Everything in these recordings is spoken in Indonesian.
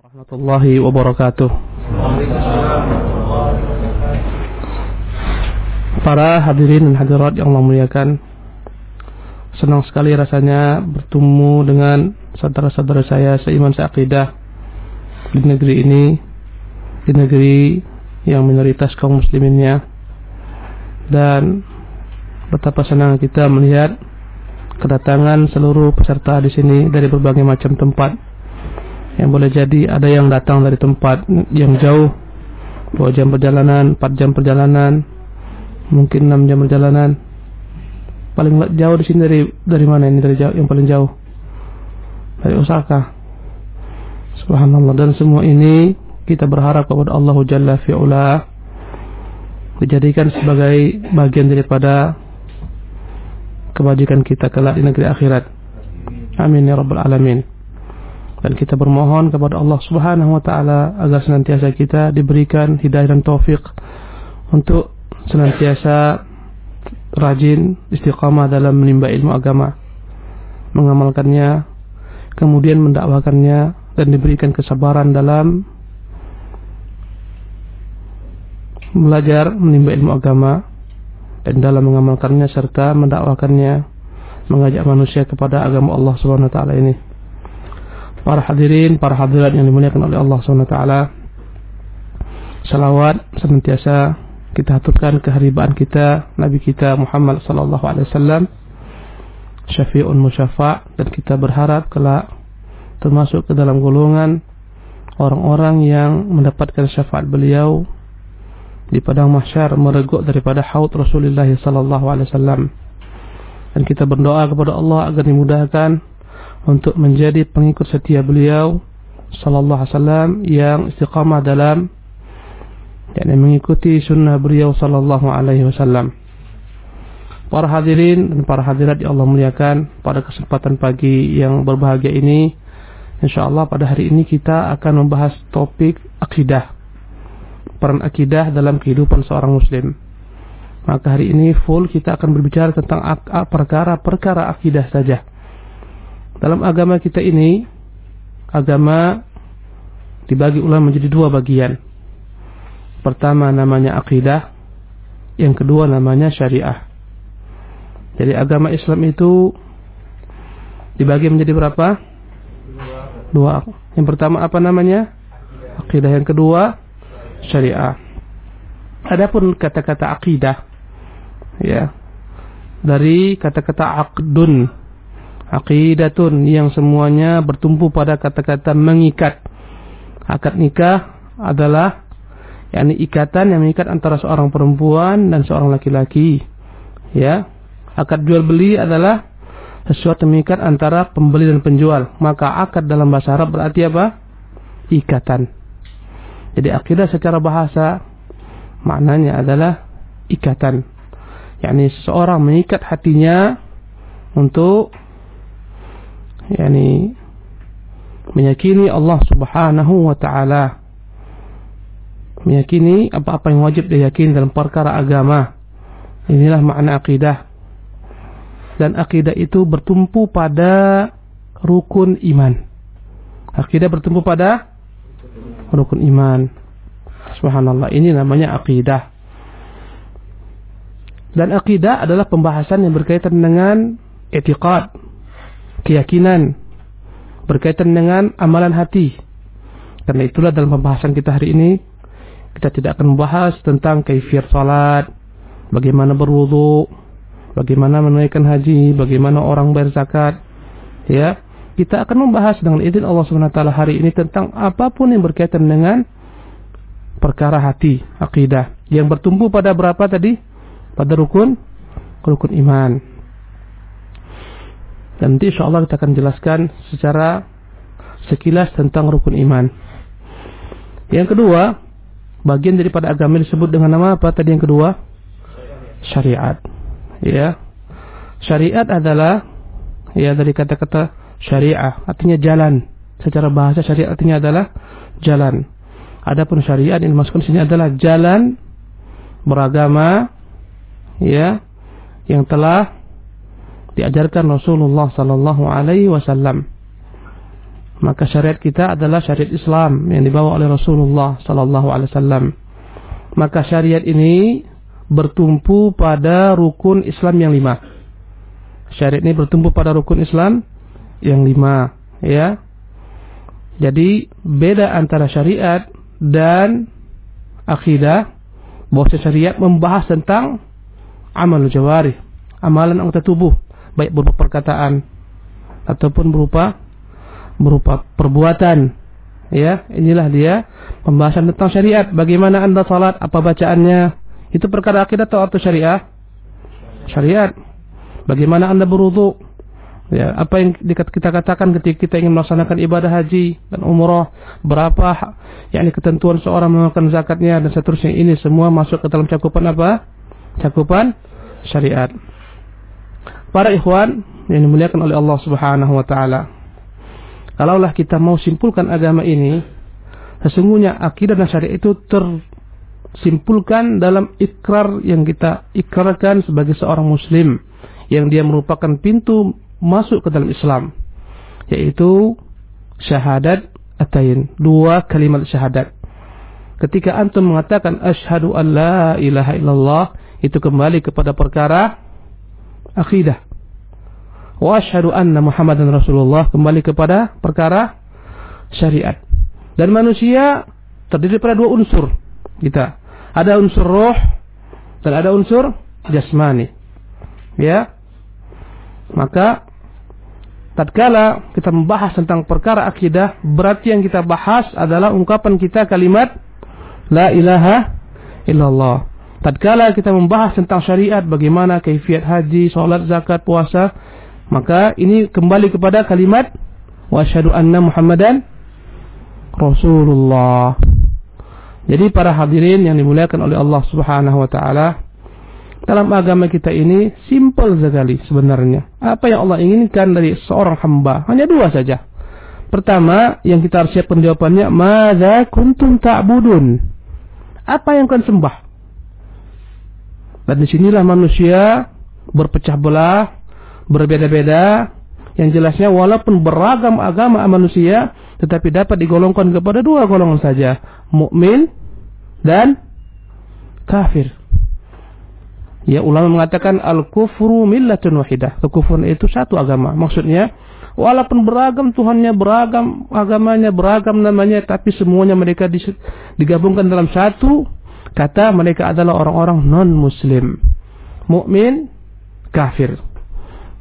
warahmatullahi wabarakatuh. Para hadirin dan hadirat yang Allah muliakan, senang sekali rasanya bertemu dengan saudara-saudara saya seiman seakidah di negeri ini, di negeri yang minoritas kaum musliminnya, dan betapa senang kita melihat kedatangan seluruh peserta di sini dari berbagai macam tempat yang boleh jadi ada yang datang dari tempat yang jauh dua jam perjalanan, empat jam perjalanan, mungkin enam jam perjalanan. Paling jauh di sini dari dari mana ini dari jauh yang paling jauh dari Osaka. Subhanallah dan semua ini kita berharap kepada Allah Jalla fi'ula dijadikan sebagai bagian daripada kebajikan kita kelak di negeri akhirat. Amin ya rabbal alamin dan kita bermohon kepada Allah Subhanahu wa taala agar senantiasa kita diberikan hidayah dan taufik untuk senantiasa rajin istiqamah dalam menimba ilmu agama mengamalkannya kemudian mendakwakannya dan diberikan kesabaran dalam belajar menimba ilmu agama dan dalam mengamalkannya serta mendakwakannya mengajak manusia kepada agama Allah Subhanahu wa taala ini para hadirin, para hadirat yang dimuliakan oleh Allah SWT salawat senantiasa kita haturkan keharibaan kita Nabi kita Muhammad sallallahu alaihi wasallam. Syafi'un musyafa' dan kita berharap kelak termasuk ke dalam golongan orang-orang yang mendapatkan syafaat beliau di padang mahsyar mereguk daripada haud Rasulullah sallallahu alaihi wasallam. Dan kita berdoa kepada Allah agar dimudahkan untuk menjadi pengikut setia beliau sallallahu alaihi wasallam yang istiqamah dalam yakni mengikuti sunnah beliau sallallahu alaihi wasallam. Para hadirin dan para hadirat yang Allah muliakan pada kesempatan pagi yang berbahagia ini insyaallah pada hari ini kita akan membahas topik akidah. Peran akidah dalam kehidupan seorang muslim. Maka hari ini full kita akan berbicara tentang perkara-perkara akidah saja. Dalam agama kita ini, agama dibagi ulang menjadi dua bagian. Pertama namanya akidah, yang kedua namanya syariah. Jadi agama Islam itu dibagi menjadi berapa? Dua. Yang pertama apa namanya? Akidah. Yang kedua syariah. Adapun kata-kata akidah, ya, dari kata-kata akdun aqidatun yang semuanya bertumpu pada kata-kata mengikat. Akad nikah adalah yakni ikatan yang mengikat antara seorang perempuan dan seorang laki-laki. Ya. Akad jual beli adalah sesuatu yang mengikat antara pembeli dan penjual. Maka akad dalam bahasa Arab berarti apa? Ikatan. Jadi akidah secara bahasa maknanya adalah ikatan. yakni seseorang mengikat hatinya untuk yani meyakini Allah Subhanahu wa taala. Meyakini apa-apa yang wajib diyakini dalam perkara agama. Inilah makna akidah. Dan akidah itu bertumpu pada rukun iman. Akidah bertumpu pada rukun iman. Subhanallah ini namanya akidah. Dan akidah adalah pembahasan yang berkaitan dengan etiqad keyakinan berkaitan dengan amalan hati. Karena itulah dalam pembahasan kita hari ini kita tidak akan membahas tentang kaifiat salat, bagaimana berwudu, bagaimana menunaikan haji, bagaimana orang bayar zakat. Ya, kita akan membahas dengan izin Allah Subhanahu taala hari ini tentang apa pun yang berkaitan dengan perkara hati, akidah yang bertumbuh pada berapa tadi? Pada rukun rukun iman. Dan nanti insya Allah kita akan jelaskan secara sekilas tentang rukun iman. Yang kedua, bagian daripada agama disebut dengan nama apa tadi yang kedua? Syariat. Ya. Syariat adalah ya dari kata-kata syariah, artinya jalan. Secara bahasa syariat artinya adalah jalan. Adapun syariat yang dimasukkan sini adalah jalan beragama ya yang telah diajarkan Rasulullah sallallahu alaihi wasallam. Maka syariat kita adalah syariat Islam yang dibawa oleh Rasulullah sallallahu alaihi wasallam. Maka syariat ini bertumpu pada rukun Islam yang lima. Syariat ini bertumpu pada rukun Islam yang lima, ya. Jadi beda antara syariat dan akidah bahwa syariat membahas tentang amal jawari, amalan anggota tubuh, baik berupa perkataan ataupun berupa berupa perbuatan. Ya, inilah dia pembahasan tentang syariat. Bagaimana Anda salat, apa bacaannya? Itu perkara akidah atau atau syariah? Syariat. Bagaimana Anda berwudu? Ya, apa yang kita katakan ketika kita ingin melaksanakan ibadah haji dan umrah, berapa yakni ketentuan seorang mengeluarkan zakatnya dan seterusnya ini semua masuk ke dalam cakupan apa? Cakupan syariat. Para ikhwan yang dimuliakan oleh Allah Subhanahu wa taala. Kalaulah kita mau simpulkan agama ini, sesungguhnya akidah dan syariat itu tersimpulkan dalam ikrar yang kita ikrarkan sebagai seorang muslim yang dia merupakan pintu masuk ke dalam Islam yaitu syahadat atain dua kalimat syahadat ketika antum mengatakan asyhadu an la ilaha illallah itu kembali kepada perkara akidah wa asyhadu anna Muhammadan Rasulullah kembali kepada perkara syariat. Dan manusia terdiri pada dua unsur kita. Ada unsur roh dan ada unsur jasmani. Ya. Maka tatkala kita membahas tentang perkara akidah, berarti yang kita bahas adalah ungkapan kita kalimat la ilaha illallah. Tatkala kita membahas tentang syariat, bagaimana kaifiat haji, salat, zakat, puasa, maka ini kembali kepada kalimat wa asyhadu anna Muhammadan Rasulullah. Jadi para hadirin yang dimuliakan oleh Allah Subhanahu wa taala, dalam agama kita ini simpel sekali sebenarnya. Apa yang Allah inginkan dari seorang hamba hanya dua saja. Pertama, yang kita harus siapkan jawabannya, "Madza kuntum ta'budun?" Apa yang kalian sembah? Dan di sinilah manusia berpecah belah berbeda-beda. Yang jelasnya walaupun beragam agama manusia tetapi dapat digolongkan kepada dua golongan saja mukmin dan kafir. Ya ulama mengatakan al kufru millatun wahidah kekufuran itu satu agama. Maksudnya walaupun beragam Tuhannya beragam agamanya beragam namanya tapi semuanya mereka digabungkan dalam satu kata mereka adalah orang-orang non muslim mukmin kafir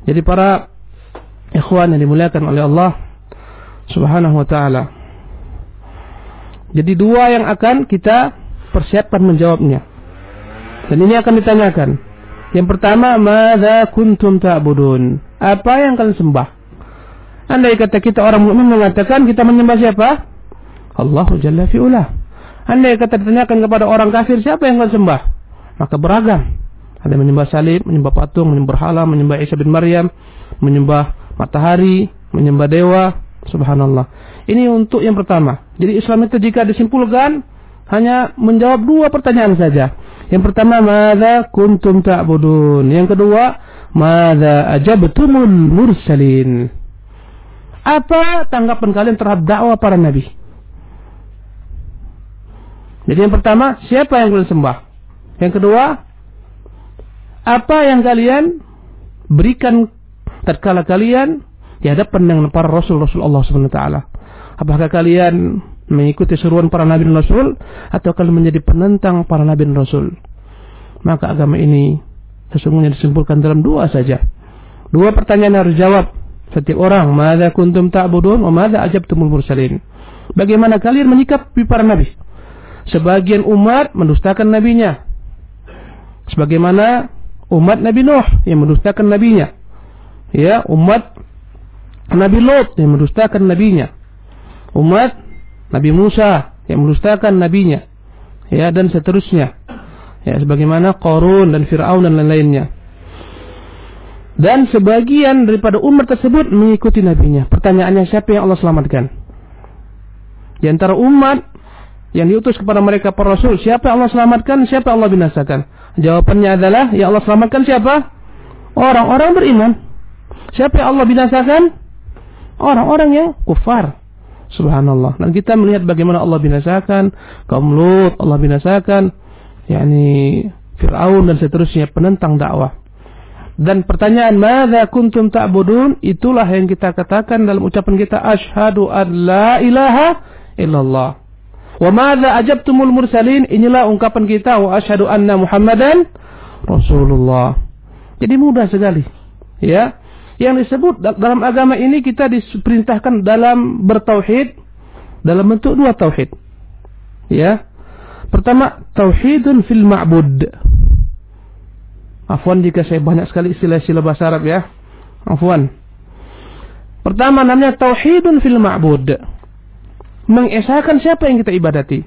jadi para ikhwan yang dimuliakan oleh Allah Subhanahu wa taala. Jadi dua yang akan kita persiapkan menjawabnya. Dan ini akan ditanyakan. Yang pertama, "Madza kuntum ta'budun?" Apa yang kalian sembah? Andai kata kita orang mukmin mengatakan kita menyembah siapa? Allahu Jalla fi'ula. Andai kata ditanyakan kepada orang kafir siapa yang kalian sembah? Maka beragam. Ada menyembah salib, menyembah patung, menyembah hala, menyembah Isa bin Maryam, menyembah matahari, menyembah dewa. Subhanallah. Ini untuk yang pertama. Jadi Islam itu jika disimpulkan hanya menjawab dua pertanyaan saja. Yang pertama, "Madza kuntum ta'budun?" Yang kedua, "Madza ajabtumul mursalin?" Apa tanggapan kalian terhadap dakwah para nabi? Jadi yang pertama, siapa yang kalian sembah? Yang kedua, apa yang kalian berikan tatkala kalian di hadapan dengan para rasul Rasul Allah taala. Apakah kalian mengikuti seruan para nabi dan rasul atau kalian menjadi penentang para nabi dan rasul? Maka agama ini sesungguhnya disimpulkan dalam dua saja. Dua pertanyaan harus jawab setiap orang, "Madza kuntum ta'budun wa madza ajabtumul mursalin?" Bagaimana kalian menyikapi para nabi? Sebagian umat mendustakan nabinya. Sebagaimana umat Nabi Nuh yang mendustakan nabinya. Ya, umat Nabi Lot yang mendustakan nabinya. Umat Nabi Musa yang mendustakan nabinya. Ya, dan seterusnya. Ya, sebagaimana Qarun dan Firaun dan lain-lainnya. Dan sebagian daripada umat tersebut mengikuti nabinya. Pertanyaannya siapa yang Allah selamatkan? Di antara umat yang diutus kepada mereka para rasul, siapa Allah selamatkan, siapa Allah binasakan? Jawabannya adalah ya Allah selamatkan siapa? Orang-orang beriman. Siapa yang Allah binasakan? Orang-orang yang kufar. Subhanallah. Dan kita melihat bagaimana Allah binasakan kaum Lut, Allah binasakan yakni Firaun dan seterusnya penentang dakwah. Dan pertanyaan madza kuntum ta'budun itulah yang kita katakan dalam ucapan kita asyhadu an la ilaha illallah. Wa madza ajabtumul mursalin inilah ungkapan kita wa asyhadu anna Muhammadan Rasulullah. Jadi mudah sekali. Ya. Yang disebut dalam agama ini kita diperintahkan dalam bertauhid dalam bentuk dua tauhid. Ya. Pertama, tauhidun fil ma'bud. Afwan jika saya banyak sekali istilah-istilah bahasa Arab ya. Afwan. Pertama namanya tauhidun fil ma'bud. Mengesahkan siapa yang kita ibadati.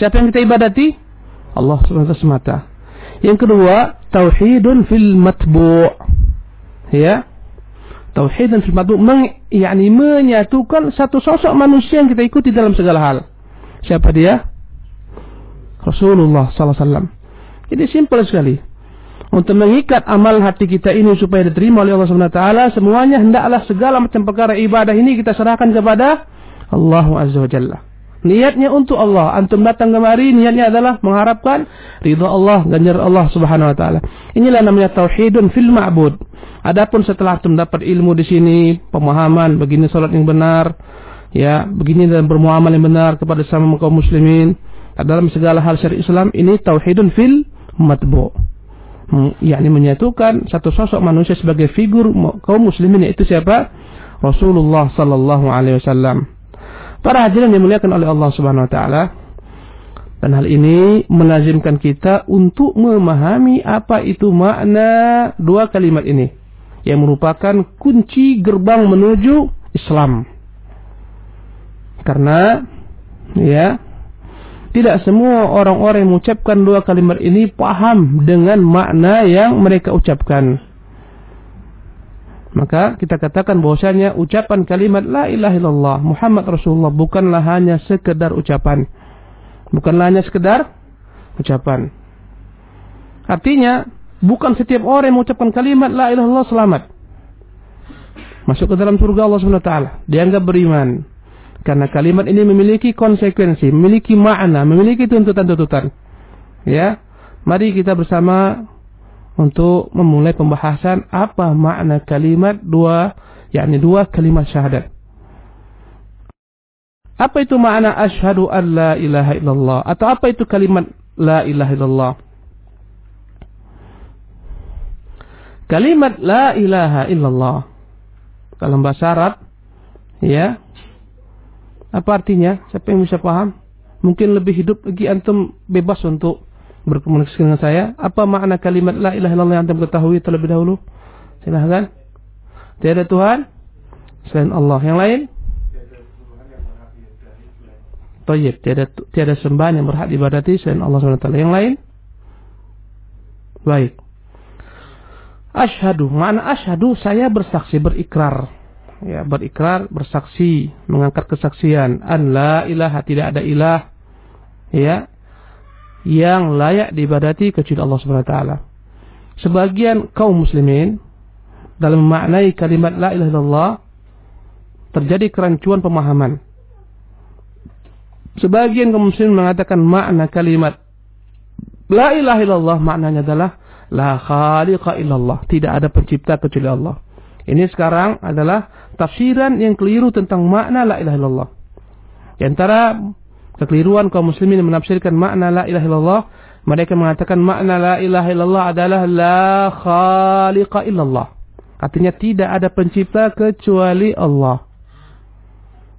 Siapa yang kita ibadati? Allah SWT semata. Yang kedua, tauhidun fil matbu'. Ya. Tauhidun fil matbu' meng, yani menyatukan satu sosok manusia yang kita ikuti dalam segala hal. Siapa dia? Rasulullah sallallahu alaihi wasallam. Jadi simpel sekali. Untuk mengikat amal hati kita ini supaya diterima oleh Allah Subhanahu wa taala, semuanya hendaklah segala macam perkara ibadah ini kita serahkan kepada Allah Azza wa Jalla. Niatnya untuk Allah. Antum datang kemari niatnya adalah mengharapkan ridha Allah, ganjar Allah Subhanahu wa taala. Inilah namanya tauhidun fil ma'bud. Adapun setelah antum dapat ilmu di sini, pemahaman begini salat yang benar, ya, begini dalam bermuamalah yang benar kepada sama kaum muslimin, dalam segala hal syariat Islam ini tauhidun fil matbu. Hmm, yakni menyatukan satu sosok manusia sebagai figur kaum muslimin yaitu siapa? Rasulullah sallallahu alaihi wasallam. Para hadirin yang dimuliakan oleh Allah Subhanahu wa taala. Dan hal ini melazimkan kita untuk memahami apa itu makna dua kalimat ini yang merupakan kunci gerbang menuju Islam. Karena ya tidak semua orang-orang yang mengucapkan dua kalimat ini paham dengan makna yang mereka ucapkan. Maka kita katakan bahwasanya ucapan kalimat la ilaha illallah Muhammad Rasulullah bukanlah hanya sekedar ucapan. Bukanlah hanya sekedar ucapan. Artinya bukan setiap orang yang mengucapkan kalimat la ilaha illallah selamat. Masuk ke dalam surga Allah Subhanahu wa taala, dianggap beriman. Karena kalimat ini memiliki konsekuensi, memiliki makna, memiliki tuntutan-tuntutan. Ya. Mari kita bersama untuk memulai pembahasan apa makna kalimat dua yakni dua kalimat syahadat. Apa itu makna asyhadu an la ilaha illallah atau apa itu kalimat la ilaha illallah? Kalimat la ilaha illallah dalam bahasa Arab ya apa artinya? Siapa yang bisa paham? Mungkin lebih hidup lagi antum bebas untuk berkomunikasi dengan saya. Apa makna kalimat la ilaha illallah yang antum ketahui terlebih dahulu? Silahkan. Tiada Tuhan selain Allah. Yang lain? Tayyib, tiada tiada sembahan yang berhak diibadati selain Allah SWT. Yang lain? Baik. Ashadu, makna ashadu saya bersaksi, berikrar ya berikrar bersaksi mengangkat kesaksian an la ilaha tidak ada ilah ya yang layak diibadati kecuali Allah Subhanahu wa taala. Sebagian kaum muslimin dalam memaknai kalimat la ilaha illallah terjadi kerancuan pemahaman. Sebagian kaum muslimin mengatakan makna kalimat la ilaha illallah maknanya adalah la khaliqa illallah, tidak ada pencipta kecuali Allah. Ini sekarang adalah tafsiran yang keliru tentang makna la ilaha illallah. Di antara kekeliruan kaum muslimin menafsirkan makna la ilaha illallah, mereka mengatakan makna la ilaha illallah adalah la khaliqa illallah. Artinya tidak ada pencipta kecuali Allah.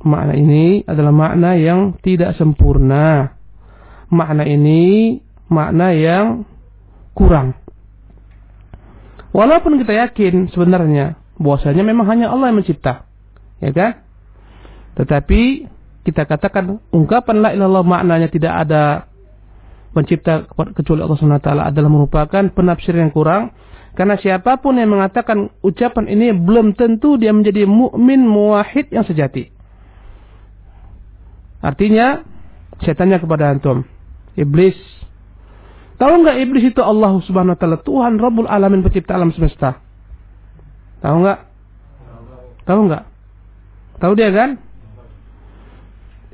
Makna ini adalah makna yang tidak sempurna. Makna ini makna yang kurang. Walaupun kita yakin sebenarnya bahwasanya memang hanya Allah yang mencipta. Ya kan? Tetapi kita katakan ungkapan la ilallah maknanya tidak ada pencipta kecuali Allah SWT adalah merupakan penafsiran yang kurang karena siapa pun yang mengatakan ucapan ini belum tentu dia menjadi mukmin muwahhid yang sejati. Artinya, saya tanya kepada antum, iblis. Tahu nggak iblis itu Allah Subhanahu wa taala, Tuhan Rabbul Alamin pencipta alam semesta? Tahu nggak? Tahu nggak? Tahu dia kan?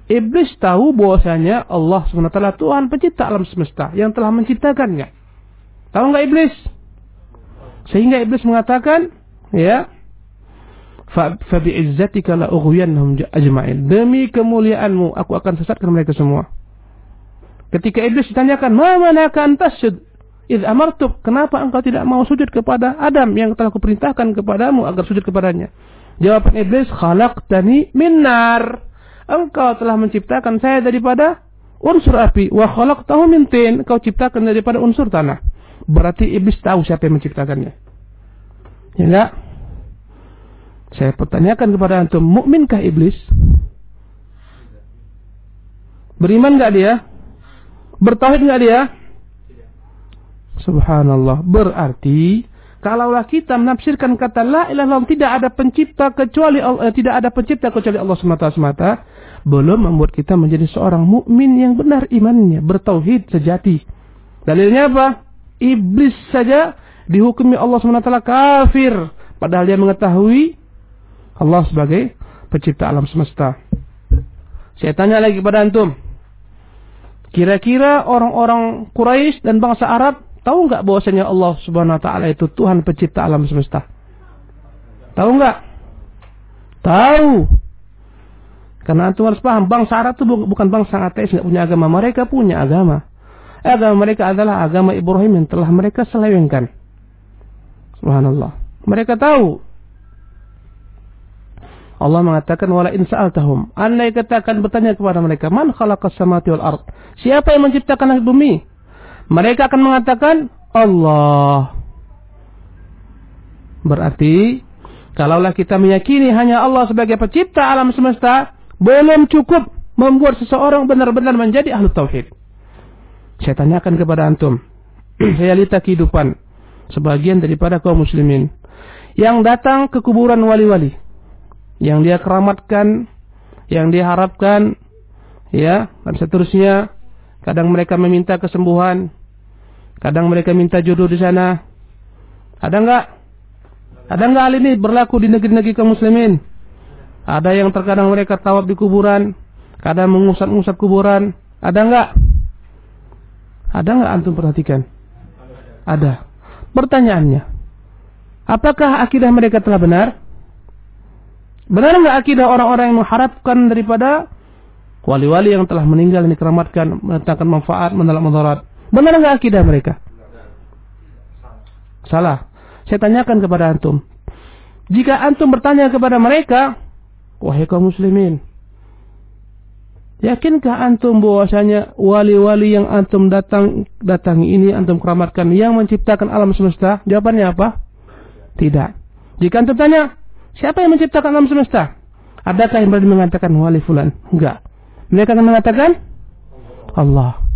Iblis tahu bahwasanya Allah SWT Tuhan pencipta alam semesta yang telah menciptakannya. Tahu nggak iblis? Sehingga iblis mengatakan, ya, la ughwiyannahum ajma'in. Demi kemuliaanmu aku akan sesatkan mereka semua. Ketika iblis ditanyakan, "Ma manaka an tasjud?" Idh amartuk, kenapa engkau tidak mau sujud kepada Adam yang telah kuperintahkan kepadamu agar sujud kepadanya? Jawaban iblis, khalaqtani min nar. Engkau telah menciptakan saya daripada unsur api. Wa khalaqtahu min tin. Engkau ciptakan daripada unsur tanah. Berarti iblis tahu siapa yang menciptakannya. Ya enggak? Saya pertanyakan kepada antum, mukminkah iblis? Beriman enggak dia? Bertauhid enggak dia? Subhanallah. Berarti kalaulah kita menafsirkan kata la ilaha illallah tidak ada pencipta kecuali Allah, eh, tidak ada pencipta kecuali Allah semata-semata, belum membuat kita menjadi seorang mukmin yang benar imannya, bertauhid sejati. Dalilnya apa? Iblis saja dihukumi Allah SWT kafir. Padahal dia mengetahui Allah sebagai pencipta alam semesta. Saya tanya lagi kepada antum. Kira-kira orang-orang Quraisy dan bangsa Arab Tahu nggak bahwasanya Allah Subhanahu wa taala itu Tuhan pencipta alam semesta? Tahu nggak? Tahu. Karena antum harus paham, bangsa Arab itu bukan bangsa ateis, nggak punya agama. Mereka punya agama. Agama mereka adalah agama Ibrahim yang telah mereka selewengkan. Subhanallah. Mereka tahu. Allah mengatakan wala in sa'altahum. Andai katakan bertanya kepada mereka, man khalaqas samawati wal ard? Siapa yang menciptakan langit bumi? Mereka akan mengatakan Allah. Berarti kalaulah kita meyakini hanya Allah sebagai pencipta alam semesta, belum cukup membuat seseorang benar-benar menjadi ahlu tauhid. Saya tanyakan kepada antum, realita kehidupan sebagian daripada kaum muslimin yang datang ke kuburan wali-wali, yang dia keramatkan, yang dia harapkan, ya, dan seterusnya. Kadang mereka meminta kesembuhan, Kadang mereka minta jodoh di sana. Ada enggak? Ada enggak hal ini berlaku di negeri-negeri kaum muslimin? Ada yang terkadang mereka tawaf di kuburan, kadang mengusap-usap kuburan. Ada enggak? Ada enggak antum perhatikan? Ada. Pertanyaannya, apakah akidah mereka telah benar? Benar enggak akidah orang-orang yang mengharapkan daripada wali-wali yang telah meninggal ini keramatkan, mendatangkan manfaat, menolak mudarat? Benar nggak akidah mereka? Salah. Saya tanyakan kepada antum. Jika antum bertanya kepada mereka, wahai kaum muslimin, yakinkah antum bahwasanya wali-wali yang antum datang datangi ini antum keramatkan yang menciptakan alam semesta? Jawabannya apa? Tidak. Jika antum tanya, siapa yang menciptakan alam semesta? Adakah yang berani mengatakan wali fulan? Enggak. Mereka akan mengatakan Allah.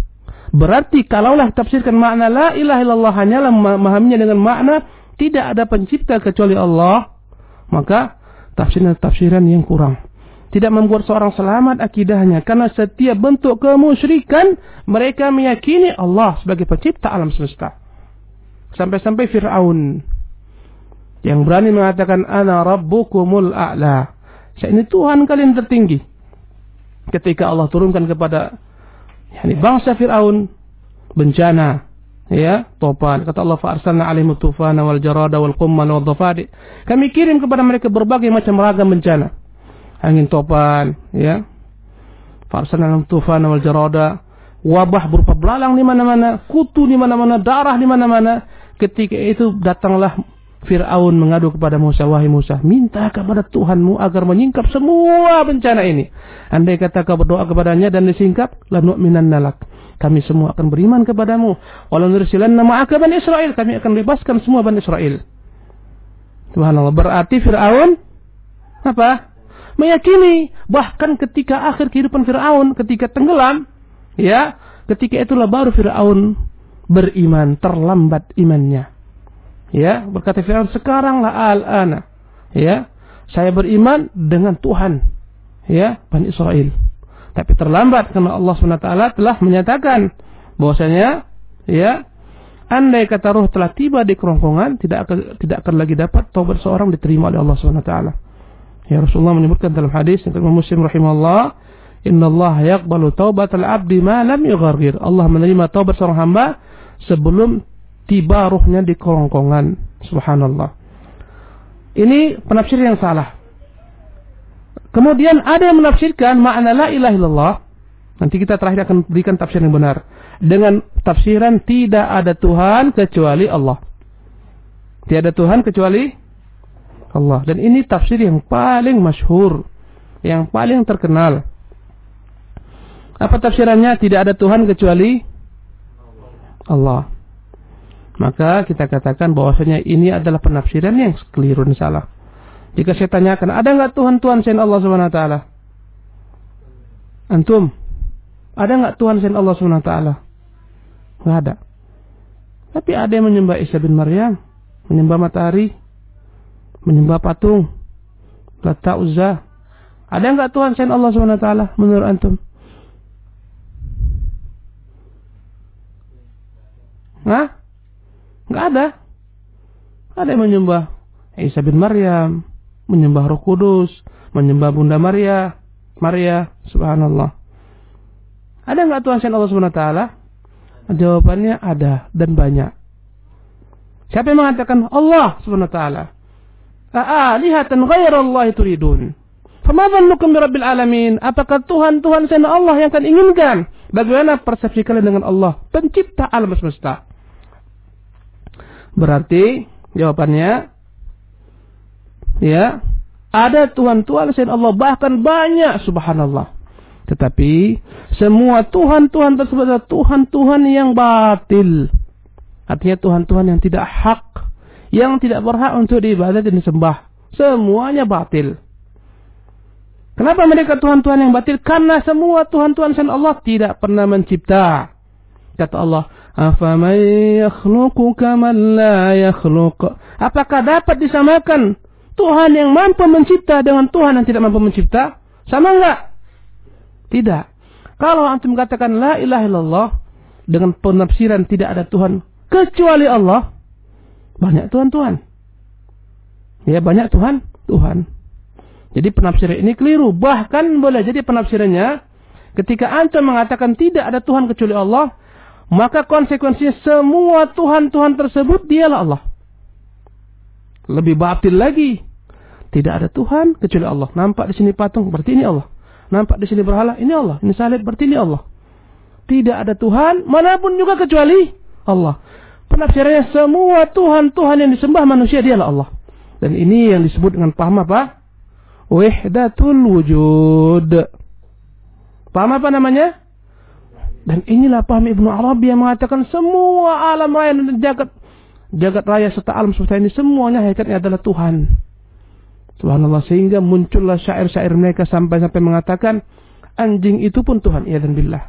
Berarti kalaulah tafsirkan makna la ilaha illallah hanyalah memahaminya dengan makna tidak ada pencipta kecuali Allah, maka tafsiran-tafsiran yang kurang. Tidak membuat seorang selamat akidahnya karena setiap bentuk kemusyrikan mereka meyakini Allah sebagai pencipta alam semesta. Sampai-sampai Fir'aun yang berani mengatakan ana rabbukumul a'la. Saya ini Tuhan kalian tertinggi. Ketika Allah turunkan kepada yakni bangsa Firaun bencana ya topan. Kata Allah fa arsalna alaihim tufana wal jarada wal qummal wal dhafadi. Kami kirim kepada mereka berbagai macam ragam bencana. Angin topan ya. Fa arsalna alaihim tufana wal jarada. Wabah berupa belalang di mana-mana kutu di mana-mana darah di mana-mana. Ketika itu datanglah Fir'aun mengadu kepada Musa, wahai Musa, minta kepada Tuhanmu agar menyingkap semua bencana ini. Andai kata kau berdoa kepadanya dan disingkap, lanu'minan nalak. Kami semua akan beriman kepadamu. Walau nursilan nama Bani Israel. Kami akan bebaskan semua Bani Israel. Subhanallah. Berarti Fir'aun, apa? Meyakini. Bahkan ketika akhir kehidupan Fir'aun, ketika tenggelam, ya, ketika itulah baru Fir'aun beriman, terlambat imannya. Ya, berkata Firaun, sekaranglah al-ana. Ya, saya beriman dengan Tuhan. Ya, Bani Israel. Tapi terlambat karena Allah SWT telah menyatakan bahwasanya ya andai kata roh telah tiba di kerongkongan tidak akan tidak akan lagi dapat taubat seorang diterima oleh Allah SWT. Ya Rasulullah menyebutkan dalam hadis yang Muslim rahimahullah Innallaha yaqbalu taubatal abdi ma lam yughargir. Allah menerima taubat seorang hamba sebelum tiba ruhnya di kerongkongan. Subhanallah. Ini penafsir yang salah. Kemudian ada yang menafsirkan makna la ilaha illallah. Nanti kita terakhir akan berikan tafsir yang benar. Dengan tafsiran tidak ada Tuhan kecuali Allah. Tiada Tuhan kecuali Allah. Dan ini tafsir yang paling masyhur, yang paling terkenal. Apa tafsirannya? Tidak ada Tuhan kecuali Allah. Maka kita katakan bahwasanya ini adalah penafsiran yang keliru dan salah. Jika saya tanyakan, ada nggak Tuhan-Tuhan selain Allah Subhanahu Wa Taala? Antum, ada nggak Tuhan selain Allah Subhanahu Wa Taala? Nggak ada. Tapi ada yang menyembah Isa bin Maryam, menyembah matahari, menyembah patung, Lata Uzza. Ada nggak Tuhan selain Allah Subhanahu Wa Taala menurut antum? Hah? Nggak ada. Ada yang menyembah Isa bin Maryam, menyembah Roh Kudus, menyembah Bunda Maria, Maria, subhanallah. Ada nggak Tuhan selain Allah Subhanahu Taala? Jawabannya ada dan banyak. Siapa yang mengatakan Allah Subhanahu Taala? Aalihatan Allah turidun. Fama dhannukum bi rabbil alamin? Apakah Tuhan Tuhan selain Allah yang kalian inginkan? Bagaimana persepsi kalian dengan Allah, pencipta alam semesta? Berarti jawabannya ya ada Tuhan-Tuhan selain Allah bahkan banyak subhanallah. Tetapi semua Tuhan-Tuhan tersebut adalah Tuhan-Tuhan yang batil. Artinya Tuhan-Tuhan yang tidak hak, yang tidak berhak untuk diibadat dan disembah. Semuanya batil. Kenapa mereka Tuhan-Tuhan yang batil? Karena semua Tuhan-Tuhan selain Allah tidak pernah mencipta. Kata Allah, Afaman yakhluqu kaman la yakhluq. Apakah dapat disamakan Tuhan yang mampu mencipta dengan Tuhan yang tidak mampu mencipta? Sama enggak? Tidak. Kalau antum mengatakan la ilaha illallah dengan penafsiran tidak ada Tuhan kecuali Allah, banyak Tuhan-Tuhan. Ya, banyak Tuhan, Tuhan. Jadi penafsiran ini keliru. Bahkan boleh jadi penafsirannya ketika antum mengatakan tidak ada Tuhan kecuali Allah, maka konsekuensinya semua Tuhan-Tuhan tersebut dialah Allah. Lebih batil lagi. Tidak ada Tuhan kecuali Allah. Nampak di sini patung, berarti ini Allah. Nampak di sini berhala, ini Allah. Ini salib, berarti ini Allah. Tidak ada Tuhan mana pun juga kecuali Allah. Penafsirannya semua Tuhan-Tuhan yang disembah manusia dialah Allah. Dan ini yang disebut dengan paham apa? Wahdatul wujud. Paham apa namanya? Dan inilah paham Ibnu Arabi yang mengatakan semua alam raya dan jagat jagat raya serta alam semesta ini semuanya hakikatnya adalah Tuhan. Subhanallah sehingga muncullah syair-syair mereka sampai-sampai mengatakan anjing itu pun Tuhan ya dan billah.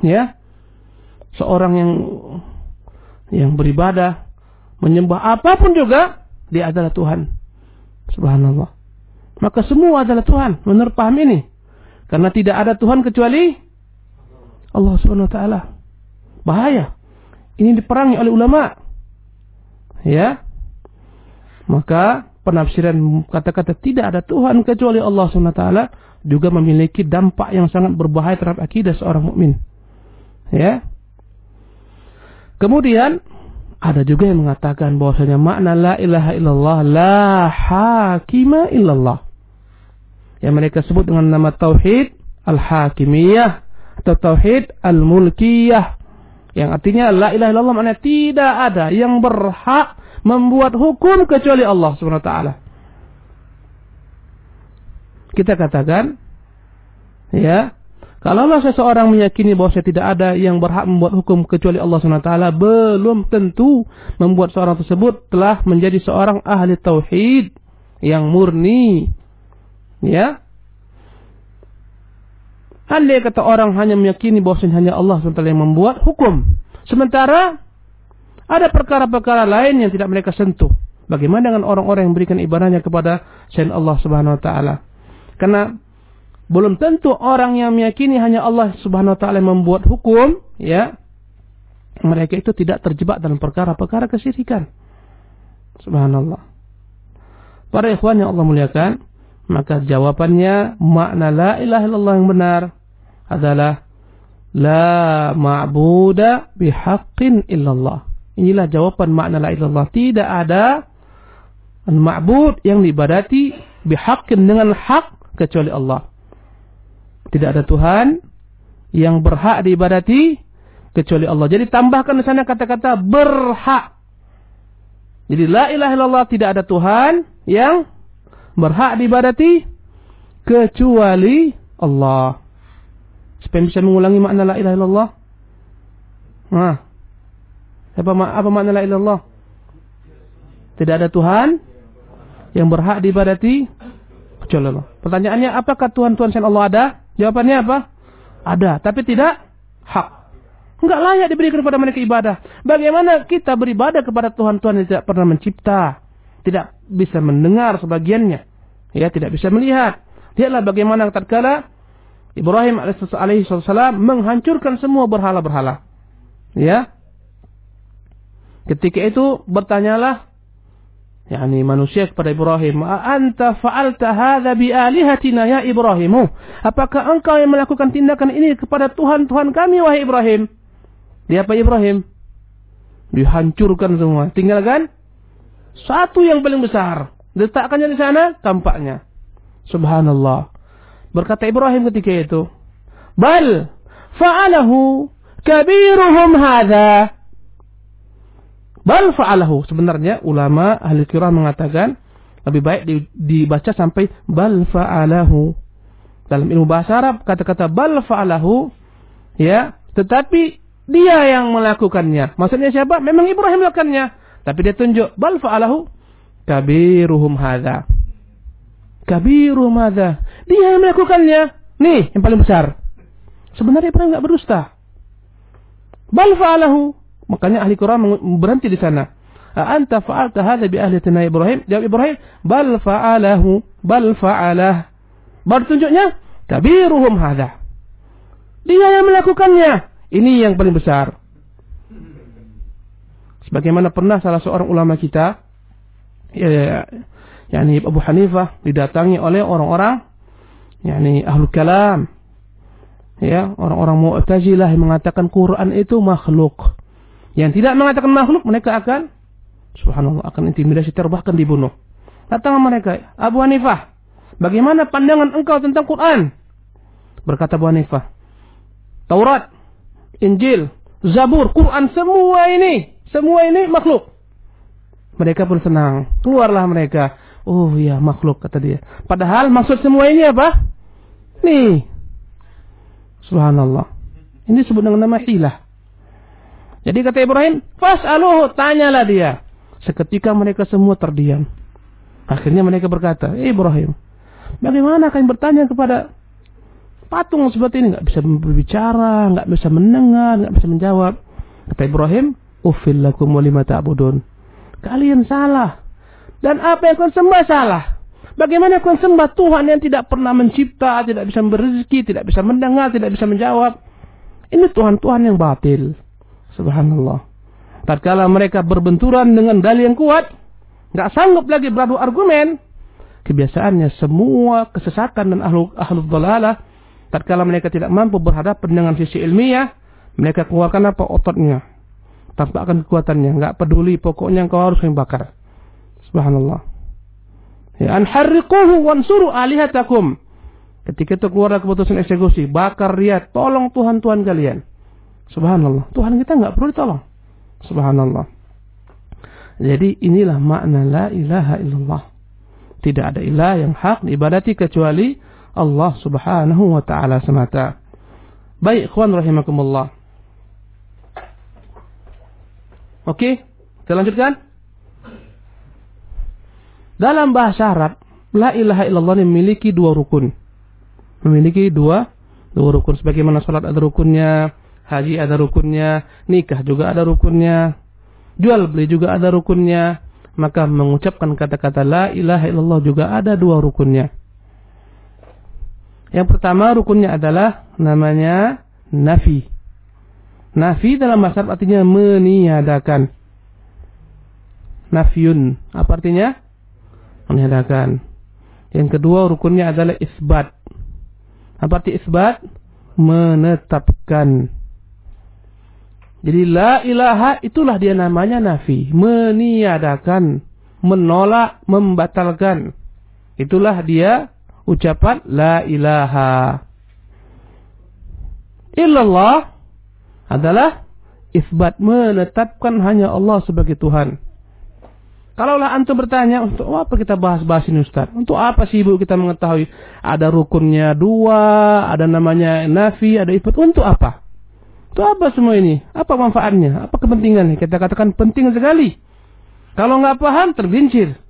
Ya. Seorang yang yang beribadah menyembah apa pun juga dia adalah Tuhan. Subhanallah. Maka semua adalah Tuhan menurut paham ini. Karena tidak ada Tuhan kecuali Allah Subhanahu wa taala. Bahaya. Ini diperangi oleh ulama. Ya. Maka penafsiran kata-kata tidak ada Tuhan kecuali Allah Subhanahu wa taala juga memiliki dampak yang sangat berbahaya terhadap akidah seorang mukmin. Ya. Kemudian ada juga yang mengatakan bahwasanya makna la ilaha illallah la hakima illallah. Yang mereka sebut dengan nama tauhid al-hakimiyah atau tauhid al-mulkiyah yang artinya la ilaha illallah maknanya tidak ada yang berhak membuat hukum kecuali Allah Subhanahu wa taala. Kita katakan ya, kalau seseorang meyakini bahwa saya tidak ada yang berhak membuat hukum kecuali Allah Subhanahu wa taala, belum tentu membuat seorang tersebut telah menjadi seorang ahli tauhid yang murni. Ya, Andai kata orang hanya meyakini bahwa hanya Allah SWT yang membuat hukum. Sementara ada perkara-perkara lain yang tidak mereka sentuh. Bagaimana dengan orang-orang yang berikan ibadahnya kepada selain Allah Subhanahu wa taala? Karena belum tentu orang yang meyakini hanya Allah Subhanahu wa taala yang membuat hukum, ya. Mereka itu tidak terjebak dalam perkara-perkara kesyirikan. Subhanallah. Para ikhwan yang Allah muliakan, Maka jawabannya makna la ilaha illallah yang benar adalah la ma'buda bihaqqin illallah. Inilah jawaban makna la ilallah. Tidak ada ma'bud yang diibadati bihaqqin dengan hak kecuali Allah. Tidak ada Tuhan yang berhak diibadati kecuali Allah. Jadi tambahkan di sana kata-kata berhak. Jadi la ilaha illallah tidak ada Tuhan yang berhak diibadati kecuali Allah. Supaya bisa mengulangi makna la ilaha illallah. Nah. Apa, apa makna la ilaha illallah? Tidak ada Tuhan yang berhak diibadati kecuali Allah. Pertanyaannya apakah Tuhan-Tuhan selain Allah ada? Jawabannya apa? Ada, tapi tidak hak. Enggak layak diberikan kepada mereka ibadah. Bagaimana kita beribadah kepada Tuhan-Tuhan yang tidak pernah mencipta, tidak bisa mendengar sebagiannya, ya tidak bisa melihat. Lihatlah bagaimana tatkala Ibrahim alaihissalam menghancurkan semua berhala-berhala. Ya. Ketika itu bertanyalah yakni manusia kepada Ibrahim, "Anta fa'alta hadza bi alihatina ya Ibrahim?" Apakah engkau yang melakukan tindakan ini kepada Tuhan-tuhan kami wahai Ibrahim? Dia apa Ibrahim? Dihancurkan semua. Tinggalkan satu yang paling besar. Letakkannya di sana, tampaknya. Subhanallah. Berkata Ibrahim ketika itu, "Bal fa'alahu kabiruhum hadza." Bal fa'alahu. Sebenarnya ulama ahli qiraah mengatakan lebih baik dibaca sampai bal fa'alahu. Dalam ilmu bahasa Arab kata-kata bal fa'alahu ya, tetapi dia yang melakukannya. Maksudnya siapa? Memang Ibrahim melakukannya. Tapi dia tunjuk bal fa'alahu kabiruhum hadza. Kabiruhum hadza. Dia yang melakukannya. Nih, yang paling besar. Sebenarnya Ibrahim enggak berdusta. Bal fa'alahu Makanya ahli Quran berhenti di sana. Anta fa'alta hadha bi ahli tanah Ibrahim? Jawab Ibrahim, bal fa'alahu, bal fa'alah. Baru tunjuknya, kabiruhum hadha. Dia yang melakukannya. Ini yang paling besar. Sebagaimana pernah salah seorang ulama kita, ya, ya yakni Abu Hanifah didatangi oleh orang-orang yakni ahlul kalam ya orang-orang Mu'tazilah yang mengatakan Quran itu makhluk yang tidak mengatakan makhluk, mereka akan subhanallah akan intimidasi terbahkan dibunuh. Datang mereka, Abu Hanifah, bagaimana pandangan engkau tentang Quran? Berkata Abu Hanifah, Taurat, Injil, Zabur, Quran, semua ini, semua ini makhluk. Mereka pun senang. Keluarlah mereka. Oh ya makhluk kata dia. Padahal maksud semua ini apa? Nih. Subhanallah. Ini disebut dengan nama hilah. Jadi kata Ibrahim, fas'aluhu, tanyalah dia. Seketika mereka semua terdiam. Akhirnya mereka berkata, eh Ibrahim, bagaimana kalian bertanya kepada patung seperti ini? Nggak bisa berbicara, nggak bisa mendengar, nggak bisa menjawab. Kata Ibrahim, ufil lakum walima ta'budun. Kalian salah. Dan apa yang kalian sembah salah. Bagaimana kalian sembah Tuhan yang tidak pernah mencipta, tidak bisa memberi rezeki, tidak bisa mendengar, tidak bisa menjawab. Ini Tuhan-Tuhan yang batil. Subhanallah. Tatkala mereka berbenturan dengan dalil yang kuat, nggak sanggup lagi beradu argumen, kebiasaannya semua kesesatan dan ahlu ahlu dalalah, tatkala mereka tidak mampu berhadapan dengan sisi ilmiah, mereka keluarkan apa ototnya, tampakkan kekuatannya, nggak peduli, pokoknya engkau harus membakar. Subhanallah. Ya, anharriquhu wansuru alihatakum. Ketika itu keluar keputusan eksekusi, bakar dia, tolong Tuhan Tuhan kalian. Subhanallah. Tuhan kita nggak perlu ditolong. Subhanallah. Jadi inilah makna la ilaha illallah. Tidak ada ilah yang hak diibadati kecuali Allah subhanahu wa ta'ala semata. Baik, ikhwan rahimakumullah. Oke, kita lanjutkan. Dalam bahasa Arab, la ilaha illallah memiliki dua rukun. Memiliki dua dua rukun sebagaimana salat ada rukunnya, haji ada rukunnya, nikah juga ada rukunnya, jual beli juga ada rukunnya, maka mengucapkan kata-kata la ilaha illallah juga ada dua rukunnya. Yang pertama rukunnya adalah namanya nafi. Nafi dalam bahasa artinya meniadakan. Nafyun, apa artinya? Meniadakan. Yang kedua rukunnya adalah isbat. Apa arti isbat? Menetapkan. Jadi la ilaha itulah dia namanya nafi. Meniadakan. Menolak, membatalkan. Itulah dia ucapan la ilaha. Illallah adalah isbat menetapkan hanya Allah sebagai Tuhan. Kalaulah antum bertanya, untuk apa kita bahas-bahas ini Ustaz? Untuk apa sih ibu kita mengetahui ada rukunnya dua, ada namanya nafi, ada ifat? Untuk apa? Untuk apa semua ini? Apa manfaatnya? Apa kepentingannya? Kita katakan penting sekali. Kalau nggak paham, tergincir.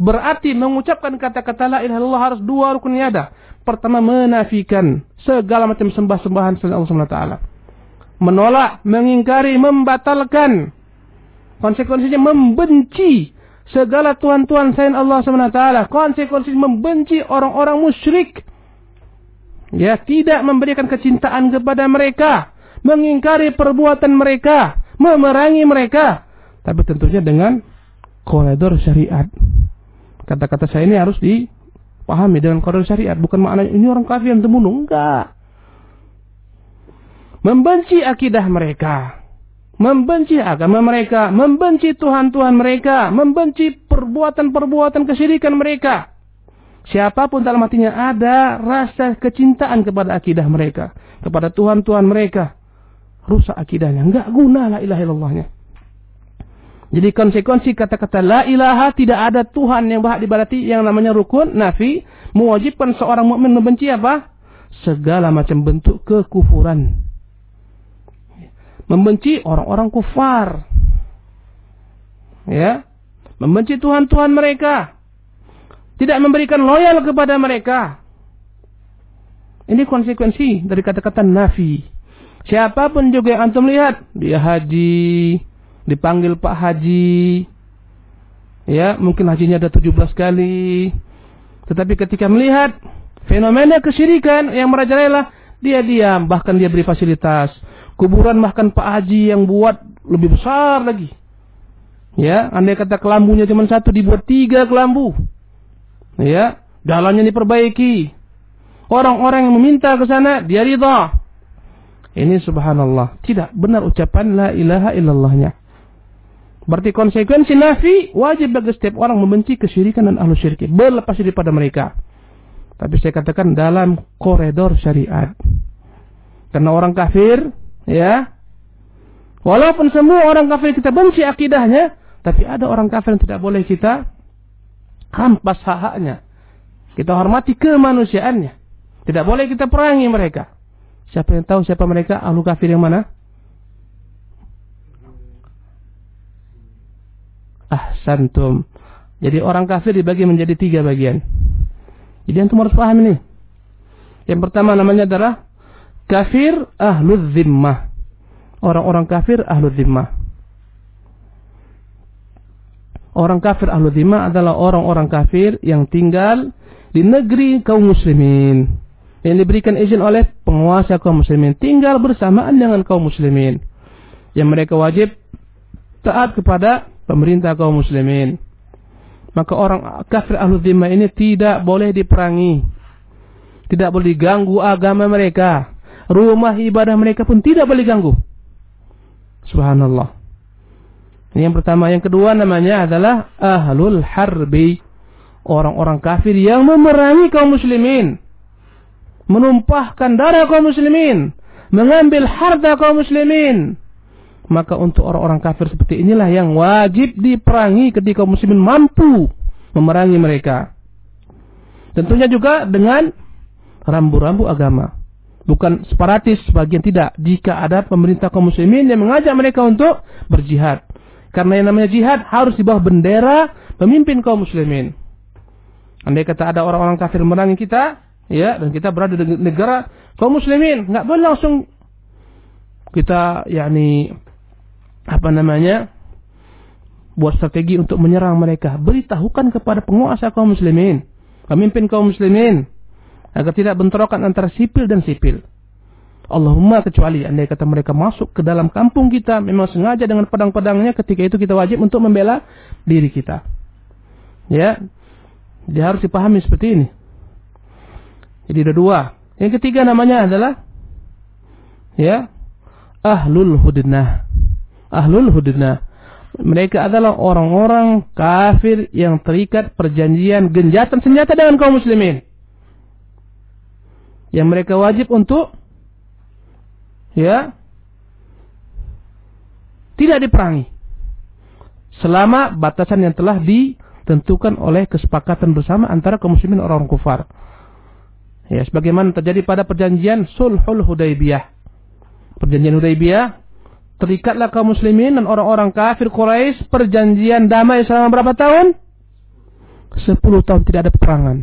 Berarti mengucapkan kata-kata la ilaha illallah harus dua rukunnya ada. Pertama menafikan segala macam sembah-sembahan selain Allah SWT. Menolak, mengingkari, membatalkan Konsekuensinya membenci segala tuhan-tuhan selain Allah SWT. Konsekuensinya membenci orang-orang musyrik. Ya, tidak memberikan kecintaan kepada mereka. Mengingkari perbuatan mereka. Memerangi mereka. Tapi tentunya dengan koridor syariat. Kata-kata saya ini harus dipahami dengan koridor syariat. Bukan maknanya ini orang kafir yang terbunuh. Enggak. Membenci akidah mereka membenci agama mereka, membenci Tuhan-Tuhan mereka, membenci perbuatan-perbuatan kesyirikan mereka. Siapa pun dalam hatinya ada rasa kecintaan kepada akidah mereka, kepada Tuhan-Tuhan mereka, rusak akidahnya, enggak guna la ilaha illallahnya. Jadi konsekuensi kata-kata la ilaha tidak ada Tuhan yang berhak dibadati yang namanya rukun, nafi, mewajibkan seorang mukmin membenci apa? Segala macam bentuk kekufuran membenci orang-orang kufar. Ya. Membenci Tuhan-Tuhan mereka. Tidak memberikan loyal kepada mereka. Ini konsekuensi dari kata-kata nafi. Siapa pun juga yang antum lihat, dia haji, dipanggil Pak Haji, ya mungkin hajinya ada 17 kali. Tetapi ketika melihat fenomena kesyirikan yang merajalela, dia diam, bahkan dia beri fasilitas. Kuburan bahkan Pak Haji yang buat lebih besar lagi. Ya, andai kata kelambunya cuma satu dibuat tiga kelambu. Ya, jalannya diperbaiki. Orang-orang yang meminta ke sana dia ridha. Ini subhanallah, tidak benar ucapan la ilaha illallahnya. Berarti konsekuensi nafi wajib bagi setiap orang membenci kesyirikan dan ahlu syirik. Berlepas daripada mereka. Tapi saya katakan dalam koridor syariat. Karena orang kafir Ya. Walaupun semua orang kafir kita benci akidahnya, tapi ada orang kafir yang tidak boleh kita hampas hak-haknya. Kita hormati kemanusiaannya. Tidak boleh kita perangi mereka. Siapa yang tahu siapa mereka? Ahlu kafir yang mana? Ah, santum. Jadi orang kafir dibagi menjadi tiga bagian. Jadi antum harus paham ini. Yang pertama namanya adalah kafir ahlul zimmah. Orang-orang kafir ahlul zimmah. Orang kafir ahlul zimmah adalah orang-orang kafir yang tinggal di negeri kaum muslimin. Yang diberikan izin oleh penguasa kaum muslimin. Tinggal bersamaan dengan kaum muslimin. Yang mereka wajib taat kepada pemerintah kaum muslimin. Maka orang kafir ahlul zimmah ini tidak boleh diperangi. Tidak boleh diganggu agama mereka rumah ibadah mereka pun tidak boleh ganggu. Subhanallah. Ini yang pertama. Yang kedua namanya adalah ahlul harbi. Orang-orang kafir yang memerangi kaum muslimin. Menumpahkan darah kaum muslimin. Mengambil harta kaum muslimin. Maka untuk orang-orang kafir seperti inilah yang wajib diperangi ketika muslimin mampu memerangi mereka. Tentunya juga dengan rambu-rambu agama bukan separatis sebagian tidak. Jika ada pemerintah kaum muslimin yang mengajak mereka untuk berjihad. Karena yang namanya jihad harus di bawah bendera pemimpin kaum muslimin. Andai kata ada orang-orang kafir merangi kita ya dan kita berada di negara kaum muslimin nggak boleh langsung kita yakni apa namanya buat strategi untuk menyerang mereka. Beritahukan kepada penguasa kaum muslimin pemimpin kaum muslimin agar tidak bentrokan antara sipil dan sipil. Allahumma kecuali andai kata mereka masuk ke dalam kampung kita memang sengaja dengan pedang-pedangnya ketika itu kita wajib untuk membela diri kita. Ya. Dia harus dipahami seperti ini. Jadi ada dua. Yang ketiga namanya adalah ya ahlul hudnah. Ahlul hudnah. Mereka adalah orang-orang kafir yang terikat perjanjian genjatan senjata dengan kaum muslimin. Yang mereka wajib untuk ya tidak diperangi selama batasan yang telah ditentukan oleh kesepakatan bersama antara kaum muslimin orang, kufar. Ya, sebagaimana terjadi pada perjanjian Sulhul Hudaybiyah. Perjanjian Hudaybiyah terikatlah kaum muslimin dan orang-orang kafir Quraisy perjanjian damai selama berapa tahun? Sepuluh tahun tidak ada peperangan.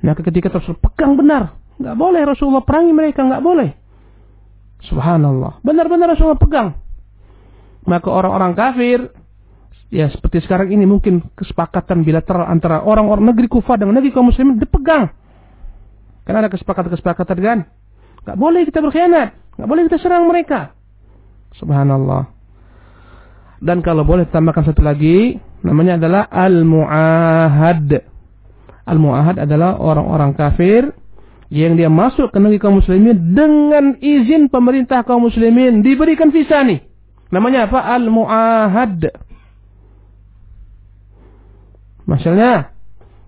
Nah, ketika terus pegang benar, nggak boleh Rasulullah perangi mereka, nggak boleh. Subhanallah, benar-benar Rasulullah pegang. Maka orang-orang kafir ya seperti sekarang ini mungkin kesepakatan bilateral antara orang-orang negeri kufar dengan negeri kaum muslimin dipegang karena ada kesepakatan-kesepakatan kan. Gak boleh kita berkhianat. Gak boleh kita serang mereka. Subhanallah. Dan kalau boleh tambahkan satu lagi. Namanya adalah Al-Mu'ahad. Al-Mu'ahad adalah orang-orang kafir. Yang dia masuk ke negeri kaum muslimin dengan izin pemerintah kaum muslimin. Diberikan visa nih. Namanya apa? Al-Mu'ahad. Masalahnya,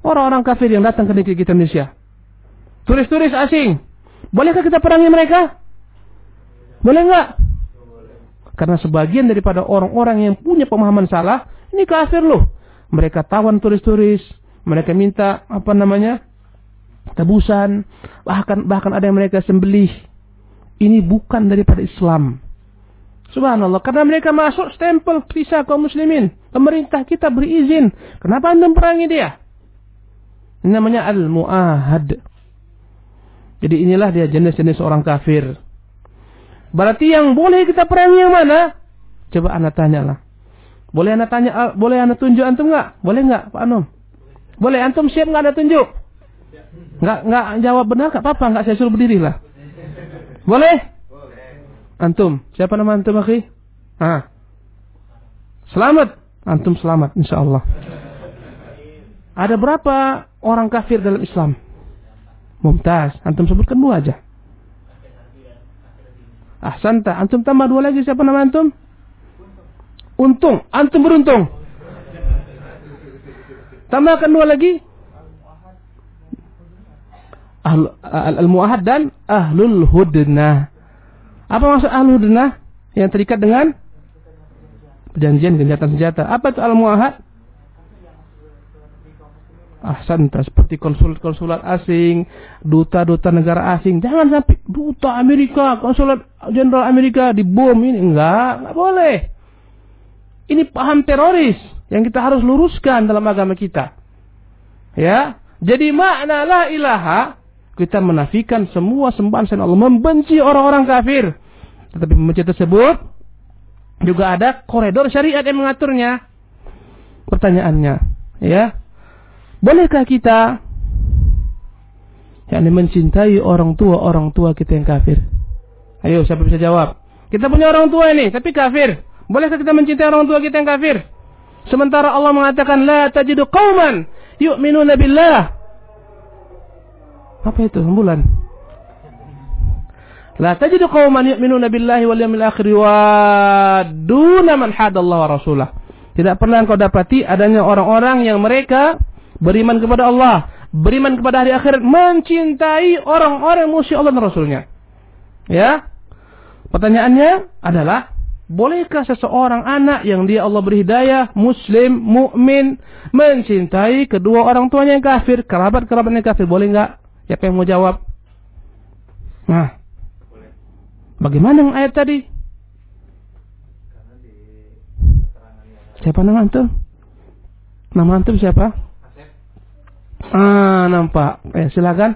orang-orang kafir yang datang ke negeri kita Indonesia. Turis-turis asing. Bolehkah kita perangi mereka? Boleh nggak? Karena sebagian daripada orang-orang yang punya pemahaman salah, ini kafir loh. Mereka tawan turis-turis, mereka minta apa namanya? Tebusan, bahkan bahkan ada yang mereka sembelih. Ini bukan daripada Islam. Subhanallah, karena mereka masuk stempel visa kaum muslimin. Pemerintah kita berizin. Kenapa anda perangi dia? Ini namanya al-mu'ahad. Jadi inilah dia jenis-jenis orang kafir. Berarti yang boleh kita perangi yang mana? Coba anda tanyalah. Boleh anda tanya, boleh anda tunjuk antum nggak? Boleh nggak, Pak Anum? Boleh antum siap nggak anda tunjuk? Nggak nggak jawab benar nggak apa-apa, nggak saya suruh berdiri lah. Boleh? Antum, siapa nama antum akhi? Ah. Selamat. Antum selamat insya Allah. Ada berapa orang kafir dalam Islam? Mumtaz. Antum sebutkan dua aja. Ahsanta. Antum tambah dua lagi. Siapa nama antum? Untung. Antum beruntung. Tambahkan dua lagi. Al-Mu'ahad dan Ahlul Hudnah. Apa maksud Ahlul Hudnah? Yang terikat dengan perjanjian genjatan senjata. Apa itu Al-Mu'ahad? ahsanta seperti konsulat-konsulat asing, duta-duta negara asing. Jangan sampai duta Amerika, konsulat jenderal Amerika dibom ini enggak, enggak boleh. Ini paham teroris yang kita harus luruskan dalam agama kita. Ya. Jadi makna la ilaha kita menafikan semua sembahan selain Allah, membenci orang-orang kafir. Tetapi membenci tersebut juga ada koridor syariat yang mengaturnya. Pertanyaannya, ya, Bolehkah kita yakni mencintai orang tua orang tua kita yang kafir? Ayo siapa bisa jawab? Kita punya orang tua ini tapi kafir. Bolehkah kita mencintai orang tua kita yang kafir? Sementara Allah mengatakan la tajidu qauman yu'minuna billah. Apa itu? Bulan. La tajidu qauman yu'minuna billahi wal yawmil akhir wa duna man hadallahu wa rasulah. Tidak pernah engkau dapati adanya orang-orang yang mereka beriman kepada Allah, beriman kepada hari akhirat, mencintai orang-orang musuh Allah dan Rasulnya. Ya. Pertanyaannya adalah, bolehkah seseorang anak yang dia Allah beri hidayah, muslim, mukmin, mencintai kedua orang tuanya yang kafir, kerabat-kerabatnya kafir, boleh nggak? Siapa yang mau jawab? Nah, bagaimana yang ayat tadi? Siapa nama antum? Nama antum siapa? Ah, nampak. Eh, silakan.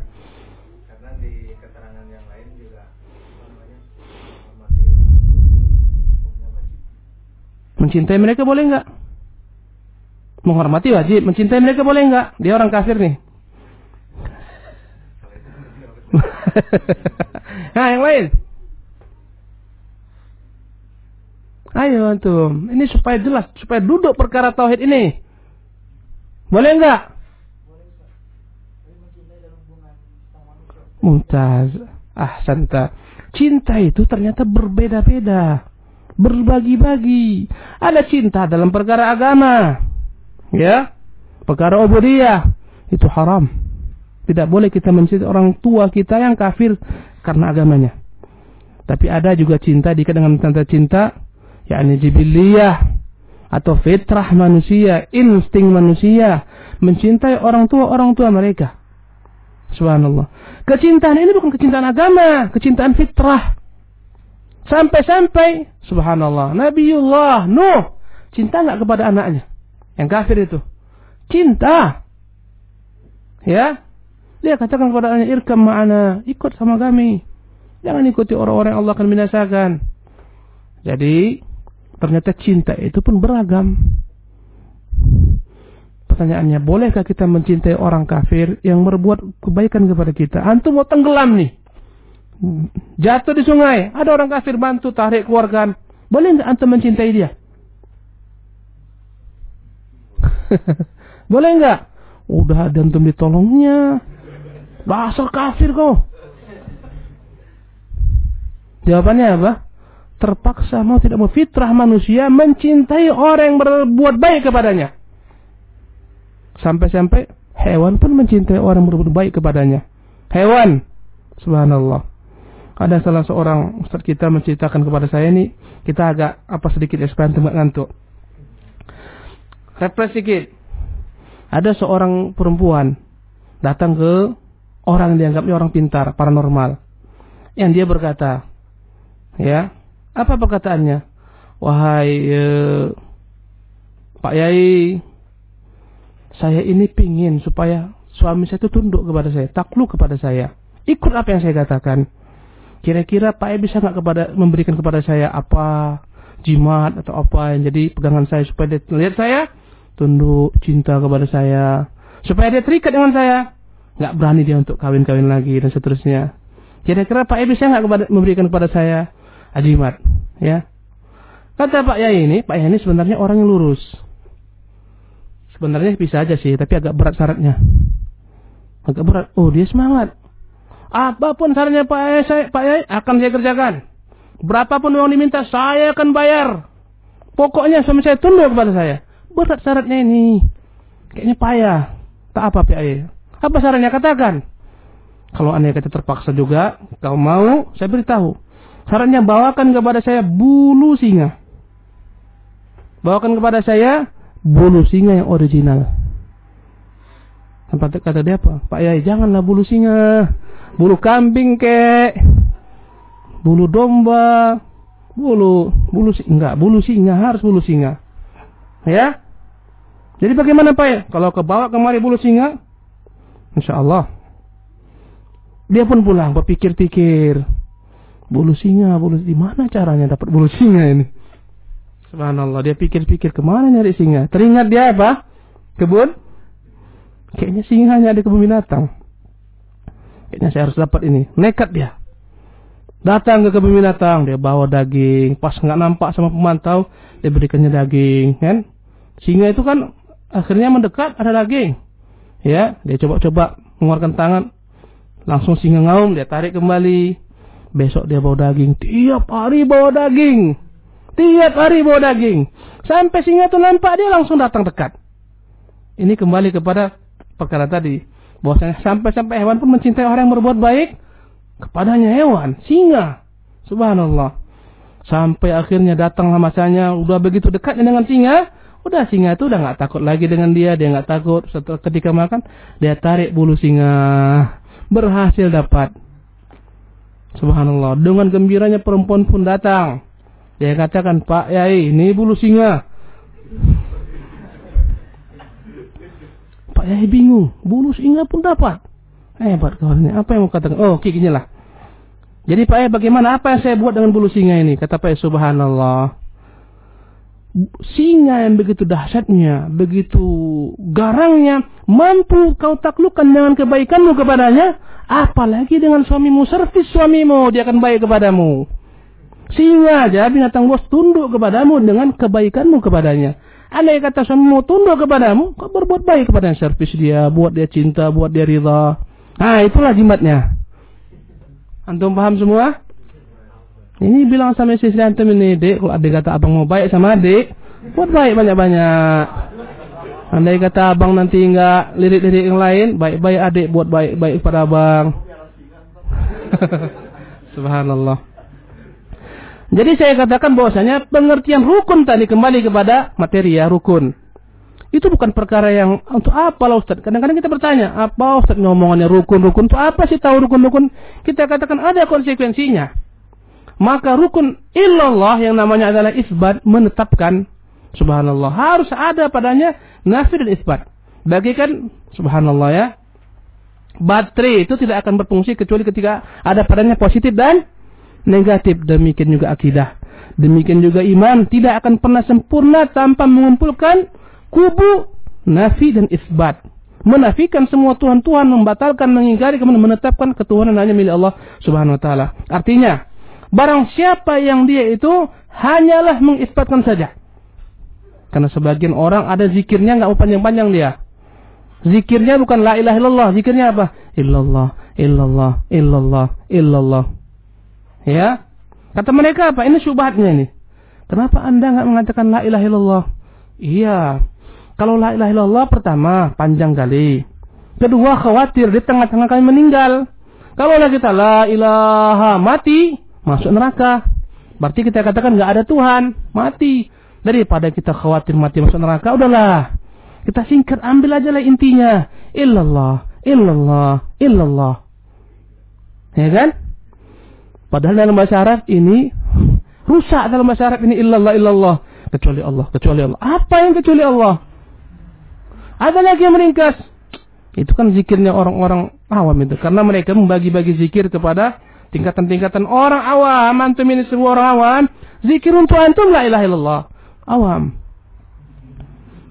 Mencintai mereka boleh enggak? Menghormati wajib. Mencintai mereka boleh enggak? Dia orang kafir nih. nah yang lain. Ayo antum, ini supaya jelas, supaya duduk perkara tauhid ini. Boleh enggak? Muntaz ah santa. Cinta itu ternyata berbeda-beda, berbagi-bagi. Ada cinta dalam perkara agama, ya, perkara obodiah itu haram. Tidak boleh kita mencintai orang tua kita yang kafir karena agamanya. Tapi ada juga cinta diikat dengan tanda cinta yakni jibiliyah atau fitrah manusia, insting manusia mencintai orang tua orang tua mereka. Subhanallah. Kecintaan ini bukan kecintaan agama, kecintaan fitrah. Sampai-sampai, subhanallah, Nabiullah Nuh cinta nggak kepada anaknya yang kafir itu? Cinta. Ya, dia katakan kepada anaknya, irkam ma'ana, ikut sama kami. Jangan ikuti orang-orang Allah akan binasakan. Jadi, ternyata cinta itu pun beragam. Pertanyaannya, bolehkah kita mencintai orang kafir yang berbuat kebaikan kepada kita? Antum mau tenggelam nih. Jatuh di sungai, ada orang kafir bantu tarik keluargaan. Boleh nggak antum mencintai dia? Boleh nggak? Udah ada antum ditolongnya. Bahasa kafir kau. Jawabannya apa? Terpaksa mau tidak mau fitrah manusia mencintai orang yang berbuat baik kepadanya. Sampai-sampai hewan pun mencintai orang yang berbuat baik kepadanya. Hewan. Subhanallah. Ada salah seorang ustaz kita menceritakan kepada saya ini, kita agak apa sedikit ekspansi ngantuk. Refresh sedikit. Ada seorang perempuan datang ke orang yang dianggapnya orang pintar, paranormal. Yang dia berkata, ya, apa perkataannya? Wahai eh, Pak Yai, saya ini pingin supaya suami saya itu tunduk kepada saya, takluk kepada saya. Ikut apa yang saya katakan. Kira-kira Pak Yai bisa nggak kepada memberikan kepada saya apa jimat atau apa yang jadi pegangan saya supaya dia lihat saya tunduk cinta kepada saya supaya dia terikat dengan saya nggak berani dia untuk kawin-kawin lagi dan seterusnya kira-kira Pak Yai bisa nggak memberikan kepada saya jimat ya kata Pak Yai ini Pak Yai ini sebenarnya orang yang lurus Sebenarnya bisa aja sih, tapi agak berat syaratnya. Agak berat. Oh, dia semangat. Apa pun sarannya Pak Yai, saya, Pak Yai akan saya kerjakan. Berapapun uang diminta, saya akan bayar. Pokoknya suami saya tunduk kepada saya. Berat syaratnya ini. Kayaknya payah. Tak apa Pak Yai. Apa sarannya katakan? Kalau anda kata terpaksa juga, kau mau, saya beritahu. Sarannya bawakan kepada saya bulu singa. Bawakan kepada saya bulu singa yang original. Tempat kata dia apa? Pak Yai, janganlah bulu singa. Bulu kambing kek. Bulu domba. Bulu, bulu enggak, bulu singa harus bulu singa. Ya? Jadi bagaimana Pak ya? Kalau kebawa kemari bulu singa, Insya Allah. Dia pun pulang berpikir-pikir. Bulu singa, bulu di mana caranya dapat bulu singa ini? Subhanallah, dia pikir-pikir ke mana nyari singa. Teringat dia apa? Kebun? Kayaknya singa hanya ada kebun binatang. Kayaknya saya harus dapat ini. Nekat dia. Datang ke kebun binatang, dia bawa daging. Pas nggak nampak sama pemantau, dia berikannya daging, kan? Singa itu kan akhirnya mendekat ada daging. Ya, dia coba-coba mengeluarkan tangan, langsung singa ngaum, dia tarik kembali. Besok dia bawa daging, tiap hari bawa daging. Tiap hari bawa daging. Sampai singa itu nampak dia langsung datang dekat. Ini kembali kepada perkara tadi. Bahwasanya sampai-sampai hewan pun mencintai orang yang berbuat baik kepadanya hewan, singa. Subhanallah. Sampai akhirnya datanglah masanya, udah begitu dekatnya dengan singa, udah singa itu udah nggak takut lagi dengan dia, dia nggak takut. Setelah ketika makan, dia tarik bulu singa, berhasil dapat. Subhanallah. Dengan gembiranya perempuan pun datang. Dia katakan, Pak Yai, ini bulu singa. Pak Yai bingung, bulu singa pun dapat. Hebat kawan ini. Apa yang mau katakan? Oh, kikinya lah. Jadi Pak Yai bagaimana? Apa yang saya buat dengan bulu singa ini? Kata Pak Yai, Subhanallah. Singa yang begitu dahsyatnya, begitu garangnya, mampu kau taklukkan dengan kebaikanmu kepadanya, apalagi dengan suamimu, servis suamimu, dia akan baik kepadamu. Singa aja binatang bos tunduk kepadamu dengan kebaikanmu kepadanya. Andai kata suamimu tunduk kepadamu, kau berbuat baik kepada servis dia, buat dia cinta, buat dia ridha. Nah, itulah jimatnya. Antum paham semua? Ini bilang sama istri antum ini, dek, kalau adik kata abang mau baik sama adik, buat baik banyak-banyak. Andai kata abang nanti enggak lirik-lirik yang lain, baik-baik adik buat baik-baik pada abang. Subhanallah. Jadi saya katakan bahwasanya pengertian rukun tadi kembali kepada materi ya rukun. Itu bukan perkara yang untuk apa lah Ustaz. Kadang-kadang kita bertanya, apa Ustaz ngomongannya rukun-rukun itu apa sih tahu rukun-rukun? Kita katakan ada konsekuensinya. Maka rukun illallah yang namanya adalah isbat menetapkan subhanallah harus ada padanya nafi dan isbat. Bagikan subhanallah ya. Baterai itu tidak akan berfungsi kecuali ketika ada padanya positif dan negatif. Demikian juga akidah. Demikian juga iman tidak akan pernah sempurna tanpa mengumpulkan kubu nafi dan isbat. Menafikan semua Tuhan-Tuhan, membatalkan, mengingkari, kemudian menetapkan ketuhanan hanya milik Allah Subhanahu wa taala. Artinya, barang siapa yang dia itu hanyalah mengisbatkan saja. Karena sebagian orang ada zikirnya nggak mau panjang-panjang dia. Zikirnya bukan la ilaha illallah, zikirnya apa? Illallah, illallah, illallah, illallah. Ya. Kata mereka apa? Ini syubhatnya ini. Kenapa Anda nggak mengatakan la ilaha illallah? Iya, kalau la ilaha illallah pertama panjang kali. Kedua khawatir di tengah-tengah kami meninggal. Kalau kita la ilaha mati masuk neraka. Berarti kita katakan nggak ada Tuhan, mati. Daripada kita khawatir mati masuk neraka, udahlah. Kita singkat ambil aja lah intinya. Illallah, illallah, illallah. Ya kan? Padahal dalam bahasa Arab ini rusak dalam bahasa Arab ini illallah illallah kecuali Allah, kecuali Allah. Apa yang kecuali Allah? Ada lagi yang meringkas. Itu kan zikirnya orang-orang awam itu. Karena mereka membagi-bagi zikir kepada tingkatan-tingkatan orang awam. Antum ini semua orang awam. Zikir untuk antum la ilaha illallah. Awam.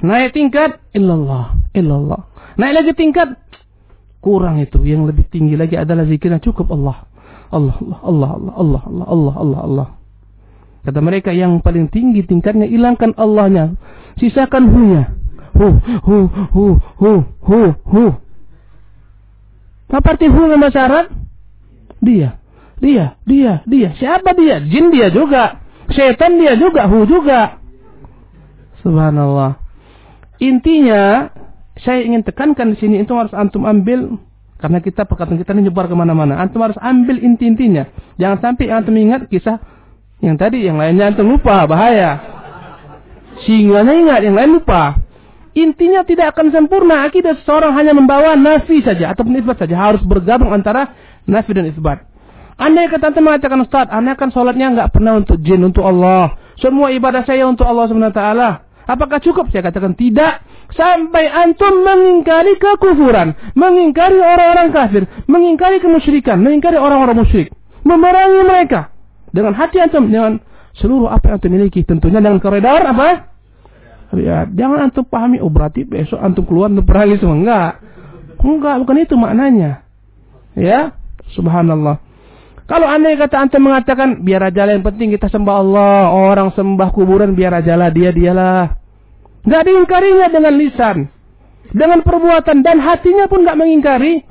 Naik tingkat illallah. Illallah. Naik lagi tingkat kurang itu. Yang lebih tinggi lagi adalah zikirnya cukup Allah. Allah, Allah, Allah, Allah, Allah, Allah, Allah, Allah, Allah. Kata mereka yang paling tinggi tingkatnya hilangkan Allahnya. Sisakan hunya hu, hu, hu, hu, hu, hu. Apa arti hu syarat? Dia, dia, dia, dia. Siapa dia? Jin dia juga. Setan dia juga, hu juga. Subhanallah. Intinya, saya ingin tekankan di sini itu harus antum ambil karena kita perkataan kita ini nyebar ke mana-mana. Antum harus ambil inti-intinya. Jangan sampai antum ingat kisah yang tadi, yang lainnya antum lupa, bahaya. Singanya ingat, yang lain lupa. Intinya tidak akan sempurna akidah seseorang hanya membawa nafi saja ataupun isbat saja. Harus bergabung antara nafi dan isbat. Anda yang kata mengatakan Ustaz, Anda kan sholatnya nggak pernah untuk jin, untuk Allah. Semua ibadah saya untuk Allah SWT. Apakah cukup? Saya katakan tidak. Sampai antum mengingkari kekufuran. Mengingkari orang-orang kafir. Mengingkari kemusyrikan. Mengingkari orang-orang musyrik. Memerangi mereka. Dengan hati antum. Dengan seluruh apa yang antum miliki. Tentunya dengan koridor apa? Ya, jangan antum pahami, oh berarti besok antum keluar untuk perang semua. Enggak. Enggak, bukan itu maknanya. Ya, subhanallah. Kalau anda kata antum mengatakan, biar aja lah yang penting kita sembah Allah. Orang sembah kuburan biar aja lah, dia dialah. Enggak diingkarinya dengan lisan. Dengan perbuatan. Dan hatinya pun enggak mengingkari.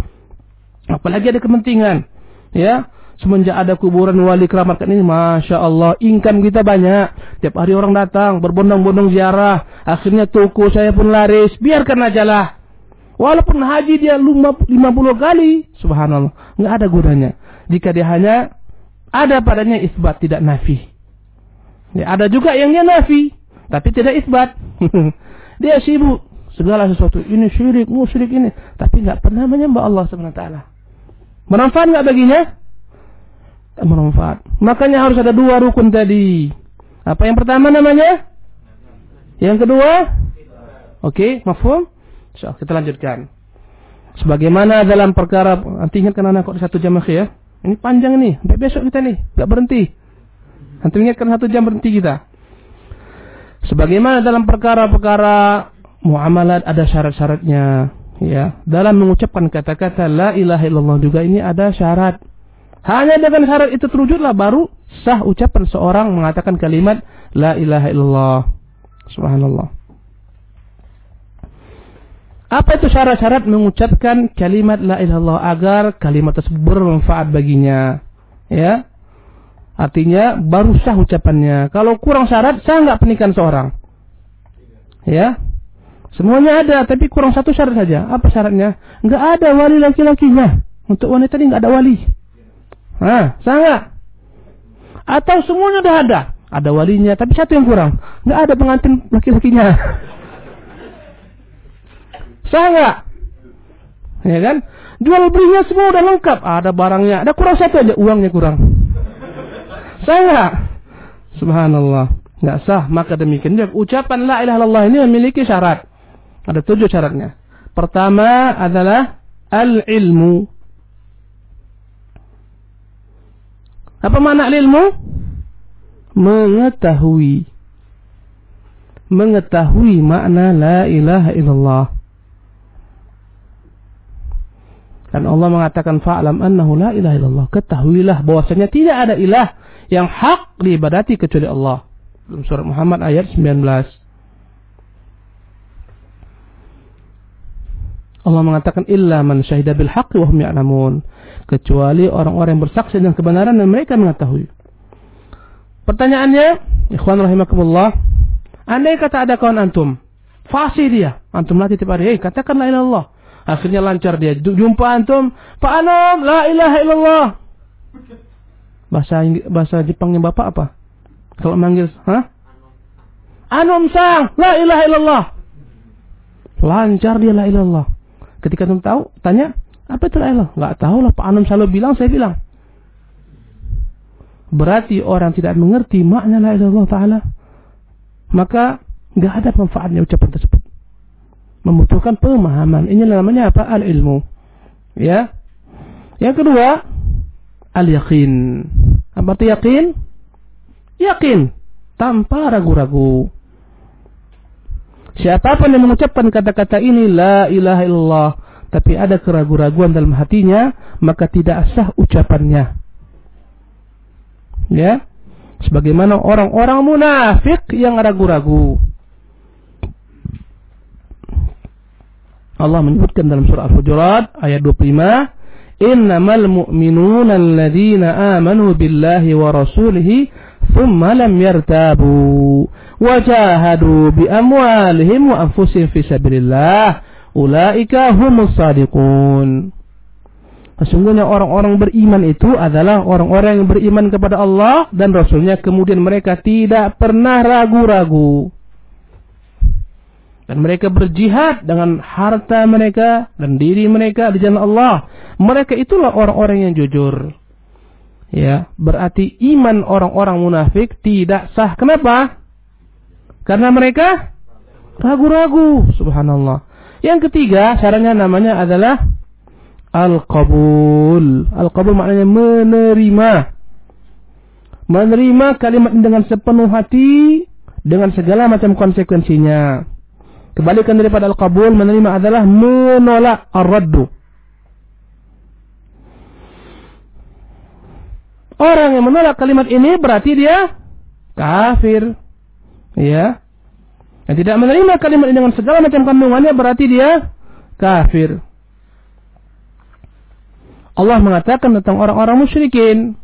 Apalagi ada kepentingan. Ya, Semenjak ada kuburan wali keramat ini, Masya Allah, income kita banyak. Tiap hari orang datang, berbondong-bondong ziarah. Akhirnya toko saya pun laris. Biarkan aja lah. Walaupun haji dia 50 kali. Subhanallah. Nggak ada gunanya. Jika dia hanya ada padanya isbat, tidak nafi. Ya, ada juga yang dia nafi. Tapi tidak isbat. dia sibuk. Segala sesuatu. Ini syirik, musyrik ini. Tapi nggak pernah menyembah Allah SWT. Bermanfaat nggak baginya? bermanfaat. Makanya harus ada dua rukun tadi. Apa yang pertama namanya? Yang kedua? Oke, okay, mafhum? So, kita lanjutkan. Sebagaimana dalam perkara nanti ingatkan anak kok satu jam ya. Ini panjang nih, sampai besok kita nih, nggak berhenti. Nanti ingatkan satu jam berhenti kita. Sebagaimana dalam perkara-perkara muamalat ada syarat-syaratnya, ya. Dalam mengucapkan kata-kata la ilaha illallah juga ini ada syarat. Hanya dengan syarat itu terwujudlah baru sah ucapan seorang mengatakan kalimat la ilaha illallah. Subhanallah. Apa itu syarat-syarat mengucapkan kalimat la ilaha illallah agar kalimat tersebut bermanfaat baginya? Ya. Artinya baru sah ucapannya. Kalau kurang syarat, sah nggak pernikahan seorang? Ya. Semuanya ada, tapi kurang satu syarat saja. Apa syaratnya? Nggak ada wali laki-lakinya. Untuk wanita ini nggak ada wali. Nah, sah nggak? Atau semuanya udah ada? Ada walinya, tapi satu yang kurang. Nggak ada pengantin laki-lakinya. Nggak? Ya kan? Jual belinya semua udah lengkap. Ada barangnya. Ada kurang satu aja. Uangnya kurang. Nggak? Subhanallah. Nggak sah. Maka demikian ucapan la ilaha illallah ini memiliki syarat. Ada tujuh syaratnya. Pertama adalah al-ilmu. Apa makna ilmu? Mengetahui. Mengetahui makna la ilaha illallah. Dan Allah mengatakan fa'lam annahu la ilaha illallah. Ketahuilah bahwasanya tidak ada ilah yang hak diibadati kecuali Allah. Dalam surat Muhammad ayat 19. Allah mengatakan illa man syahida bil haqqi wa hum ya'lamun. Kecuali orang-orang yang bersaksi dengan kebenaran dan mereka mengetahui. Pertanyaannya, ikhwan rahimakumullah, andai kata ada kawan antum, fasih dia, antum latih tiap hari, hey, katakan la ilallah. Akhirnya lancar dia. Jumpa antum, Pak Anom, la ilaha illallah. Bahasa bahasa Jepangnya Bapak apa? Kalau manggil, ha? Anom sang, la ilaha illallah. Lancar dia la ilallah. Ketika antum tahu, tanya, apa itu la ilallah? Enggak tahu lah, Pak Anom selalu bilang, saya bilang. Berarti orang tidak mengerti makna la ilallah taala. Maka enggak ada manfaatnya ucapan tersebut membutuhkan pemahaman. Ini namanya apa? Al-ilmu. Ya. Yang kedua, al-yakin. Apa itu yakin? Yakin. Tanpa ragu-ragu. Siapa pun yang mengucapkan kata-kata ini, La ilaha illallah. Tapi ada keraguan-raguan dalam hatinya, maka tidak sah ucapannya. Ya. Sebagaimana orang-orang munafik yang ragu-ragu. Allah menyebutkan dalam surah Al-Hujurat ayat 25, "Innamal mu'minuna alladziina aamanu billahi wa rasulihi thumma lam yartabu wa jahadu bi amwalihim wa anfusihim fi sabilillah ulaika humus shadiqun." Sesungguhnya orang-orang beriman itu adalah orang-orang yang beriman kepada Allah dan Rasulnya kemudian mereka tidak pernah ragu-ragu. Dan mereka berjihad dengan harta mereka dan diri mereka di jalan Allah. Mereka itulah orang-orang yang jujur. Ya, berarti iman orang-orang munafik tidak sah. Kenapa? Karena mereka ragu-ragu. Subhanallah. Yang ketiga, syaratnya namanya adalah al-qabul. Al-qabul maknanya menerima. Menerima kalimat dengan sepenuh hati dengan segala macam konsekuensinya. Kebalikan daripada al-qabul menerima adalah menolak ar-raddu. Orang yang menolak kalimat ini berarti dia kafir. Ya. Yang tidak menerima kalimat ini dengan segala macam kandungannya berarti dia kafir. Allah mengatakan tentang orang-orang musyrikin.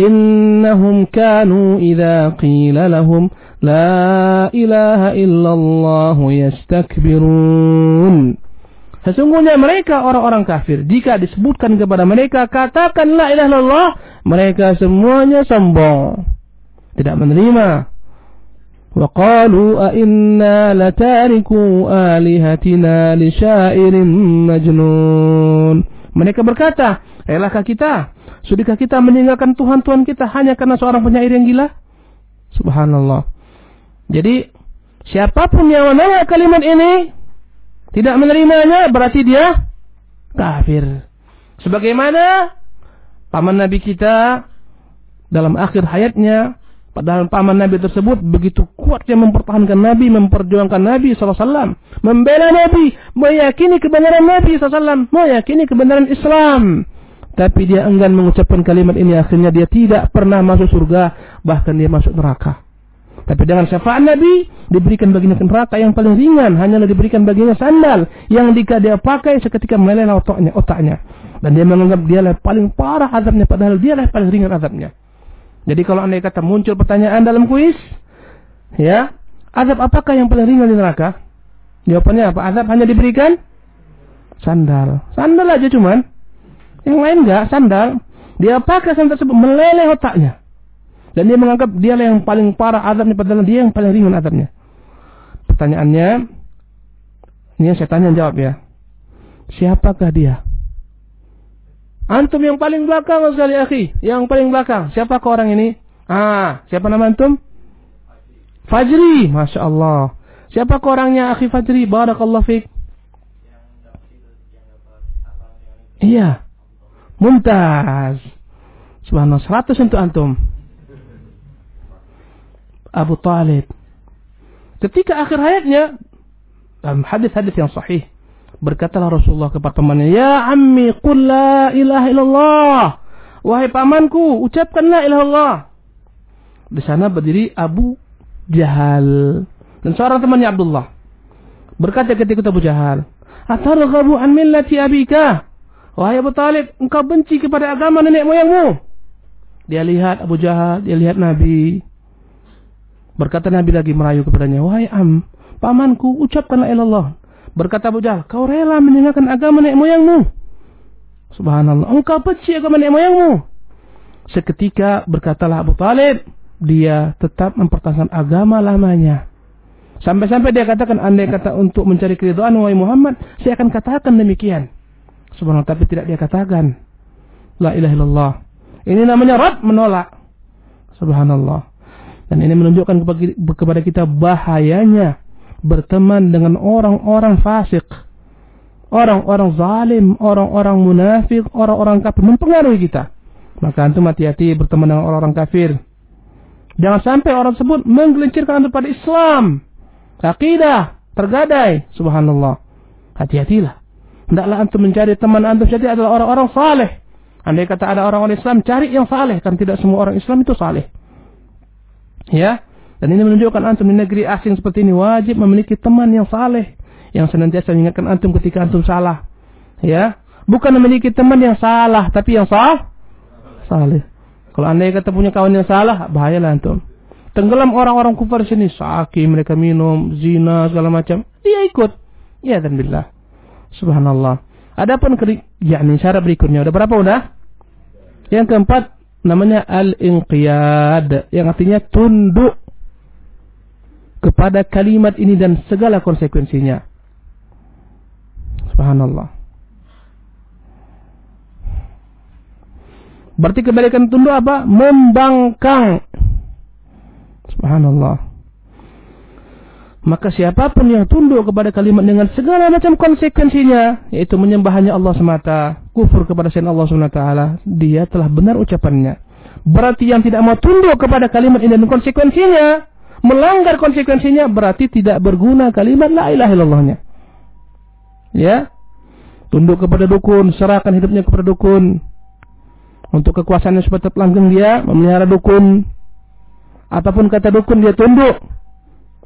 Innahum kanu idza qila lahum La ilaha illallah yastakbirun. Sesungguhnya mereka orang-orang kafir. Jika disebutkan kepada mereka, katakan la ilaha illallah. Mereka semuanya sombong. Tidak menerima. Inna latariku alihatina li syairin majnun. Mereka berkata, Elahkah kita? Sudahkah kita meninggalkan Tuhan-Tuhan kita hanya karena seorang penyair yang gila? Subhanallah. Jadi siapa pun yang menolak kalimat ini tidak menerimanya berarti dia kafir. Sebagaimana paman Nabi kita dalam akhir hayatnya Padahal paman Nabi tersebut begitu kuatnya mempertahankan Nabi, memperjuangkan Nabi SAW. Membela Nabi, meyakini kebenaran Nabi SAW, meyakini kebenaran Islam. Tapi dia enggan mengucapkan kalimat ini, akhirnya dia tidak pernah masuk surga, bahkan dia masuk neraka. Tapi dengan syafaat Nabi diberikan baginya neraka yang paling ringan, hanyalah diberikan baginya sandal yang jika dia pakai seketika meleleh otaknya. otaknya. Dan dia menganggap dia lah paling parah azabnya padahal dia lah paling ringan azabnya. Jadi kalau anda kata muncul pertanyaan dalam kuis, ya, azab apakah yang paling ringan di neraka? Jawabannya apa? Azab hanya diberikan sandal. Sandal aja cuman. Yang lain enggak, sandal. Dia pakai sandal tersebut meleleh otaknya. Dan dia menganggap dia yang paling parah azabnya padahal dia yang paling ringan azabnya. Pertanyaannya, ini yang saya tanya jawab ya. Siapakah dia? Antum yang paling belakang sekali akhi. Yang paling belakang. Siapakah orang ini? Ah, siapa nama antum? Fajri. Masya Allah. Siapakah orangnya akhi Fajri? Barakallah fiqh. Iya. Mumtaz. Subhanallah. 100 untuk antum. Abu Talib. Ketika akhir hayatnya, dalam hadis-hadis yang sahih, berkatalah Rasulullah kepada temannya, Ya ammi, qul la ilaha illallah. Wahai pamanku, ucapkan la ilaha illallah. Di sana berdiri Abu Jahal. Dan seorang temannya Abdullah. Berkata ketika Abu Jahal, Atarghabu an millati abika. Wahai Abu Talib, engkau benci kepada agama nenek moyangmu. Dia lihat Abu Jahal, dia lihat Nabi. Berkata Nabi lagi merayu kepadanya, Wahai Am, pamanku, ucapkanlah ilallah. Berkata Abu Jahal, kau rela meninggalkan agama nenek moyangmu. Subhanallah, engkau benci agama nenek moyangmu. Seketika berkatalah Abu Talib, dia tetap mempertahankan agama lamanya. Sampai-sampai dia katakan, andai kata untuk mencari keridhaan wahai Muhammad, saya akan katakan demikian. Subhanallah, tapi tidak dia katakan. La ilaha illallah. Ini namanya rad menolak. Subhanallah. Dan ini menunjukkan kepada kita bahayanya berteman dengan orang-orang fasik. Orang-orang zalim, orang-orang munafik, orang-orang kafir mempengaruhi kita. Maka antum hati-hati berteman dengan orang-orang kafir. Jangan sampai orang tersebut menggelincirkan antum pada Islam. Akidah tergadai. Subhanallah. Hati-hatilah. Hendaklah antum mencari teman antum jadi adalah orang-orang saleh. Andai kata ada orang-orang Islam, cari yang saleh. Kan tidak semua orang Islam itu saleh. Ya. Dan ini menunjukkan antum di negeri asing seperti ini wajib memiliki teman yang saleh. Yang senantiasa mengingatkan antum ketika antum salah. Ya. Bukan memiliki teman yang salah, tapi yang sah, saleh. Kalau anda kata punya kawan yang salah, bahayalah antum. Tenggelam orang-orang kufar sini, sakit mereka minum, zina, segala macam. Dia ikut. Ya dan billah. Subhanallah. Adapun yakni cara berikutnya udah berapa udah? Yang keempat namanya al-inqiyad yang artinya tunduk kepada kalimat ini dan segala konsekuensinya. Subhanallah. Berarti kebalikan tunduk apa? Membangkang. Subhanallah. Maka siapa pun yang tunduk kepada kalimat dengan segala macam konsekuensinya, yaitu menyembah hanya Allah semata, kufur kepada selain Allah SWT, dia telah benar ucapannya. Berarti yang tidak mau tunduk kepada kalimat ini dan konsekuensinya, melanggar konsekuensinya, berarti tidak berguna kalimat la ilaha illallahnya. Ya, tunduk kepada dukun, serahkan hidupnya kepada dukun. Untuk kekuasaannya tetap langgeng dia, memelihara dukun. Ataupun kata dukun dia tunduk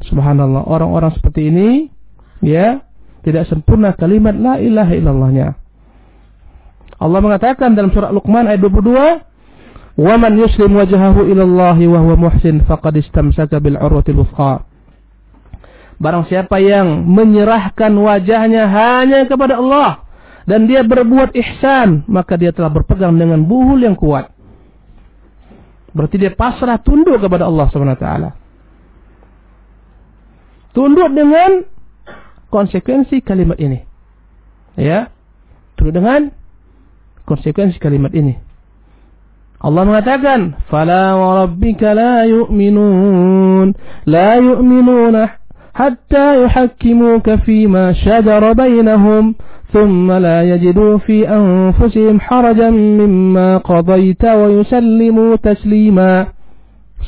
Subhanallah, orang-orang seperti ini ya, tidak sempurna kalimat la ilaha illallahnya. Allah mengatakan dalam surah Luqman ayat 22, "Wa man yuslim wajhahu ila Allah wa huwa muhsin faqad istamsaka bil urwatil wuthqa." Barang siapa yang menyerahkan wajahnya hanya kepada Allah dan dia berbuat ihsan, maka dia telah berpegang dengan buhul yang kuat. Berarti dia pasrah tunduk kepada Allah Subhanahu wa taala. Tunduk dengan konsekuensi kalimat ini. Ya. Tunduk dengan konsekuensi kalimat ini. Allah mengatakan, "Fala wa rabbika la yu'minun, la yu'minuna hatta yuhakkimuka fima shajara bainahum, thumma la yajidu fi anfusihim harajan mimma qadaita wa yusallimu taslima."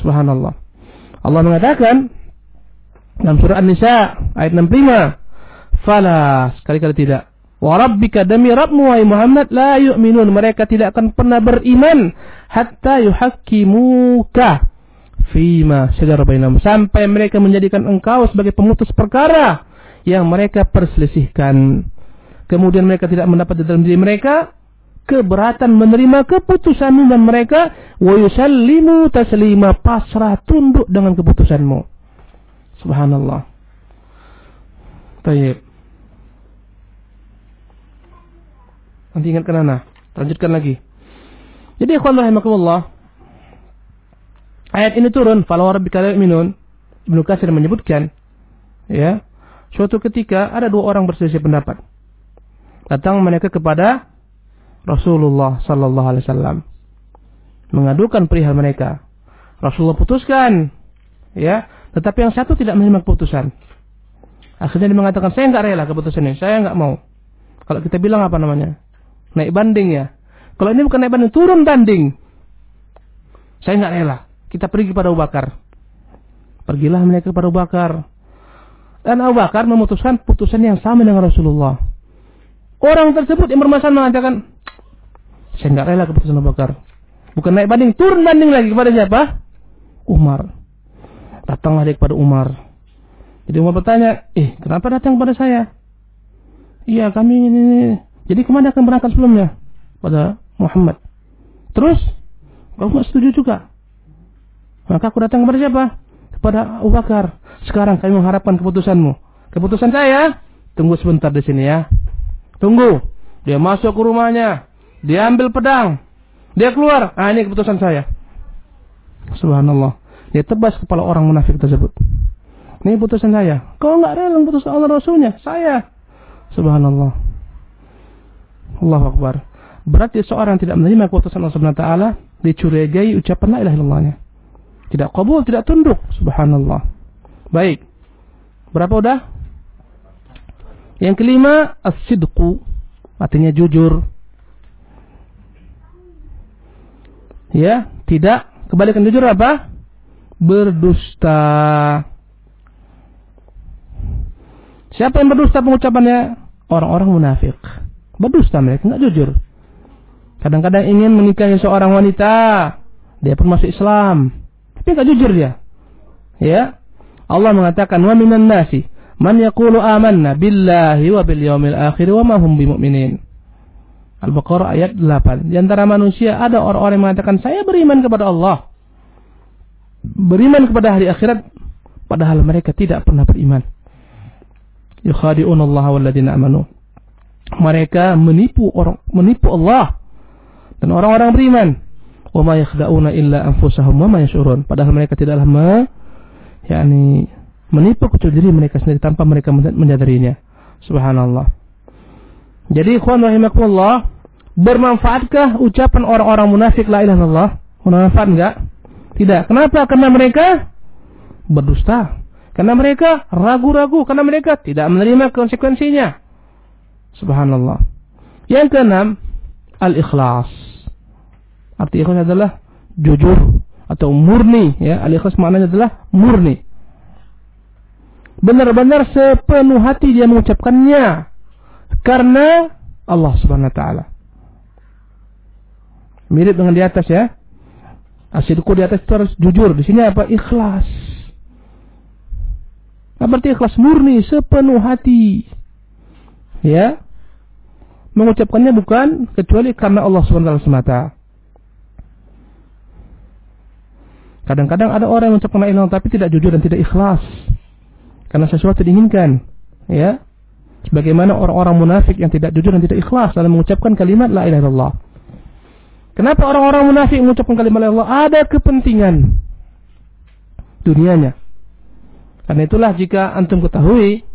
Subhanallah. Allah mengatakan, dalam surah An-Nisa ayat 65. Fala sekali-kali tidak. Wa rabbika demi Rabbmu wahai Muhammad la yu'minun. Mereka tidak akan pernah beriman hatta yuhakkimuka fima syajara bainahum sampai mereka menjadikan engkau sebagai pemutus perkara yang mereka perselisihkan. Kemudian mereka tidak mendapat di dalam diri mereka keberatan menerima keputusanmu dan mereka wa yusallimu taslima pasrah tunduk dengan keputusanmu. Subhanallah. Tayyib. Nanti ingatkan anak. Lanjutkan lagi. Jadi ikhwan rahimakumullah. Ayat ini turun, "Fala rabbika la yu'minun." Ibnu Katsir menyebutkan ya, suatu ketika ada dua orang berselisih pendapat. Datang mereka kepada Rasulullah sallallahu alaihi wasallam mengadukan perihal mereka. Rasulullah putuskan, ya, tetapi yang satu tidak menerima keputusan. Akhirnya dia mengatakan, saya nggak rela keputusan ini, saya nggak mau. Kalau kita bilang apa namanya? Naik banding ya. Kalau ini bukan naik banding, turun banding. Saya nggak rela. Kita pergi kepada Abu Bakar. Pergilah mereka kepada Abu Bakar. Dan Abu Bakar memutuskan putusan yang sama dengan Rasulullah. Orang tersebut yang bermasalah mengatakan, saya nggak rela keputusan Abu Bakar. Bukan naik banding, turun banding lagi kepada siapa? Umar. Datanglah dia kepada Umar. Jadi Umar bertanya, eh kenapa datang kepada saya? Iya kami ini, ini. Jadi ke mana akan berangkat sebelumnya? Pada Muhammad. Terus, kamu nggak setuju juga. Maka aku datang kepada siapa? Kepada Abu Bakar. Sekarang kami mengharapkan keputusanmu. Keputusan saya, tunggu sebentar di sini ya. Tunggu. Dia masuk ke rumahnya. Dia ambil pedang. Dia keluar. Ah ini keputusan saya. Subhanallah. Dia tebas kepala orang munafik tersebut. Ini keputusan saya. Kau nggak rela keputusan Allah Rasulnya? Saya. Subhanallah. Allah Akbar. Berarti seorang yang tidak menerima keputusan Allah Subhanahu Taala dicurigai ucapan la ilaha illallahnya. Tidak kabul, tidak tunduk. Subhanallah. Baik. Berapa udah? Yang kelima, as-sidqu. Artinya jujur. ya tidak kebalikan jujur apa berdusta. Siapa yang berdusta pengucapannya? Orang-orang munafik berdusta mereka nggak jujur. Kadang-kadang ingin menikahi seorang wanita dia pun masuk Islam. Tapi nggak jujur dia. Ya. Allah mengatakan wa minan nasi man yaqulu amanna billahi wa bil yaumil akhir wa ma hum bimumin Al-Baqarah ayat 8. Di antara manusia ada orang-orang yang mengatakan saya beriman kepada Allah. Beriman kepada hari akhirat padahal mereka tidak pernah beriman. Yukhadi'un Allah walladzina amanu. Mereka menipu orang menipu Allah dan orang-orang beriman. Wa ma yakhda'una illa anfusahum wa ma yash'urun. Padahal mereka tidaklah me, yakni menipu kecuali diri mereka sendiri tanpa mereka menyadarinya. Subhanallah. Jadi ikhwan rahimakumullah, bermanfaatkah ucapan orang-orang munafik la ilaha illallah? Bermanfaat enggak? Tidak. Kenapa? Karena mereka berdusta. Karena mereka ragu-ragu, karena mereka tidak menerima konsekuensinya. Subhanallah. Yang keenam, al-ikhlas. Arti ikhlas adalah jujur atau murni ya. Al-ikhlas maknanya adalah murni. Benar-benar sepenuh hati dia mengucapkannya karena Allah Subhanahu wa taala. Mirip dengan di atas ya. Asidku di atas itu harus jujur. Di sini apa? Ikhlas. Apa berarti ikhlas murni sepenuh hati. Ya. Mengucapkannya bukan kecuali karena Allah SWT semata. Kadang-kadang ada orang yang mengucapkan la tapi tidak jujur dan tidak ikhlas. Karena sesuatu diinginkan. Ya. Sebagaimana orang-orang munafik yang tidak jujur dan tidak ikhlas dalam mengucapkan kalimat la ilaha illallah. Kenapa orang-orang munafik mengucapkan kalimat illallah? Ada kepentingan dunianya. Karena itulah jika antum ketahui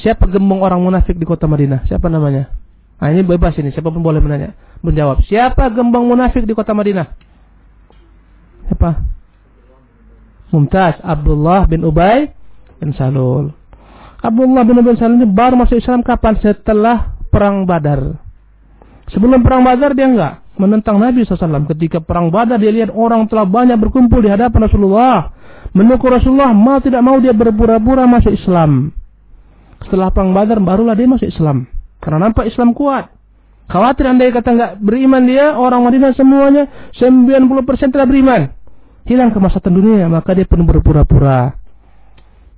siapa gembong orang munafik di kota Madinah? Siapa namanya? Nah ini bebas ini, siapa pun boleh menanya, menjawab. Siapa gembong munafik di kota Madinah? Siapa? Mumtaz Abdullah bin Ubay bin Salul. Abdullah bin Abi Salam ini baru masuk Islam kapan? Setelah perang Badar. Sebelum perang Badar dia enggak menentang Nabi SAW. Ketika perang Badar dia lihat orang telah banyak berkumpul di hadapan Rasulullah. Mendukung Rasulullah mau tidak mau dia berpura-pura masuk Islam. Setelah perang Badar barulah dia masuk Islam. Karena nampak Islam kuat. Khawatir andai kata enggak beriman dia, orang Madinah semuanya 90% telah beriman. Hilang kemaslahatan dunia, maka dia pun berpura-pura.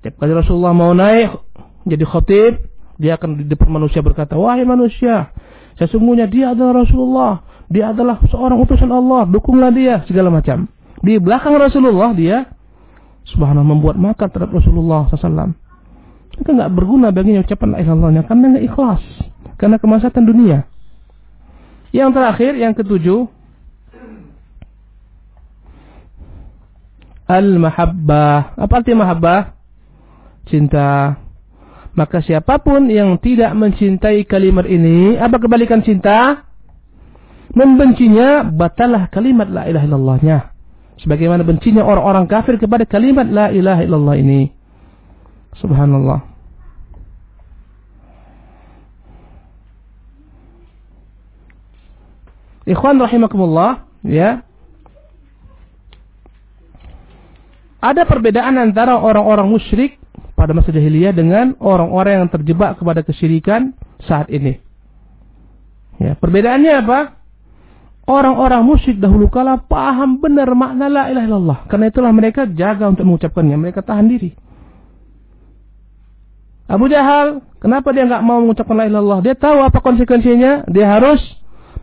Tiap kali Rasulullah mau naik jadi khatib, dia akan di depan manusia berkata, "Wahai manusia, Sesungguhnya dia adalah Rasulullah. Dia adalah seorang utusan Allah. Dukunglah dia. Segala macam. Di belakang Rasulullah dia subhanallah membuat makar terhadap Rasulullah SAW. Itu nggak berguna baginya ucapan la ilaha karena nggak ikhlas. Karena kemaslahatan dunia. Yang terakhir, yang ketujuh, al-mahabbah. Apa arti mahabbah? Cinta. Maka siapa pun yang tidak mencintai kalimat ini, apa kebalikan cinta? Membencinya, batalah kalimat la ilaha illallahnya. Sebagaimana bencinya orang-orang kafir kepada kalimat la ilaha illallah ini. Subhanallah. Ikhwan rahimakumullah, ya. Ada perbedaan antara orang-orang musyrik pada masa jahiliyah dengan orang-orang yang terjebak kepada kesyirikan saat ini. Ya, perbedaannya apa? Orang-orang musyrik dahulu kala paham benar makna la ilaha illallah. Karena itulah mereka jaga untuk mengucapkannya. Mereka tahan diri. Abu Jahal, kenapa dia nggak mau mengucapkan la ilaha illallah? Dia tahu apa konsekuensinya. Dia harus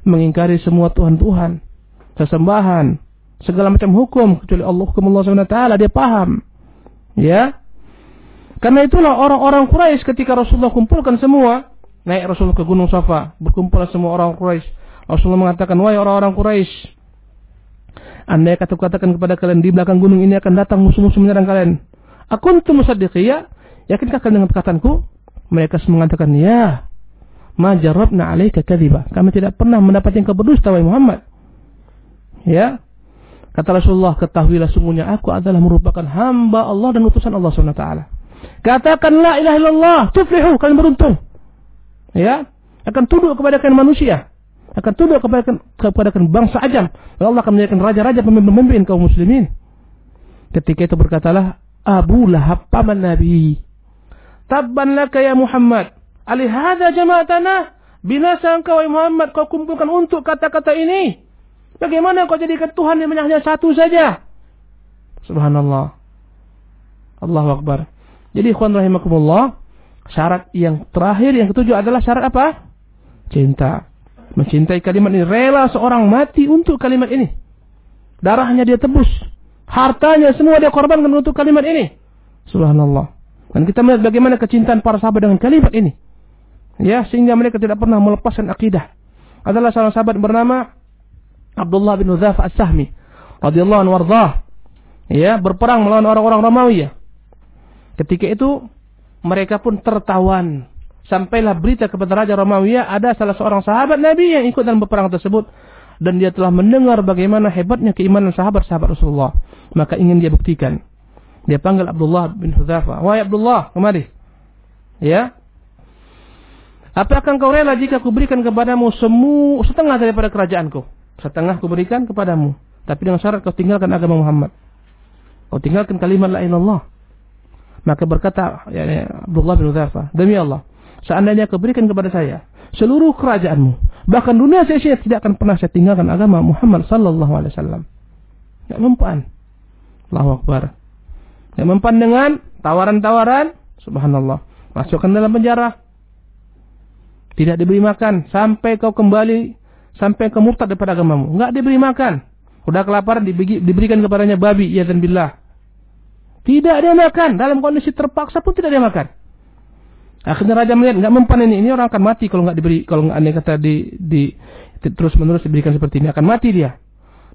mengingkari semua Tuhan-Tuhan, sesembahan, segala macam hukum kecuali Allah hukum Allah SWT dia paham. Ya. Karena itulah orang-orang Quraisy ketika Rasulullah kumpulkan semua, naik Rasulullah ke Gunung Safa, berkumpul semua orang Quraisy. Rasulullah mengatakan, "Wahai orang-orang Quraisy, Anda kata katakan kepada kalian di belakang gunung ini akan datang musuh-musuh menyerang kalian. Aku untuk musaddiqiyya, yakinkah kalian dengan perkataanku?" Mereka semua mengatakan, "Ya." ma jarabna alaika kadhiba. Kami tidak pernah mendapat yang berdusta wahai Muhammad. Ya. Kata Rasulullah, ketahuilah sungguhnya aku adalah merupakan hamba Allah dan utusan Allah SWT. Katakan la ilaha illallah, tuflihu, kalian beruntung. Ya. Akan tunduk kepada kalian manusia. Akan tunduk kepada, kepada bangsa ajam. Dan Allah akan menjadikan raja-raja pemimpin-pemimpin kaum muslimin. Ketika itu berkatalah, Abu Lahab paman Nabi. Tabban laka ya Muhammad. Alihada jama'atana. Binasa engkau Muhammad kau kumpulkan untuk kata-kata ini. Bagaimana kau jadikan Tuhan yang hanya satu saja? Subhanallah. Allahu Akbar. Jadi ikhwan rahimakumullah. Syarat yang terakhir, yang ketujuh adalah syarat apa? Cinta. Mencintai kalimat ini. Rela seorang mati untuk kalimat ini. Darahnya dia tebus. Hartanya semua dia korbankan untuk kalimat ini. Subhanallah. Dan kita melihat bagaimana kecintaan para sahabat dengan kalimat ini ya sehingga mereka tidak pernah melepaskan akidah adalah salah sahabat bernama Abdullah bin Udzaf As-Sahmi radhiyallahu anhu warḍah ya berperang melawan orang-orang Romawi ya ketika itu mereka pun tertawan sampailah berita kepada raja Romawi ada salah seorang sahabat Nabi yang ikut dalam peperangan tersebut dan dia telah mendengar bagaimana hebatnya keimanan sahabat-sahabat Rasulullah maka ingin dia buktikan dia panggil Abdullah bin Hudzafa wahai Abdullah kemari ya Apakah engkau rela jika kuberikan kepadamu semua setengah daripada kerajaanku? Setengah kuberikan kepadamu. Tapi dengan syarat kau tinggalkan agama Muhammad. Kau tinggalkan kalimat la ilallah. Maka berkata ya, Abdullah bin Udhafa, demi Allah, seandainya kau berikan kepada saya seluruh kerajaanmu, bahkan dunia saya, saya tidak akan pernah saya tinggalkan agama Muhammad sallallahu alaihi wasallam. Tidak mempan. Allahu Akbar. Tidak mempan dengan tawaran-tawaran, subhanallah. Masukkan dalam penjara, tidak diberi makan sampai kau kembali sampai kau murtad daripada agamamu. Enggak diberi makan. Udah kelaparan diberi, diberikan kepadanya babi ya dan billah. Tidak ada makan dalam kondisi terpaksa pun tidak ada makan. Akhirnya raja melihat nggak mempan ini, ini orang akan mati kalau nggak diberi kalau nggak aneh kata di, di terus menerus diberikan seperti ini akan mati dia.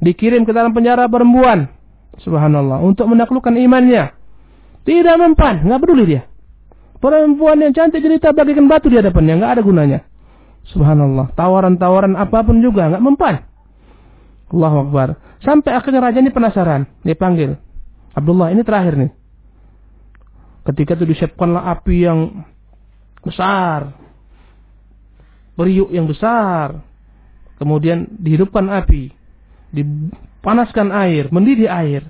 Dikirim ke dalam penjara perempuan, subhanallah, untuk menaklukkan imannya. Tidak mempan, nggak peduli dia. Perempuan yang cantik cerita bagikan batu di hadapannya, nggak ada gunanya. Subhanallah, tawaran-tawaran apa pun juga nggak mempan. Allahu Akbar. Sampai akhirnya raja ini penasaran, dia panggil. Abdullah, ini terakhir nih. Ketika itu disiapkanlah api yang besar. Periuk yang besar. Kemudian dihidupkan api. Dipanaskan air, mendidih air.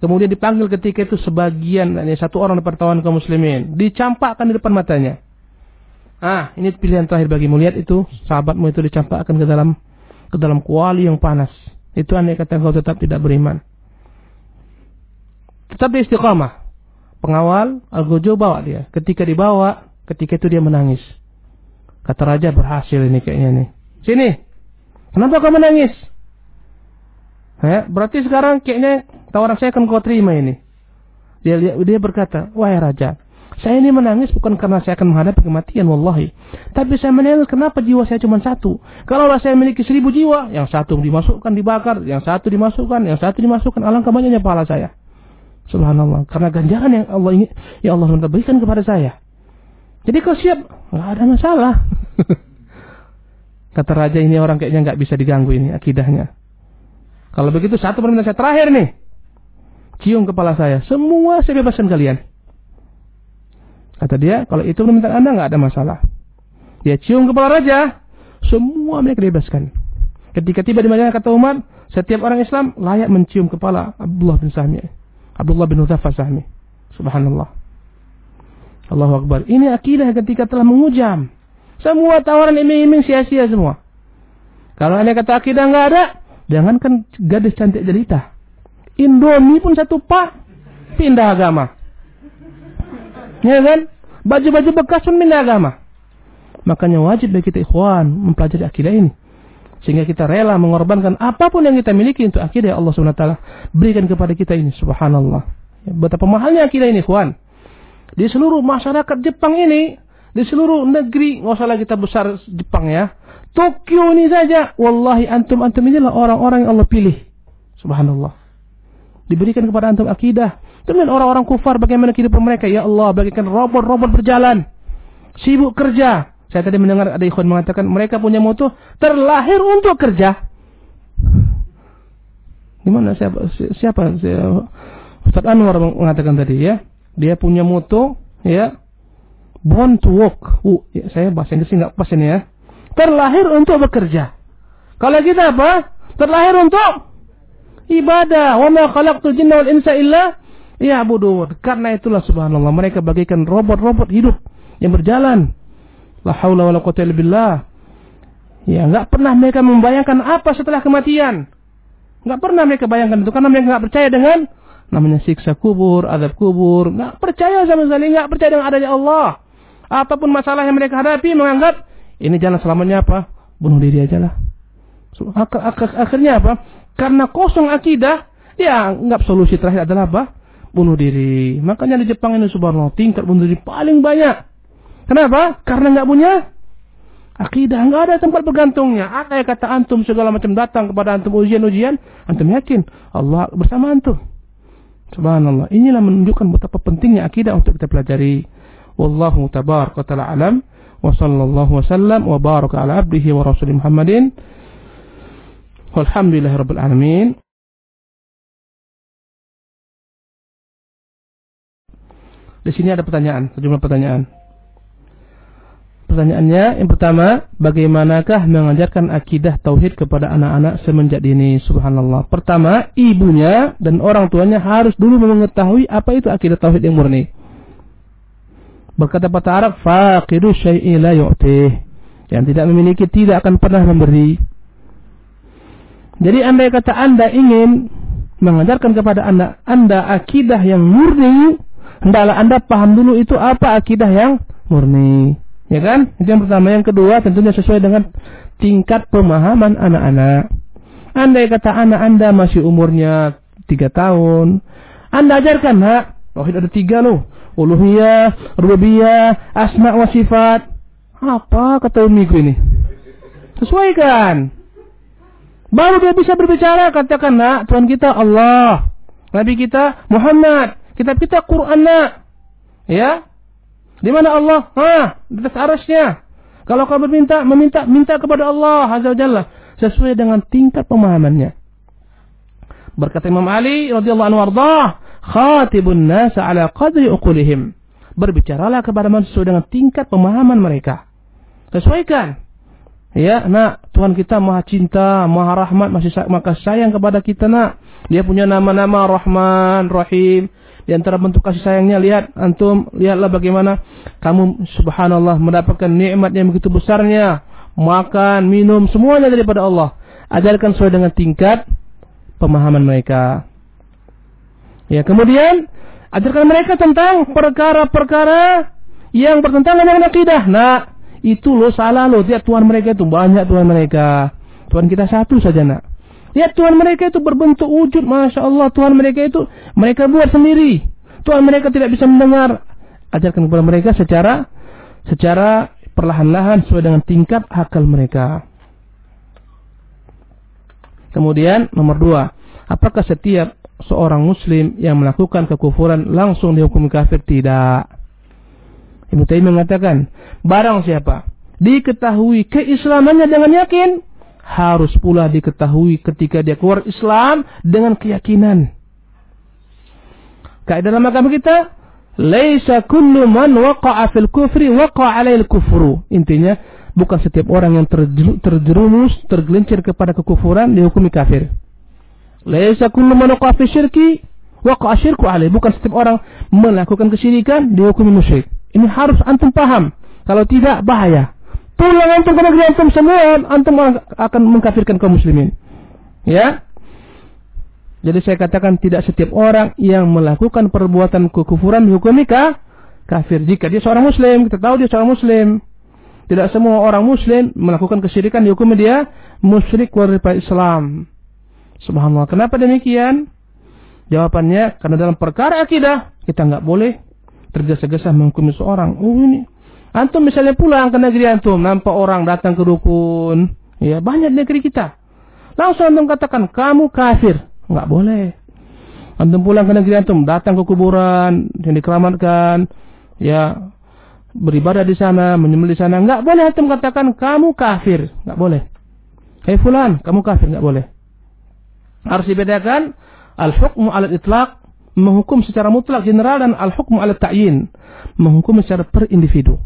Kemudian dipanggil ketika itu sebagian, ini satu orang pertawan kaum muslimin. Dicampakkan di depan matanya. Ah, ini pilihan terakhir bagimu. Lihat itu, sahabatmu itu dicampakkan ke dalam ke dalam kuali yang panas. Itu aneh kata engkau tetap tidak beriman. Tetap di istiqamah. Pengawal Al-Gojo bawa dia. Ketika dibawa, ketika itu dia menangis. Kata raja berhasil ini kayaknya nih. Sini. Kenapa kau menangis? Ya, berarti sekarang kayaknya tawaran saya akan kau terima ini. Dia dia berkata, wahai raja, saya ini menangis bukan karena saya akan menghadapi kematian, wallahi. Tapi saya menangis kenapa jiwa saya cuma satu. Kalau saya memiliki seribu jiwa, yang satu dimasukkan dibakar, yang satu dimasukkan, yang satu dimasukkan, alangkah banyaknya pahala saya. Subhanallah. Karena ganjaran yang Allah ingin, yang Allah berikan kepada saya. Jadi kau siap, nggak ada masalah. Kata raja ini orang kayaknya nggak bisa diganggu ini akidahnya. Kalau begitu satu permintaan saya terakhir nih. Cium kepala saya. Semua saya bebaskan kalian. Kata dia, kalau itu permintaan anda nggak ada masalah. Dia cium kepala raja. Semua mereka dibebaskan. Ketika tiba di Madinah kata Umar, setiap orang Islam layak mencium kepala Abdullah bin Sahmi. Abdullah bin Hudhafa Sahmi. Subhanallah. Allahu Akbar. Ini akidah ketika telah mengujam. Semua tawaran iming-iming sia-sia semua. Kalau anda kata akidah nggak ada, jangankan gadis cantik jelita. Indomie pun satu pak, pindah agama. Ya kan? Baju-baju bekas pun pindah agama. Makanya wajib bagi kita ikhwan mempelajari akidah ini. Sehingga kita rela mengorbankan apa pun yang kita miliki untuk akidah Allah SWT. Berikan kepada kita ini. Subhanallah. Betapa mahalnya akidah ini ikhwan. Di seluruh masyarakat Jepang ini, di seluruh negeri, nggak usah lagi kita besar Jepang ya. Tokyo ini saja, wallahi antum-antum inilah orang-orang yang Allah pilih. Subhanallah. Diberikan kepada antum akidah. Kemudian orang-orang kufar bagaimana kehidupan mereka? Ya Allah, bagikan robot-robot berjalan. Sibuk kerja. Saya tadi mendengar ada ikhwan mengatakan mereka punya moto terlahir untuk kerja. Gimana siapa siapa, siapa Ustaz Anwar mengatakan tadi ya dia punya moto ya born to work. Uh, ya, saya bahasa Inggris nggak pas ini ya. Terlahir untuk bekerja. Kalau kita apa? Terlahir untuk ibadah. Wa ma khalaqtul jinna wal insa illa ya'budun. Karena itulah subhanallah mereka bagikan robot-robot hidup yang berjalan. La haula wala quwwata illa billah. Ya, nggak pernah mereka membayangkan apa setelah kematian. Nggak pernah mereka bayangkan itu karena mereka nggak percaya dengan namanya siksa kubur, adab kubur, nggak percaya sama sekali, nggak percaya dengan adanya Allah. Apa pun masalah yang mereka hadapi, menganggap ini jalan selamanya apa? Bunuh diri aja lah. Ak ak akhirnya apa? Karena kosong akidah, ya nggak solusi terakhir adalah apa? Bunuh diri. Makanya di Jepang ini subhanallah tingkat bunuh diri paling banyak. Kenapa? Karena nggak punya akidah, nggak ada tempat bergantungnya. Ada kata antum segala macam datang kepada antum ujian-ujian, antum yakin Allah bersama antum. Subhanallah. Inilah menunjukkan betapa pentingnya akidah untuk kita pelajari. Wallahu tabaraka ta'ala alam. Wa sallallahu wasallam wa baraka ala abdihi wa rasulih Muhammadin. Walhamdulillahi rabbil alamin. Di sini ada pertanyaan, sejumlah pertanyaan. Pertanyaannya yang pertama, bagaimanakah mengajarkan akidah tauhid kepada anak-anak semenjak dini? Subhanallah. Pertama, ibunya dan orang tuanya harus dulu mengetahui apa itu akidah tauhid yang murni. Berkata patah Arab, faqidu syai'i la yu'tih. Yang tidak memiliki tidak akan pernah memberi. Jadi andai kata Anda ingin mengajarkan kepada anak Anda akidah yang murni, hendaklah Anda paham dulu itu apa akidah yang murni. Ya kan? Itu yang pertama. Yang kedua tentunya sesuai dengan tingkat pemahaman anak-anak. Andai kata anak Anda masih umurnya tiga tahun, Anda ajarkan, nak, Tauhid ada tiga loh. Uluhiyah, rububiyah, asma wa sifat. Apa kata umiku ini? Sesuaikan. Baru dia bisa berbicara, katakan nak, Tuhan kita Allah. Nabi kita Muhammad. Kitab kita Quran nak. Ya, di mana Allah? Hah, di atas arasnya. Kalau kau meminta, meminta, minta kepada Allah Azza Jalla sesuai dengan tingkat pemahamannya. Berkata Imam Ali radhiyallahu anhu ardah, khatibun nas ala qadri uqulihim. Berbicaralah kepada manusia sesuai dengan tingkat pemahaman mereka. Sesuaikan. Ya, nak, Tuhan kita maha cinta, maha rahmat, masih maka sayang kepada kita, nak. Dia punya nama-nama Rahman, Rahim, di antara bentuk kasih sayangnya lihat antum lihatlah bagaimana kamu subhanallah mendapatkan nikmat yang begitu besarnya makan minum semuanya daripada Allah ajarkan sesuai dengan tingkat pemahaman mereka ya kemudian ajarkan mereka tentang perkara-perkara yang bertentangan dengan akidah nah Itu loh salah loh. Lihat Tuhan mereka itu banyak Tuhan mereka. Tuhan kita satu saja nak. Lihat Tuhan mereka itu berbentuk wujud. Masya Allah Tuhan mereka itu mereka buat sendiri. Tuhan mereka tidak bisa mendengar. Ajarkan kepada mereka secara secara perlahan-lahan sesuai dengan tingkat akal mereka. Kemudian nomor dua, apakah setiap seorang muslim yang melakukan kekufuran langsung dihukum kafir? Tidak. Ibnu Taimiyah mengatakan, barang siapa diketahui keislamannya dengan yakin, harus pula diketahui ketika dia keluar Islam dengan keyakinan. Kaidah dalam agama kita, laisa kullu man waqa'a fil kufri waqa'a 'alail kufru. Intinya, bukan setiap orang yang terjerumus, tergelincir kepada kekufuran dihukumi kafir. Laisa kullu man waqa'a fi syirki waqa'a syirku. Bukan setiap orang melakukan kesyirikan dihukumi musyrik. Ini harus antum paham. Kalau tidak bahaya. Pulang antum ke negeri antum semua antum akan mengkafirkan kaum muslimin. Ya. Jadi saya katakan tidak setiap orang yang melakukan perbuatan kekufuran dihukumi kafir. Jika dia seorang muslim, kita tahu dia seorang muslim. Tidak semua orang muslim melakukan kesyirikan dihukumi dia musyrik keluar Islam. Subhanallah. Kenapa demikian? Jawabannya karena dalam perkara akidah kita nggak boleh tergesa-gesa menghukumi seorang. Oh ini. Antum misalnya pulang ke negeri antum, nampak orang datang ke dukun. Ya, banyak negeri kita. Langsung antum katakan, kamu kafir. Enggak boleh. Antum pulang ke negeri antum, datang ke kuburan yang dikeramatkan. Ya, beribadah di sana, menyembelih di sana. Enggak boleh antum katakan, kamu kafir. Enggak boleh. Hei fulan, kamu kafir. Enggak boleh. Harus dibedakan al-hukmu al-itlaq menghukum secara mutlak general dan al-hukmu ala ta'yin menghukum secara per individu.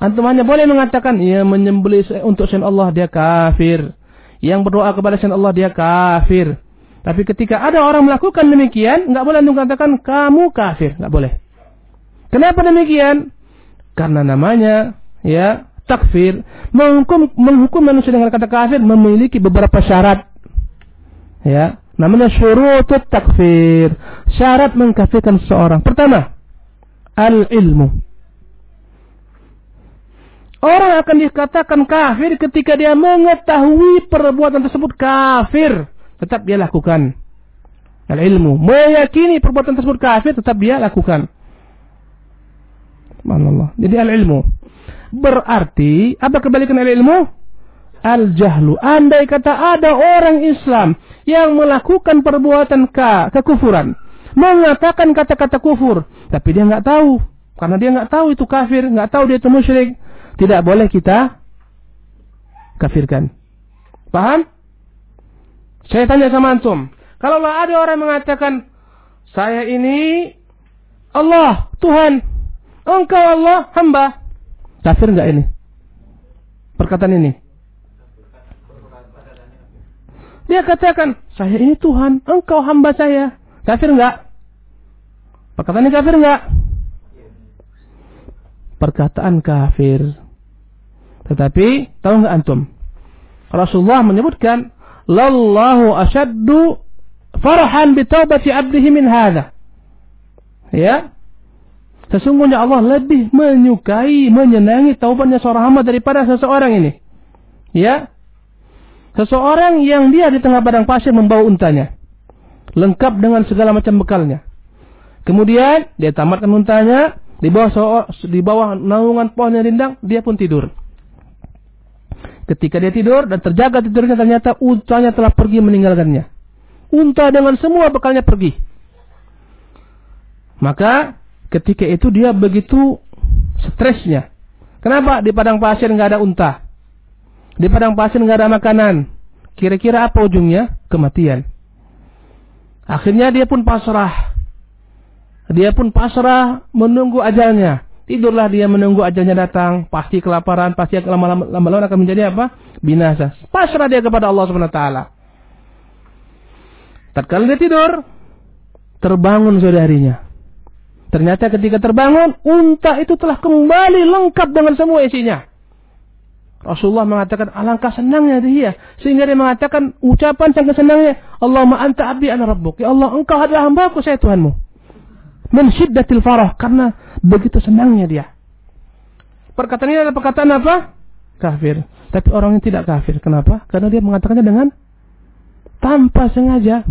Antum hanya boleh mengatakan ia menyembelih untuk selain Allah dia kafir. Yang berdoa kepada selain Allah dia kafir. Tapi ketika ada orang melakukan demikian, enggak boleh antum katakan kamu kafir, enggak boleh. Kenapa demikian? Karena namanya ya takfir menghukum menghukum manusia dengan kata kafir memiliki beberapa syarat. Ya, Namanya syurutut takfir. Syarat mengkafirkan seseorang. Pertama, al-ilmu. Orang akan dikatakan kafir ketika dia mengetahui perbuatan tersebut kafir. Tetap dia lakukan. Al-ilmu. Meyakini perbuatan tersebut kafir, tetap dia lakukan. Allah. Jadi al-ilmu. Berarti, apa kebalikan al-ilmu? al-jahlu. Andai kata ada orang Islam yang melakukan perbuatan ka, kekufuran, mengatakan kata-kata kufur, tapi dia nggak tahu, karena dia nggak tahu itu kafir, nggak tahu dia itu musyrik, tidak boleh kita kafirkan. Paham? Saya tanya sama antum, kalau ada orang mengatakan saya ini Allah, Tuhan, engkau Allah, hamba, kafir nggak ini? Perkataan ini. Dia katakan, saya ini Tuhan, engkau hamba saya. Kafir enggak? Perkataan ini kafir enggak? Perkataan kafir. Tetapi, tahu enggak antum? Rasulullah menyebutkan, Lallahu asyaddu farhan bitawbati abdihi min hadha. Ya. Sesungguhnya Allah lebih menyukai, menyenangi taubatnya seorang hamba daripada seseorang ini. Ya. Seseorang yang dia di tengah padang pasir membawa untanya. Lengkap dengan segala macam bekalnya. Kemudian dia tamatkan untanya, di bawah di bawah naungan pohon yang rindang, dia pun tidur. Ketika dia tidur dan terjaga tidurnya ternyata untanya telah pergi meninggalkannya. Unta dengan semua bekalnya pergi. Maka ketika itu dia begitu stresnya. Kenapa di padang pasir nggak ada unta? Di padang pasir nggak ada makanan. Kira-kira apa ujungnya? Kematian. Akhirnya dia pun pasrah. Dia pun pasrah menunggu ajalnya. Tidurlah dia menunggu ajalnya datang. Pasti kelaparan, pasti lama-lama akan menjadi apa? Binasa. Pasrah dia kepada Allah Subhanahu Wa Taala. Tatkala dia tidur, terbangun saudarinya. Ternyata ketika terbangun, unta itu telah kembali lengkap dengan semua isinya. Rasulullah mengatakan alangkah senangnya dia sehingga dia mengatakan ucapan sangat senangnya Allahumma anta abdi ana rabbuk ya Allah engkau adalah hambaku saya Tuhanmu min syiddatil farah karena begitu senangnya dia perkataan ini adalah perkataan apa? Kafir. Tapi orang yang tidak kafir. Kenapa? Karena dia mengatakannya dengan tanpa sengaja.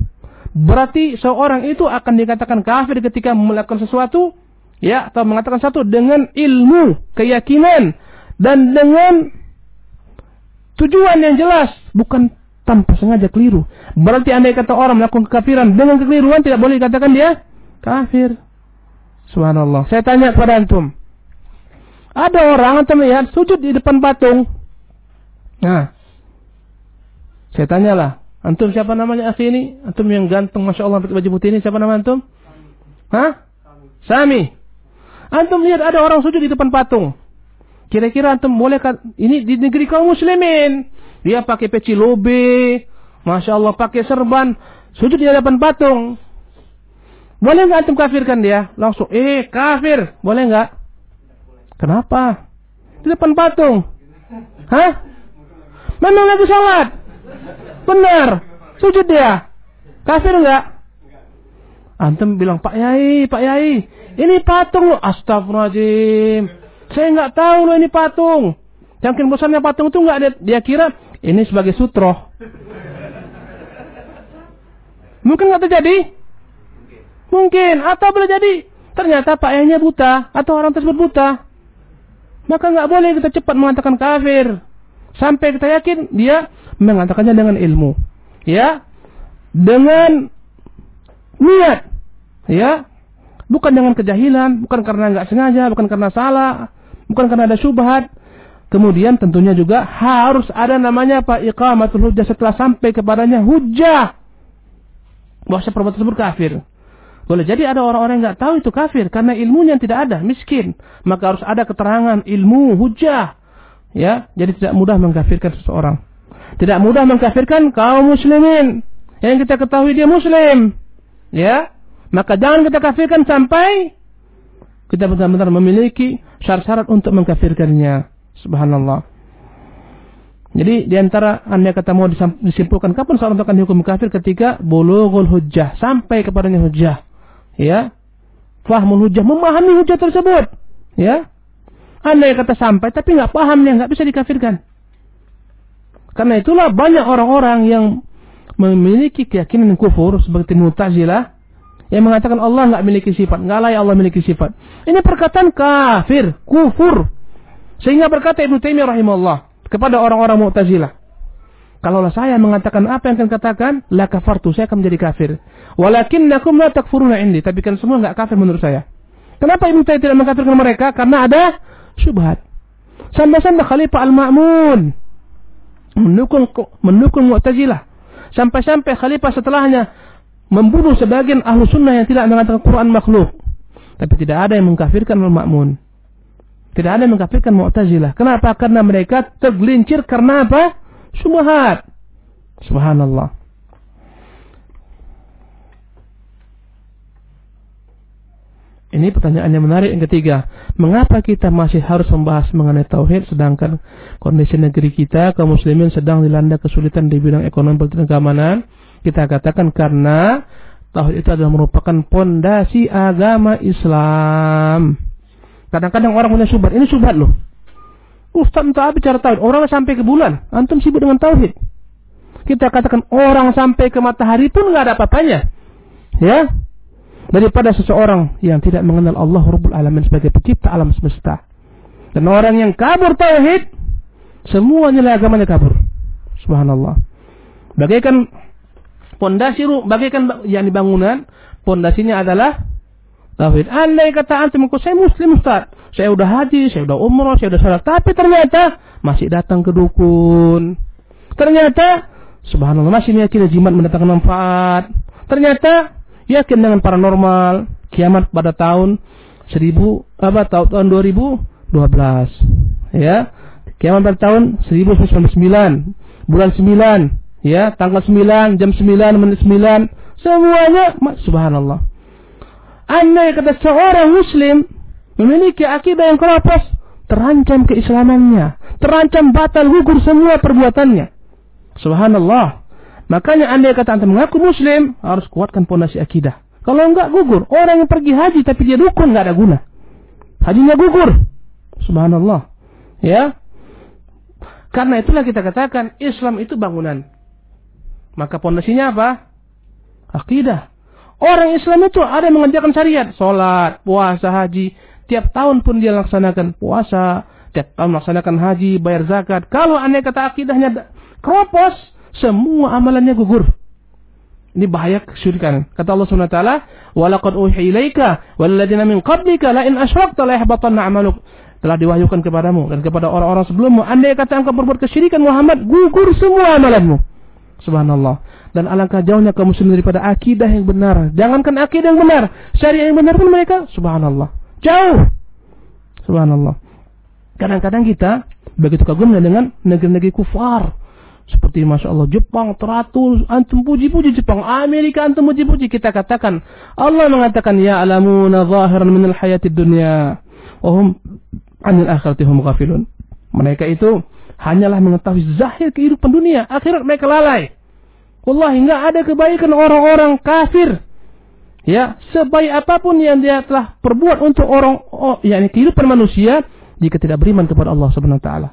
Berarti seorang itu akan dikatakan kafir ketika melakukan sesuatu ya atau mengatakan satu dengan ilmu, keyakinan dan dengan tujuan yang jelas, bukan tanpa sengaja keliru. Berarti andai kata orang melakukan kekafiran dengan kekeliruan tidak boleh dikatakan dia kafir. Subhanallah. Saya tanya kepada antum. Ada orang antum lihat sujud di depan patung. Nah, saya tanyalah, antum siapa namanya akhi ini? Antum yang ganteng, masya Allah pakai baju putih ini siapa nama antum? Hah? Sami. Antum lihat ada orang sujud di depan patung. Kira-kira antum boleh kan? Ini di negeri kaum muslimin. Dia pakai peci lobe, masya Allah pakai serban, sujud di depan patung. Boleh nggak antum kafirkan dia? Langsung, eh kafir, boleh nggak? Kenapa? Di depan patung. Hah? Memang lagi sholat. Benar. Sujud dia. Kafir enggak? Antum bilang, Pak Yai, Pak Yai, ini patung loh. Astagfirullahaladzim. Saya enggak tahu loh ini patung. Yang bosannya patung itu enggak dia, dia kira ini sebagai sutro. Mungkin enggak terjadi? Mungkin. Atau boleh jadi. Ternyata Pak Yainya buta. Atau orang tersebut buta. Maka enggak boleh kita cepat mengatakan kafir. Sampai kita yakin dia mengatakannya dengan ilmu. Ya. Dengan niat. Ya. Bukan dengan kejahilan, bukan karena nggak sengaja, bukan karena salah, bukan karena ada syubhat. Kemudian tentunya juga harus ada namanya apa? Iqamatul hujjah setelah sampai kepadanya hujjah. Bahwa perbuatan tersebut kafir. Boleh jadi ada orang-orang yang nggak tahu itu kafir karena ilmunya tidak ada, miskin. Maka harus ada keterangan ilmu hujjah Ya, jadi tidak mudah mengkafirkan seseorang. Tidak mudah mengkafirkan kaum muslimin. Yang kita ketahui dia muslim. Ya, maka jangan kita kafirkan sampai kita benar-benar memiliki syarat-syarat untuk mengkafirkannya. Subhanallah. Jadi di antara anda kata mau disimpulkan kapan seorang akan dihukum kafir ketika bulughul hujjah sampai kepadanya hujjah. Ya. Fahmul hujjah memahami hujjah tersebut. Ya. Anda yang kata sampai tapi nggak paham yang nggak bisa dikafirkan. Karena itulah banyak orang-orang yang memiliki keyakinan kufur seperti Mu'tazilah yang mengatakan Allah nggak memiliki sifat, nggak layak Allah memiliki sifat. Ini perkataan kafir, kufur. Sehingga berkata Ibnu Taimiyah rahimahullah kepada orang-orang Mu'tazilah, Kalaulah saya mengatakan apa yang akan katakan, la kafartu, saya akan menjadi kafir. Walakinnakum la takfuruna indi, tapi kan semua nggak kafir menurut saya. Kenapa Ibnu Taimiyah tidak mengkafirkan mereka? Karena ada syubhat. Sampai-sampai Khalifah Al-Ma'mun mendukung mendukung Mu'tazilah. Sampai-sampai Khalifah setelahnya membunuh sebagian ahlu sunnah yang tidak mengatakan Quran makhluk. Tapi tidak ada yang mengkafirkan Al-Ma'mun. Tidak ada yang mengkafirkan Mu'tazilah. Kenapa? Karena mereka tergelincir karena apa? Syubhat. Subhanallah. Ini pertanyaan yang menarik yang ketiga. Mengapa kita masih harus membahas mengenai tauhid sedangkan kondisi negeri kita kaum muslimin sedang dilanda kesulitan di bidang ekonomi dan keamanan? Kita katakan karena tauhid itu adalah merupakan pondasi agama Islam. Kadang-kadang orang punya subhat. Ini subhat loh. Ustaz entah bicara tauhid. Orang sampai ke bulan. Antum sibuk dengan tauhid. Kita katakan orang sampai ke matahari pun nggak ada apa-apanya. Ya, daripada seseorang yang tidak mengenal Allah Rabbul Alamin sebagai pencipta alam semesta. Dan orang yang kabur tauhid, semuanya agamanya kabur. Subhanallah. Bagaikan pondasi bagaikan yang bangunan, pondasinya adalah tauhid. Andai kata antum saya muslim Ustaz, saya udah haji, saya udah umrah, saya udah salat, tapi ternyata masih datang ke dukun. Ternyata subhanallah masih meyakini jimat mendatangkan manfaat. Ternyata yakin dengan paranormal, kiamat pada tahun 1000 apa tahun, tahun 2012 ya. Kiamat pada tahun 1999, bulan 9, ya, tanggal 9, jam 9, menit 9, semuanya subhanallah. Andai kata seorang muslim memiliki akidah yang keras, terancam keislamannya, terancam batal gugur semua perbuatannya. Subhanallah. Makanya anda kata anda mengaku muslim, harus kuatkan pondasi akidah. Kalau enggak gugur. Orang yang pergi haji tapi dia dukun enggak ada guna. Hajinya gugur. Subhanallah. Ya. Karena itulah kita katakan Islam itu bangunan. Maka pondasinya apa? Akidah. Orang Islam itu ada yang mengerjakan syariat, sholat, puasa, haji. Tiap tahun pun dia laksanakan puasa, tiap tahun melaksanakan haji, bayar zakat. Kalau aneh kata akidahnya keropos, semua amalannya gugur. Ini bahaya kesyirikan. Kata Allah Subhanahu wa taala, "Wa laqad uhiya ilaika wal ladzina min qablika la in asyrakta la yahbatanna 'amaluk." Telah diwahyukan kepadamu dan kepada orang-orang sebelummu, andai kata engkau berbuat kesyirikan Muhammad, gugur semua amalanmu. Subhanallah. Dan alangkah jauhnya kaum muslim daripada akidah yang benar. Jangankan akidah yang benar, syariat yang benar pun mereka subhanallah. Jauh. Subhanallah. Kadang-kadang kita begitu kagumnya dengan negeri-negeri kufar seperti Masya Allah Jepang teratur antum puji-puji Jepang Amerika antum puji-puji kita katakan Allah mengatakan ya alamuna zahiran minal hayatid dunya wahum anil akhirati hum ghafilun mereka itu hanyalah mengetahui zahir kehidupan dunia akhirat mereka lalai Wallahi enggak ada kebaikan orang-orang kafir ya sebaik apa pun yang dia telah perbuat untuk orang oh, yakni kehidupan manusia jika tidak beriman kepada Allah Subhanahu wa taala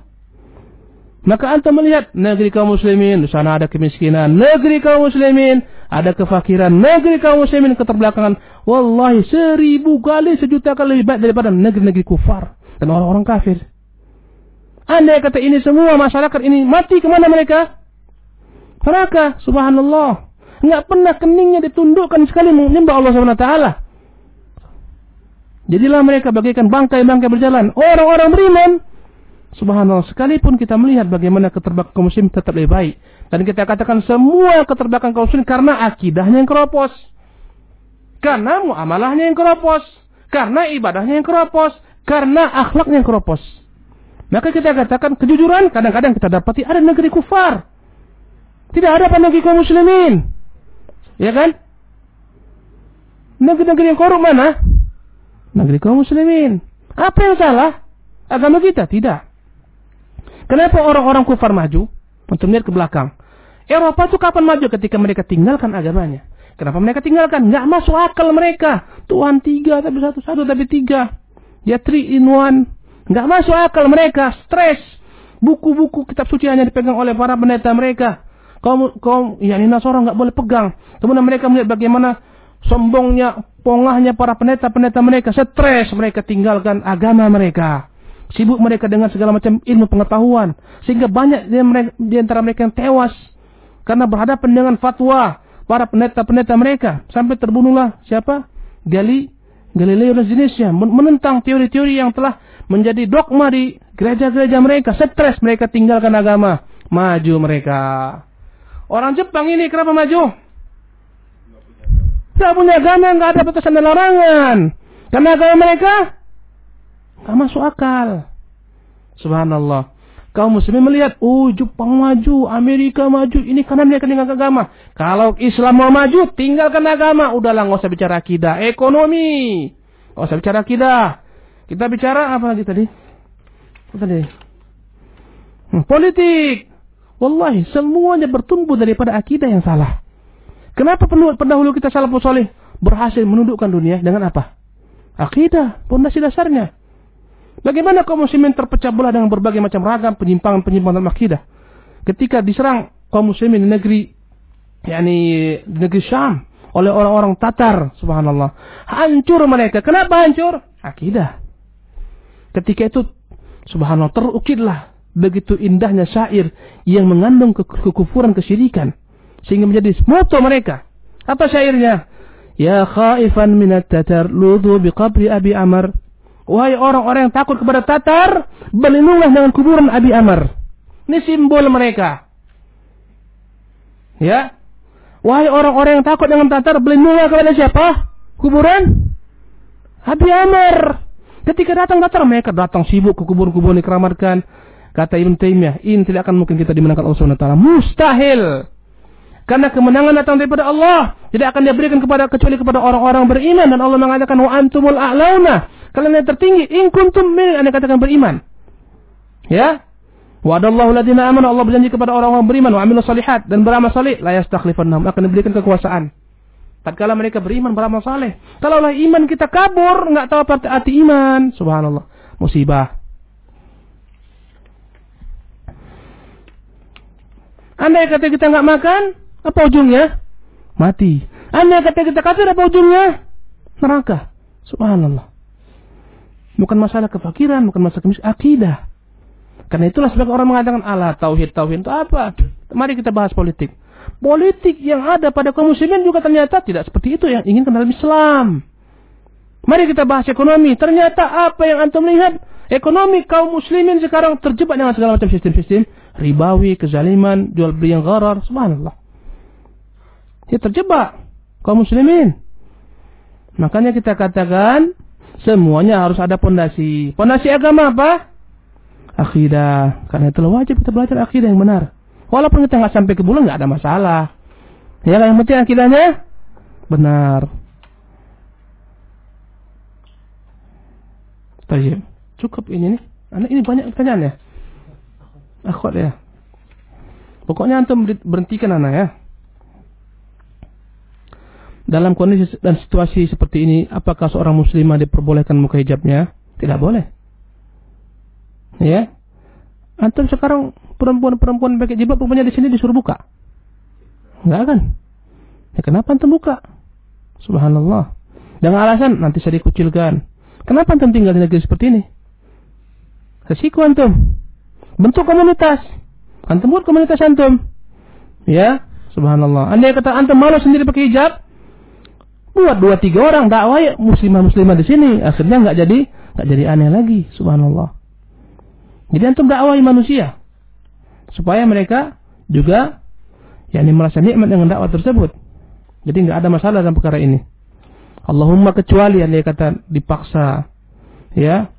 maka anda melihat negeri kaum muslimin, di sana ada kemiskinan. Negeri kaum muslimin, ada kefakiran. Negeri kaum muslimin, keterbelakangan. Wallahi, seribu kali, sejuta kali lebih baik daripada negeri-negeri kufar. Dan orang-orang kafir. Anda kata ini semua masyarakat ini mati ke mana mereka? Neraka, subhanallah. Enggak pernah keningnya ditundukkan sekali menyembah Allah Subhanahu taala. Jadilah mereka bagaikan bangkai-bangkai berjalan. Orang-orang beriman Subhanallah, sekalipun kita melihat bagaimana keterbakan kaum muslim tetap lebih baik. Dan kita katakan semua keterbakan kaum muslim karena akidahnya yang keropos. Karena muamalahnya yang keropos. Karena ibadahnya yang keropos. Karena akhlaknya yang keropos. Maka kita katakan kejujuran kadang-kadang kita dapati ada negeri kufar. Tidak ada negeri kaum muslimin. Ya kan? Negeri-negeri yang korup mana? Negeri kaum muslimin. Apa yang salah? Agama kita? Tidak. Kenapa orang-orang kufar maju? Untuk melihat ke belakang. Eropa itu kapan maju? Ketika mereka tinggalkan agamanya. Kenapa mereka tinggalkan? Nggak masuk akal mereka. Tuhan tiga, tapi satu, satu, tapi tiga. Ya three in one. Nggak masuk akal mereka. Stres. Buku-buku kitab suci hanya dipegang oleh para pendeta mereka. Kaum, kaum, ya ini Nasara nggak boleh pegang. Kemudian mereka melihat bagaimana sombongnya, pongahnya para pendeta-pendeta mereka. Stres mereka tinggalkan agama mereka. Sibuk mereka dengan segala macam ilmu pengetahuan. Sehingga banyak di antara mereka yang tewas. Karena berhadapan dengan fatwa para pendeta-pendeta mereka. Sampai terbunuhlah siapa? Gali, Galileo dan jenisnya. Menentang teori-teori yang telah menjadi dogma di gereja-gereja mereka. Stres mereka tinggalkan agama. Maju mereka. Orang Jepang ini kenapa maju? Tidak punya agama, nggak ada batasan dan larangan. Karena agama mereka Tak masuk akal. Subhanallah. Kaum muslimin melihat, oh Jepang maju, Amerika maju, ini karena mereka tinggalkan agama. Kalau Islam mau maju, tinggalkan agama. Udahlah, nggak usah bicara akidah. Ekonomi. Nggak usah bicara akidah. Kita bicara apa lagi tadi? Apa tadi? Hmm, politik. Wallahi, semuanya bertumbuh daripada akidah yang salah. Kenapa pendahulu kita salah soleh berhasil menundukkan dunia dengan apa? Akidah, pondasi dasarnya. Bagaimana kaum muslimin terpecah belah dengan berbagai macam ragam penyimpangan-penyimpangan akidah. Ketika diserang kaum muslimin di negeri yakni di negeri Syam oleh orang-orang Tatar, subhanallah. Hancur mereka. Kenapa hancur? Akidah. Ketika itu subhanallah terukirlah begitu indahnya syair yang mengandung ke kekufuran kesyirikan sehingga menjadi moto mereka. Apa syairnya? Ya khaifan minat tatar ludhu biqabri Abi Amr Wahai orang-orang yang takut kepada Tatar, berlindunglah dengan kuburan Abi Amr. Ini simbol mereka. Ya. Wahai orang-orang yang takut dengan Tatar, berlindunglah kepada siapa? Kuburan Abi Amr. Ketika datang Tatar, mereka datang sibuk ke kuburan-kuburan dikeramatkan. Kata Ibn Taimiyah, ini tidak akan mungkin kita dimenangkan Allah SWT. Mustahil. Karena kemenangan datang daripada Allah. Tidak akan diberikan kepada kecuali kepada orang-orang beriman. Dan Allah mengatakan, wa antumul a'launa. Kalian yang tertinggi. In kuntum min. Anda katakan beriman. Ya. Wadallahu ladina amanu. Allah berjanji kepada orang-orang beriman. Wa amilu salihat. Dan beramal salih. La yastakhlifannahum. Akan diberikan kekuasaan. Tatkala mereka beriman, beramal saleh. Kalaulah iman kita kabur, nggak tahu apa arti iman. Subhanallah. Musibah. Andai kata kita nggak makan, apa ujungnya? Mati. Andai kata kita kafir, apa ujungnya? Neraka. Subhanallah. Bukan masalah kefakiran, bukan masalah kemis, akidah. Karena itulah sebagai orang mengatakan Allah tauhid tauhid itu apa? Mari kita bahas politik. Politik yang ada pada kaum muslimin juga ternyata tidak seperti itu yang ingin dalam Islam. Mari kita bahas ekonomi. Ternyata apa yang antum lihat ekonomi kaum muslimin sekarang terjebak dengan segala macam sistem-sistem ribawi, kezaliman, jual beli yang gharar, subhanallah. Dia terjebak kaum muslimin. Makanya kita katakan semuanya harus ada pondasi. Pondasi agama apa? Akidah. Karena itu wajib kita belajar akidah yang benar. Walaupun kita nggak sampai ke bulan nggak ada masalah. Ya yang penting akidahnya benar. Tayyib. Cukup ini nih. Anak ini banyak pertanyaan ya. Akhwat ya. Pokoknya antum berhentikan anak ya. Dalam kondisi dan situasi seperti ini, apakah seorang muslimah diperbolehkan muka hijabnya? Tidak boleh. Ya. Antum sekarang perempuan-perempuan pakai jilbab rupanya di sini disuruh buka. Enggak kan? Ya kenapa antum buka? Subhanallah. Dengan alasan nanti saya dikucilkan. Kenapa antum tinggal di negeri seperti ini? Resiko antum. Bentuk komunitas. Antum buat komunitas antum. Ya, subhanallah. Anda kata antum malu sendiri pakai hijab, buat dua tiga orang dakwah ya muslimah muslimah di sini akhirnya nggak jadi nggak jadi aneh lagi subhanallah jadi antum dakwahi manusia supaya mereka juga yakni merasa nikmat dengan dakwah tersebut jadi nggak ada masalah dalam perkara ini Allahumma kecuali yang dia kata dipaksa ya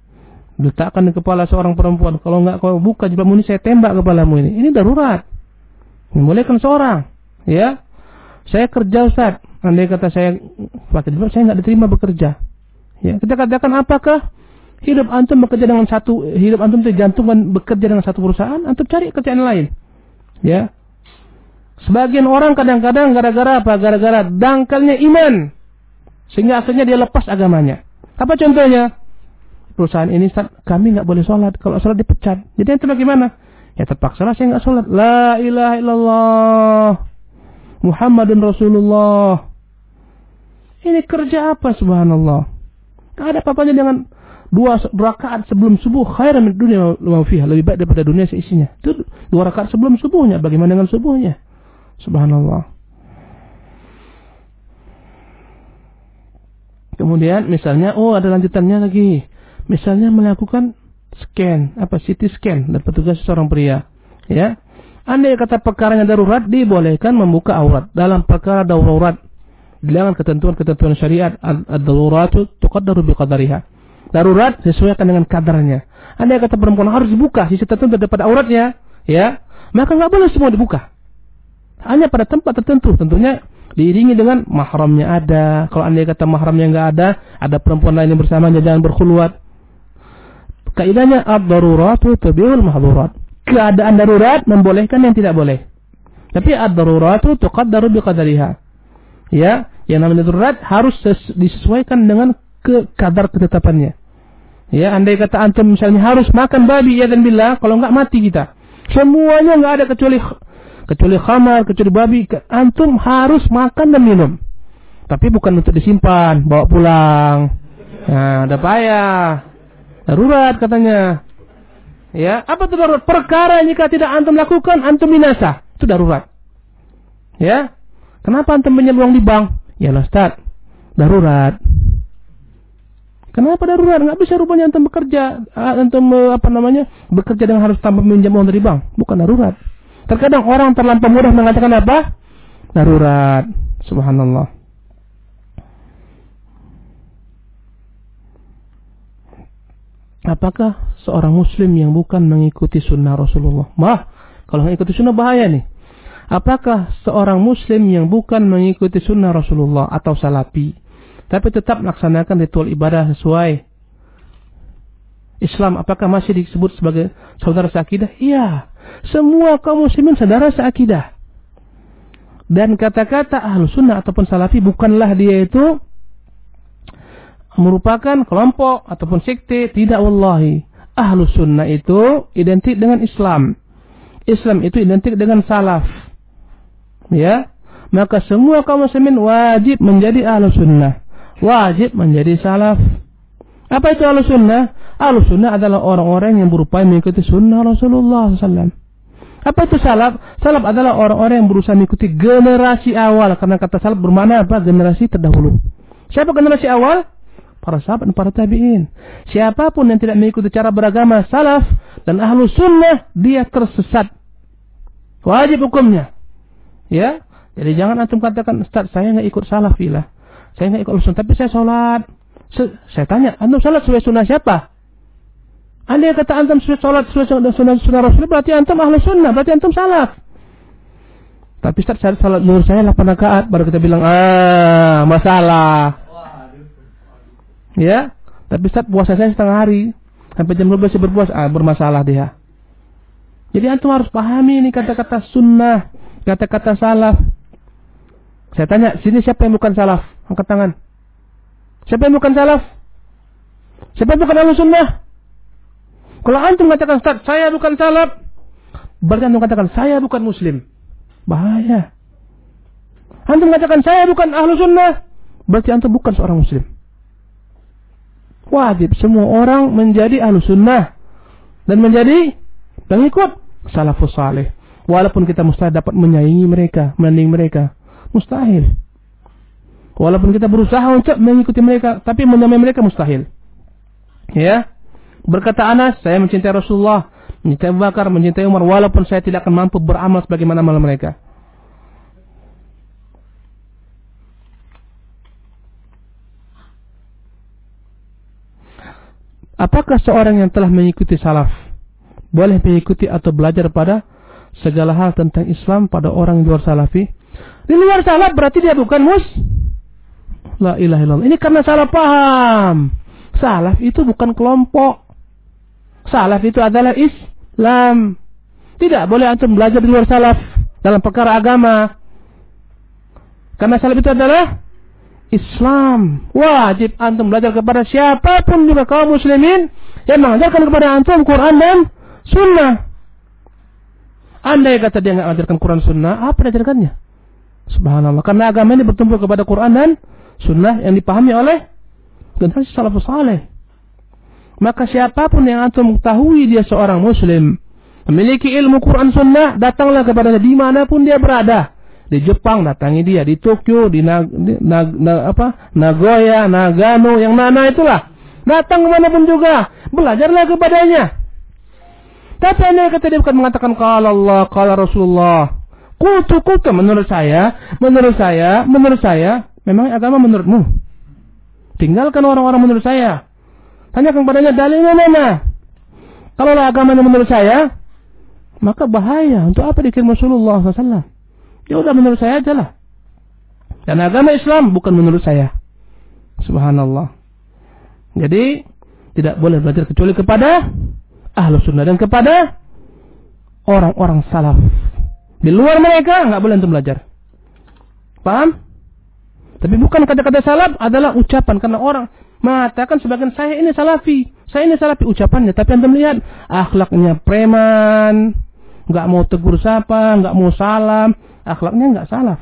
letakkan di kepala seorang perempuan. Kalau nggak kau buka jilbabmu ini saya tembak kepalamu ini. Ini darurat. Membolehkan seorang. Ya. Saya kerja Ustaz. Andai kata saya pakai jilbab saya nggak diterima bekerja. Ya. Kita katakan apakah hidup antum bekerja dengan satu hidup antum tergantungkan bekerja dengan satu perusahaan? Antum cari kerjaan lain. Ya. Sebagian orang kadang-kadang gara-gara apa? Gara-gara dangkalnya iman. Sehingga akhirnya dia lepas agamanya. Apa contohnya perusahaan ini kami nggak boleh sholat kalau sholat dipecat jadi antum bagaimana ya terpaksa lah saya nggak sholat la ilaha illallah Muhammadun Rasulullah ini kerja apa subhanallah? Gak ada apa-apanya dengan dua rakaat sebelum subuh khairan min dunia wa fiha lebih baik daripada dunia seisinya. Itu dua rakaat sebelum subuhnya. Bagaimana dengan subuhnya? Subhanallah. Kemudian misalnya oh ada lanjutannya lagi. Misalnya melakukan scan apa CT scan dan petugas seorang pria, ya. Andai kata perkaranya darurat dibolehkan membuka aurat dalam perkara darurat bilangan ketentuan-ketentuan syariat ad-daruratu tuqaddaru biqadariha. Darurat sesuaikan dengan kadarnya. Anda kata perempuan harus dibuka sisi tertentu daripada auratnya, ya, maka nggak boleh semua dibuka. Hanya pada tempat tertentu, tentunya diiringi dengan mahramnya ada. Kalau anda kata mahramnya nggak ada, ada perempuan lain yang bersamanya jangan berkhulwat. Kaidahnya ad-daruratu tabiul mahdurat. Keadaan darurat membolehkan yang tidak boleh. Tapi ad-daruratu tuqaddaru biqadariha. Ya yang namanya darurat harus disesuaikan dengan ke kadar ketetapannya. Ya andai kata antum misalnya harus makan babi ya dan bila kalau enggak mati kita. Semuanya enggak ada kecuali kecuali khamar kecuali babi antum harus makan dan minum. Tapi bukan untuk disimpan bawa pulang. Nah ada payah darurat katanya ya apa itu darurat perkara jika tidak antum lakukan antum binasa itu darurat ya Kenapa antum pinjam uang di bank? Ya Ustaz, darurat. Kenapa darurat? Nggak bisa rupanya antum bekerja, antum eh, apa namanya bekerja dengan harus tanpa pinjam uang dari bank. Bukan darurat. Terkadang orang terlampau mudah mengatakan apa? Darurat. Subhanallah. Apakah seorang muslim yang bukan mengikuti sunnah Rasulullah? Mah, kalau mengikuti sunnah bahaya nih. Apakah seorang muslim yang bukan mengikuti sunnah Rasulullah atau salafi, tapi tetap melaksanakan ritual ibadah sesuai Islam, apakah masih disebut sebagai saudara seakidah? Iya. Semua kaum muslimin saudara seakidah. Dan kata-kata ahlu sunnah ataupun salafi bukanlah dia itu merupakan kelompok ataupun sekte. Tidak wallahi. Ahlu sunnah itu identik dengan Islam Islam itu identik dengan salaf. Ya, maka semua kaum muslimin wajib menjadi ahlu sunnah. Wajib menjadi salaf. Apa itu ahlu sunnah? Ahlu sunnah adalah orang-orang yang berupaya mengikuti sunnah Rasulullah SAW. Apa itu salaf? Salaf adalah orang-orang yang berusaha mengikuti generasi awal. Karena kata salaf bermakna apa? Generasi terdahulu. Siapa generasi awal? Para sahabat dan para tabi'in. Siapa pun yang tidak mengikuti cara beragama salaf dan ahlu sunnah, dia tersesat. Wajib hukumnya. Ya, jadi jangan antum katakan, Ustaz, saya nggak ikut salafilah. Saya nggak ikut sunnah, tapi saya sholat. saya tanya, antum sholat sesuai sunnah siapa? Anda kata antum sholat sesuai sunnah, sunnah, sunnah Rasul, berarti antum ahlu sunnah, berarti antum salaf. Tapi Ustaz, saya sholat nur saya 8 rakaat, baru kita bilang, ah, masalah. Ya, tapi Ustaz puasa saya setengah hari. Sampai jam 12 saya berpuasa, ah, bermasalah dia. Jadi antum harus pahami ini kata-kata sunnah kata-kata salaf. Saya tanya, sini siapa yang bukan salaf? Angkat tangan. Siapa yang bukan salaf? Siapa yang bukan ahlu sunnah? Kalau antum Ustaz, saya bukan salaf. Berarti antum katakan, saya bukan muslim. Bahaya. Antum katakan, saya bukan ahlu sunnah. Berarti antum bukan seorang muslim. Wajib semua orang menjadi ahlu sunnah. Dan menjadi pengikut salafus salih. Walaupun kita mustahil dapat menyaingi mereka, menanding mereka. Mustahil. Walaupun kita berusaha untuk mengikuti mereka, tapi menyamai mereka mustahil. Ya. Berkata Anas, saya mencintai Rasulullah, mencintai Bakar, mencintai Umar, walaupun saya tidak akan mampu beramal sebagaimana amal mereka. Apakah seorang yang telah mengikuti salaf boleh mengikuti atau belajar pada segala hal tentang Islam pada orang luar salafi. Di luar salaf berarti dia bukan mus. La ilaha illallah. Ini karena salah paham. Salaf itu bukan kelompok. Salaf itu adalah Islam. Tidak boleh antum belajar di luar salaf dalam perkara agama. Karena salaf itu adalah Islam. Wajib antum belajar kepada siapa pun juga kaum muslimin yang mengajarkan kepada antum Quran dan Sunnah. Andai kata dia nggak mengajarkan Quran Sunnah, apa diajarkannya? Subhanallah. Karena agama ini bertumpu kepada Quran dan Sunnah yang dipahami oleh generasi salafus saleh. Maka siapa pun yang antum ketahui dia seorang muslim, memiliki ilmu Quran Sunnah, datanglah kepadanya di mana pun dia berada. Di Jepang datangi dia, di Tokyo, di, Nag, di Nag, Nag, apa, Nagoya, Nagano, yang mana itulah. Datang ke mana pun juga, belajarlah kepadanya. Tapi anda kata dia bukan mengatakan kalau Allah, kalau Rasulullah. Kutu kutu menurut saya, menurut saya, menurut saya, memang agama menurutmu. Tinggalkan orang-orang menurut saya. Tanyakan kepadanya dalilnya mana. Kalau agama menurut saya, maka bahaya. Untuk apa dikirim Rasulullah SAW? Ya udah menurut saya aja lah. Dan agama Islam bukan menurut saya. Subhanallah. Jadi tidak boleh belajar kecuali kepada ahlu sunnah dan kepada orang-orang salaf. Di luar mereka nggak boleh untuk belajar. Paham? Tapi bukan kata-kata salaf adalah ucapan karena orang mengatakan sebagian saya ini salafi, saya ini salafi ucapannya. Tapi anda melihat akhlaknya preman, nggak mau tegur siapa, nggak mau salam, akhlaknya nggak salaf.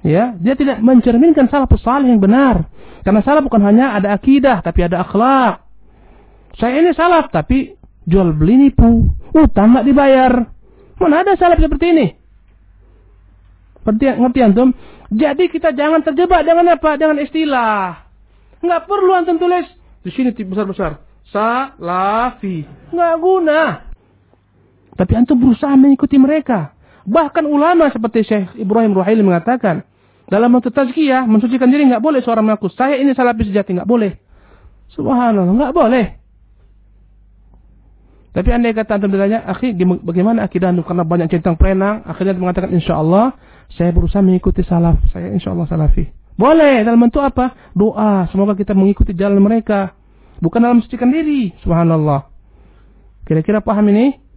Ya, dia tidak mencerminkan salafus salih yang benar. Karena salaf bukan hanya ada akidah, tapi ada akhlak. Saya ini salaf tapi jual beli nipu, utang nggak dibayar. Mana ada salaf seperti ini? Ngerti, ngerti antum? Jadi kita jangan terjebak dengan apa? Dengan istilah. Nggak perlu antum tulis di sini besar-besar. Salafi. Nggak guna. Tapi antum berusaha mengikuti mereka. Bahkan ulama seperti Syekh Ibrahim Ruhaili mengatakan, dalam waktu tazkiyah, mensucikan diri nggak boleh seorang mengaku, saya ini salafi sejati, nggak boleh. Subhanallah, nggak boleh. Tapi anda kata antum ditanya, akhi bagaimana akidah antum karena banyak centang perenang, akhirnya mengatakan insya Allah saya berusaha mengikuti salaf, saya insya Allah salafi. Boleh dalam bentuk apa? Doa, semoga kita mengikuti jalan mereka. Bukan dalam mensucikan diri, subhanallah. Kira-kira paham ini?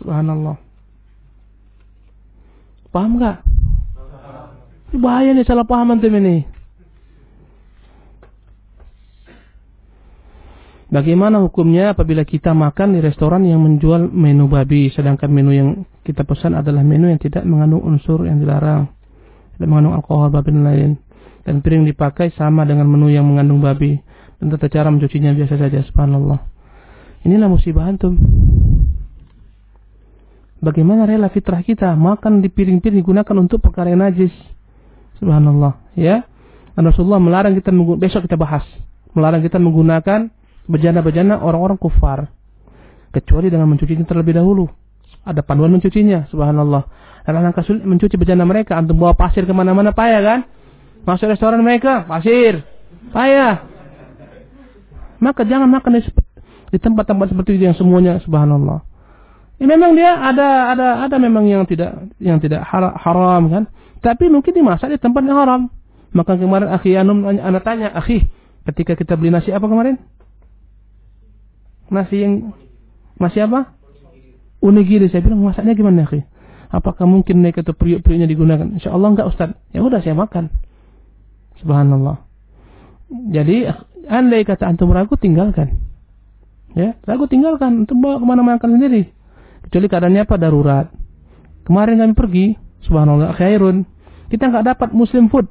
Subhanallah. Paham nggak? Bahaya nih salah paham antum ini. Bagaimana hukumnya apabila kita makan di restoran yang menjual menu babi, sedangkan menu yang kita pesan adalah menu yang tidak mengandung unsur yang dilarang, tidak mengandung alkohol, babi dan lain. Dan piring dipakai sama dengan menu yang mengandung babi. Dan tata cara mencucinya biasa saja, subhanallah. Inilah musibah antum. Bagaimana rela fitrah kita makan di piring-piring digunakan untuk perkara yang najis. Subhanallah, ya. Dan Rasulullah melarang kita besok kita bahas. Melarang kita menggunakan bejana-bejana orang-orang kufar. Kecuali dengan mencucinya terlebih dahulu. Ada panduan mencucinya, subhanallah. Dan alangkah sulit mencuci bejana mereka. Antum bawa pasir ke mana-mana payah kan? Masuk restoran mereka, pasir. Payah. Maka jangan makan di tempat-tempat seperti itu yang semuanya subhanallah. Ya, memang dia ada ada ada memang yang tidak yang tidak haram kan. Tapi mungkin dimasak di tempat yang haram. Maka kemarin akhi Anum anak tanya, akhi, ketika kita beli nasi apa kemarin? Nasi yang masih apa? Unigiri. Saya bilang masaknya gimana akhi? Apakah mungkin mereka itu periuk-periuknya digunakan? Insya Allah enggak Ustaz. Ya udah saya makan. Subhanallah. Jadi andai kata antum ragu tinggalkan. Ya, ragu tinggalkan. Antum bawa ke mana-mana sendiri. Kecuali keadaannya apa darurat. Kemarin kami pergi, subhanallah khairun. Kita nggak dapat muslim food.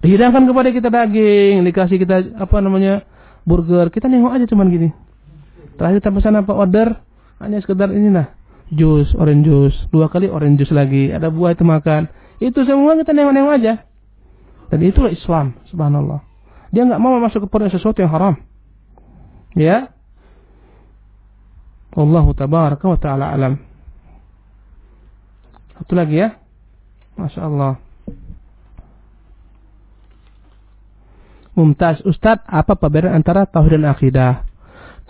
Dihidangkan kepada kita daging, dikasih kita apa namanya burger. Kita nengok aja cuman gini. Terakhir kita pesan apa order hanya sekedar ini nah jus, orange jus, dua kali orange jus lagi, ada buah itu makan. Itu semua kita nengok-nengok aja. Dan itulah Islam, subhanallah. Dia nggak mau masuk kepada sesuatu yang haram. Ya. Allah tabaraka wa ta'ala alam. Satu lagi ya. Masya Allah. Mumtaz. Ustadz, apa perbedaan antara tauhid dan akidah?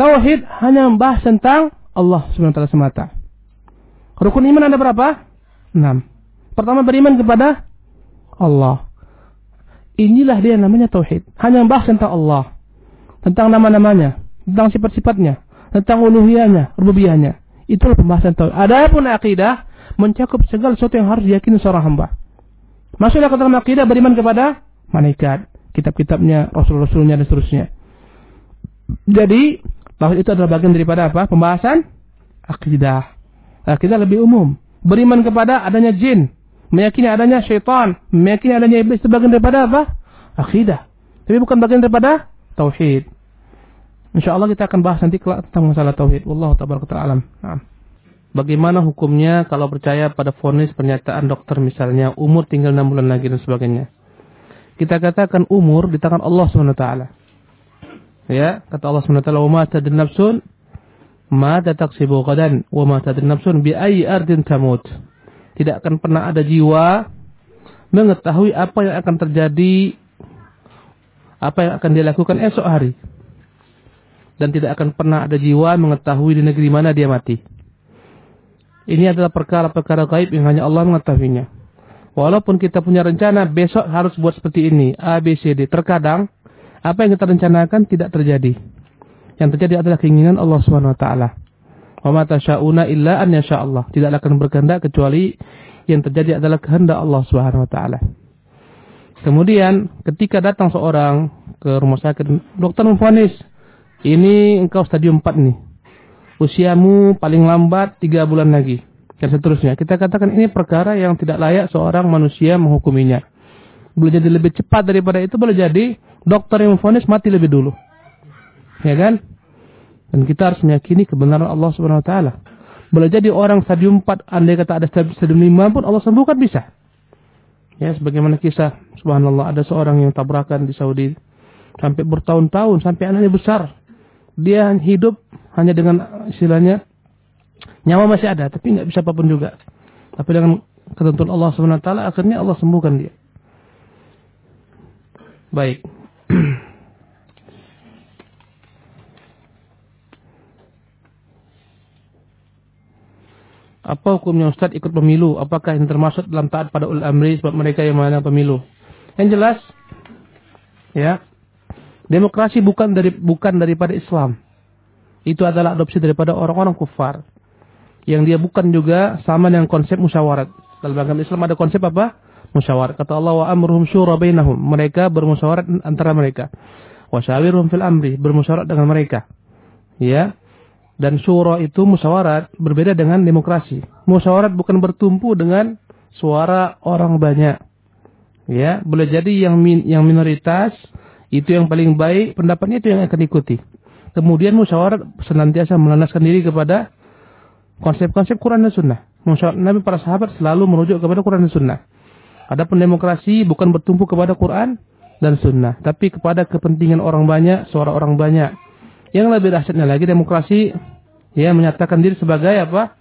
Tauhid hanya membahas tentang Allah SWT semata. Rukun iman ada berapa? Enam. Pertama beriman kepada Allah. Inilah dia namanya tauhid. Hanya membahas tentang Allah. Tentang nama-namanya. Tentang sifat-sifatnya. Tentang uluhiyahnya, rububiyahnya. Itulah pembahasan tauhid. Adapun akidah mencakup segala sesuatu yang harus diyakini seorang hamba. Masuklah ke dalam akidah beriman kepada malaikat, kitab-kitabnya, rasul-rasulnya dan seterusnya. Jadi Tauhid itu adalah bagian daripada apa? Pembahasan akidah. Akidah lebih umum. Beriman kepada adanya jin, meyakini adanya syaitan, meyakini adanya iblis itu bagian daripada apa? Akidah. Tapi bukan bagian daripada tauhid. Insya Allah kita akan bahas nanti tentang masalah tauhid. Wallahu tabaraka alam. Nah. Bagaimana hukumnya kalau percaya pada vonis pernyataan dokter misalnya umur tinggal 6 bulan lagi dan sebagainya. Kita katakan umur di tangan Allah SWT. Ya, kata Allah SWT, "Wa ma nafsun ma taksibu ghadan wa ma tadri nafsun bi ayyi ardin tamut." Tidak akan pernah ada jiwa mengetahui apa yang akan terjadi apa yang akan dia lakukan esok hari. Dan tidak akan pernah ada jiwa mengetahui di negeri mana dia mati. Ini adalah perkara-perkara gaib yang hanya Allah mengetahuinya. Walaupun kita punya rencana besok harus buat seperti ini, A, B, C, D. Terkadang apa yang kita rencanakan tidak terjadi. Yang terjadi adalah keinginan Allah Subhanahu wa ma tasyauna illa an yasha Allah. Tidak akan berkehendak kecuali yang terjadi adalah kehendak Allah taala. Kemudian ketika datang seorang ke rumah sakit, dokter memvonis, ini engkau stadium 4 nih. Usiamu paling lambat 3 bulan lagi. Dan seterusnya. Kita katakan ini perkara yang tidak layak seorang manusia menghukuminya. Boleh jadi lebih cepat daripada itu, boleh jadi dokter yang memfonis mati lebih dulu. Ya kan? Dan kita harus meyakini kebenaran Allah Subhanahu wa taala. Boleh jadi orang stadium 4 andai kata ada stadium 5 pun Allah sembuhkan bisa. Ya, sebagaimana kisah subhanallah ada seorang yang tabrakan di Saudi sampai bertahun-tahun sampai anaknya besar. Dia hidup hanya dengan istilahnya nyawa masih ada tapi nggak bisa apa pun juga. Tapi dengan ketentuan Allah taala akhirnya Allah sembuhkan dia. Baik. Apa hukumnya Ustaz ikut pemilu? Apakah ini termasuk dalam taat pada ul amri sebab mereka yang mana pemilu? Yang jelas, ya, demokrasi bukan dari bukan daripada Islam. Itu adalah adopsi daripada orang-orang kufar. Yang dia bukan juga sama dengan konsep musyawarat. Dalam agama Islam ada konsep apa? musyawarah. Kata Allah wa amruhum syura bainahum. Mereka bermusyawarah antara mereka. Wasyawirhum fil amri, bermusyawarat dengan mereka. Ya. Dan syura itu musyawarat berbeda dengan demokrasi. Musyawarat bukan bertumpu dengan suara orang banyak. Ya, boleh jadi yang min, yang minoritas itu yang paling baik, pendapatnya itu yang akan diikuti. Kemudian musyawarat senantiasa melandaskan diri kepada konsep-konsep Quran dan Sunnah. Musyawarat Nabi para sahabat selalu merujuk kepada Quran dan Sunnah. Adapun demokrasi bukan bertumpu kepada Quran dan Sunnah, tapi kepada kepentingan orang banyak, suara orang banyak. Yang lebih dahsyatnya lagi demokrasi ya menyatakan diri sebagai apa?